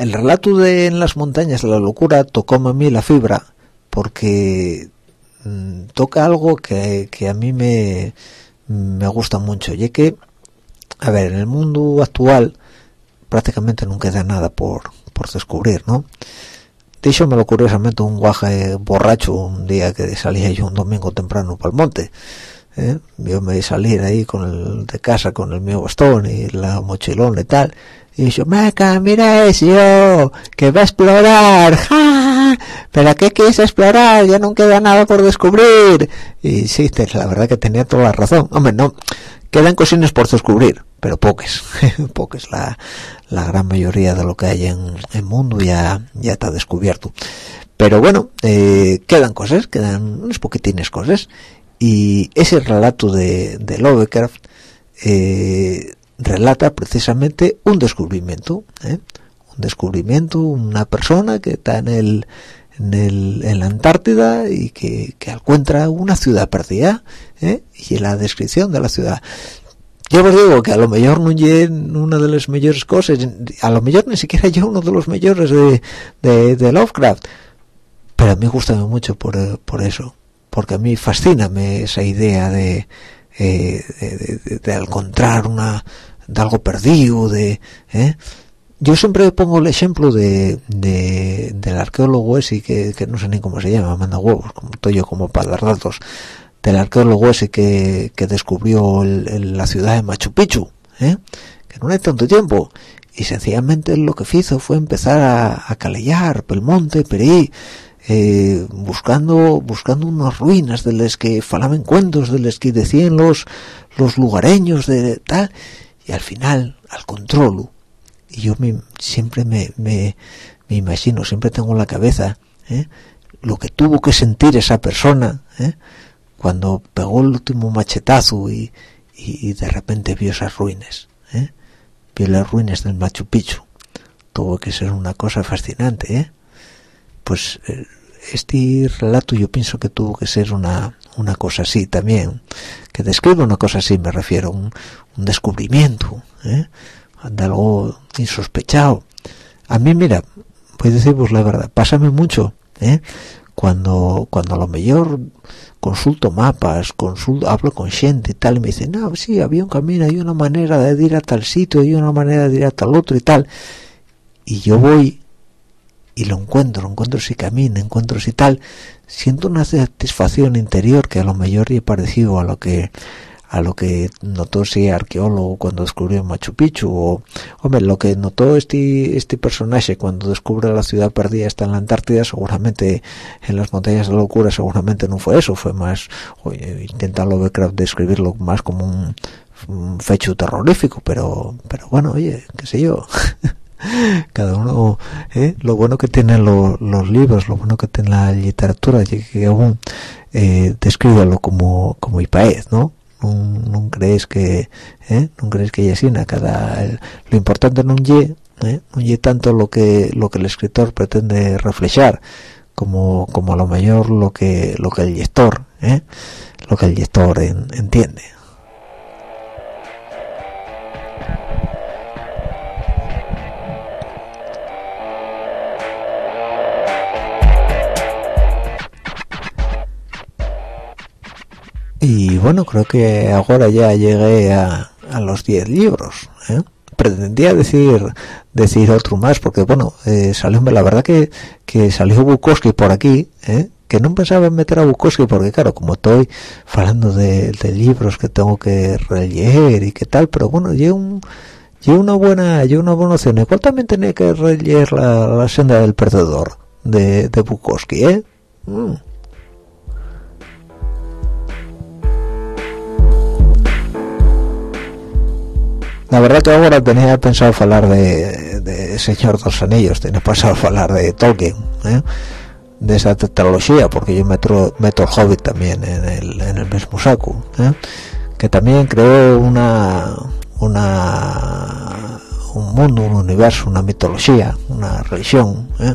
el relato de en las montañas de la locura tocó a mí la fibra porque mm, toca algo que, que a mí me, me gusta mucho y es que a ver en el mundo actual prácticamente no queda nada por, por descubrir no me lo curiosamente un guaje borracho un día que salía yo un domingo temprano para el monte ¿eh? yo me salir ahí con el de casa con el mío bastón y la mochilón y tal y yo meca mira eso que va a explorar ¡Ja! pero qué quieres explorar ya no queda nada por descubrir y sí la verdad que tenía toda la razón. Hombre no quedan cosines por descubrir pero pocas pocas. La, la gran mayoría de lo que hay en el mundo ya ya está descubierto. Pero bueno eh, quedan cosas quedan unos poquitines cosas. Y ese relato de, de Lovecraft eh, relata precisamente un descubrimiento ¿eh? un descubrimiento una persona que está en el en, el, en la Antártida y que, que encuentra una ciudad perdida ¿eh? y la descripción de la ciudad yo os digo que a lo mejor no es una de las mejores cosas a lo mejor ni siquiera yo uno de los mejores de, de, Lovecraft pero a mí gusta mucho por, por eso porque a mí fascina esa idea de, eh, de, de, encontrar una de algo perdido de ¿eh? yo siempre pongo el ejemplo de, del arqueólogo ese que, que, no sé ni cómo se llama manda huevos como estoy yo como para dar datos del arqueólogo ese que, que descubrió la ciudad de Machu Picchu ¿eh? que no hay tanto tiempo y sencillamente lo que hizo fue empezar a, a calellar por el monte eh, buscando buscando unas ruinas de las que falaban cuentos de las que decían los los lugareños de tal y al final al controlo y yo siempre me, me, me, imagino siempre tengo en la cabeza ¿eh? lo que tuvo que sentir esa persona ¿eh? cuando pegó el último machetazo y, y, de repente vio esas ruinas ¿eh? vio las ruinas del Machu Picchu tuvo que ser una cosa fascinante ¿eh? pues eh, este relato yo pienso que tuvo que ser una, una cosa así también, que describe una cosa así, me refiero, un, un descubrimiento, ¿eh? de algo insospechado. A mí, mira, voy a deciros la verdad, pásame mucho, ¿eh? cuando cuando a lo mejor consulto mapas, consulto, hablo con gente y tal, y me dicen, no, sí, había un camino, hay una manera de ir a tal sitio, hay una manera de ir a tal otro y tal, y yo voy y lo encuentro, encuentro si camina, encuentro si tal, siento una satisfacción interior que a lo mejor es parecido a lo que a lo que notó ese arqueólogo cuando descubrió Machu Picchu o hombre lo que notó este este personaje cuando descubre la ciudad perdida está en la Antártida seguramente en las montañas de locura seguramente no fue eso fue más oye, intenta Lovecraft describirlo más como un, un fecho terrorífico pero pero bueno oye qué sé yo cada uno ¿eh? lo bueno que tienen los libros lo bueno que tiene la literatura que aún eh, descríbalo como como ipaez no no, crees que ¿eh? no crees que yesina cada lo importante no ye ¿eh? no ye tanto lo que lo que el escritor pretende reflejar como como a lo mayor lo que lo que el lector ¿eh? lo que el lector entiende y bueno creo que ahora ya llegué a, a los 10 libros ¿eh? pretendía decir decir otro más porque bueno eh, salió la verdad que, que salió Bukowski por aquí ¿eh? que no pensaba en meter a Bukowski porque claro como estoy hablando de, libros que tengo que releer y qué tal pero bueno llevo un una buena una buena opción igual también tenía que releer la, senda del perdedor de, de Bukowski ¿eh? Mm. La verdad que ahora tenía pensado hablar de, de Señor dos Anillos tenía pensado hablar de Tolkien ¿eh? de esa tecnología porque yo meto, meto el Hobbit también en el, en el mismo saco ¿eh? que también creó una una un mundo, un universo, una mitología, una religión ¿eh?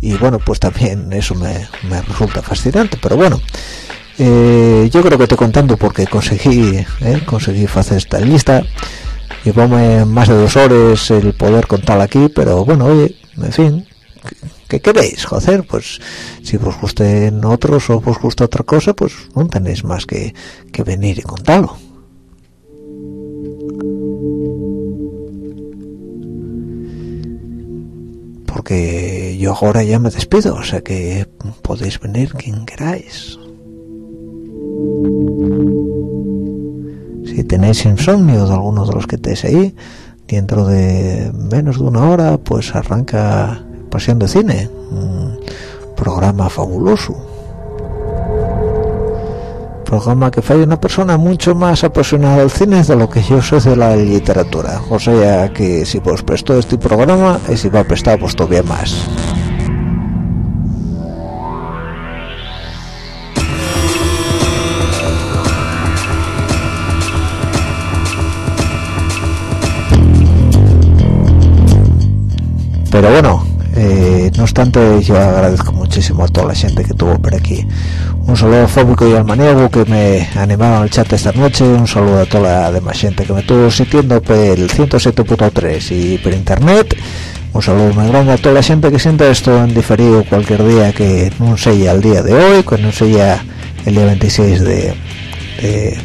y bueno pues también eso me, me resulta fascinante pero bueno yo creo que estoy contando porque conseguí conseguí hacer esta lista llevóme más de dos horas el poder contar aquí pero bueno oye en fin ¿qué queréis? Joder, pues si vos gusten otros o vos gusta otra cosa, pues no tenéis más que, que venir y contarlo. porque yo ahora ya me despido, o sea que podéis venir quien queráis. Si tenéis insomnio de alguno de los que estéis ahí, dentro de menos de una hora, pues arranca Pasión de Cine, programa fabuloso programa que falla una persona mucho más apasionada del cine de lo que yo soy de la literatura. O sea que si vos prestó este programa, y si va a prestar pues todavía más. Pero bueno, eh, no obstante yo agradezco muchísimo a toda la gente que tuvo por aquí. Un saludo a Fóbico y al Maniego que me animaron el chat esta noche. Un saludo a toda la demás gente que me estuvo sintiendo por el 107.3 y por internet. Un saludo muy grande a toda la gente que siente esto en diferido cualquier día que no sea el día de hoy que no sea el día 26 de, de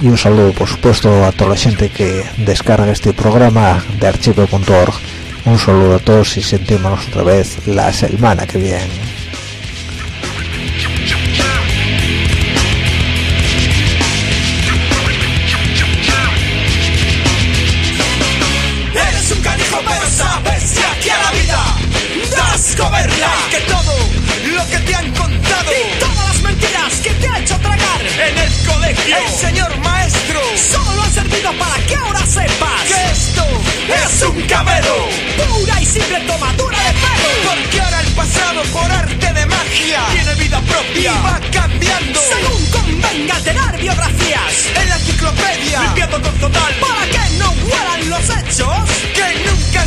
y un saludo por supuesto a toda la gente que descarga este programa de archivo.org un saludo a todos y sentimos otra vez la semana que viene. Y va cambiando. Según convenga tener biografías. En la enciclopedia. Limpiando con total. Para que no huelan los hechos. Que nunca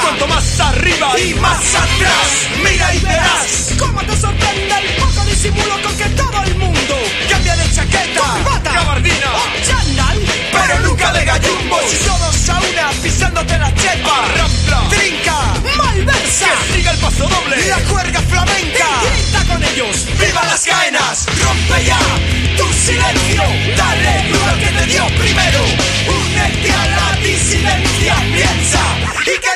cuanto más arriba y más atrás mira y verás cómo te sorprende el poco disimulo con que todo el mundo cambia de chaqueta gabardina o chándal pero nunca de gallumbos y todos a una pisándote la chepa rampla trinca malversa que siga el paso doble la cuerda flamenca y grita con ellos viva las caenas rompe ya tu silencio dale duro que te dio primero únete a la disidencia piensa y que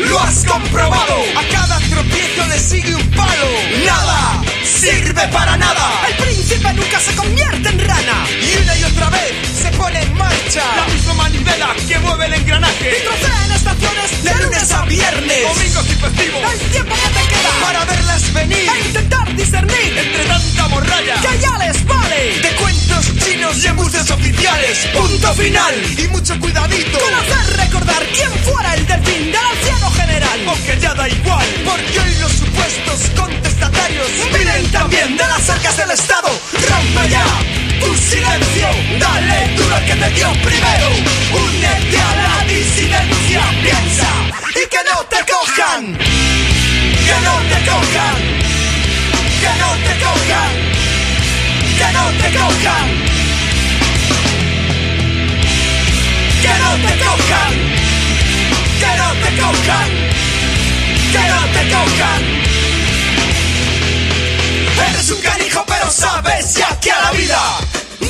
lo has comprobado. A cada tropiezo le sigue un palo. Nada sirve para nada. El príncipe nunca se convierte en rana. Y una y otra vez se pone en marcha. La misma manivela que mueve el engranaje. Y en estaciones de lunes a viernes. Domingos y festivos. El tiempo que te queda Para verlas venir. E intentar discernir Entre tanta morralla Que ya les vale. De cuentos chinos y embuses oficiales. Punto final. Y mucho cuidadito. Con hacer recordar quién fuera el delfín del anciano general. Aunque ya da igual. Porque hoy los supuestos contestatarios Vienen también de las arcas del Estado. Rompe ya tu silencio. Dale al que te dio primero. Únete a la disidencia Piensa y que no te cojan. Que no te cojan. Que no te cojan. Que no te cojan. Que no te cojan. Que no te cojan. Que no te cojan. Eres un canijo pero sabes ya que a la vida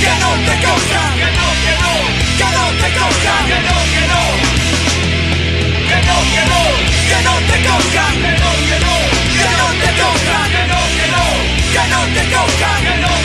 que no te cojan, que no, que no, que no te cojan, que no, que no, que no, que no, que no te cojan, que no, que no, que no te cojan, que no, que no, que no te cojan, que no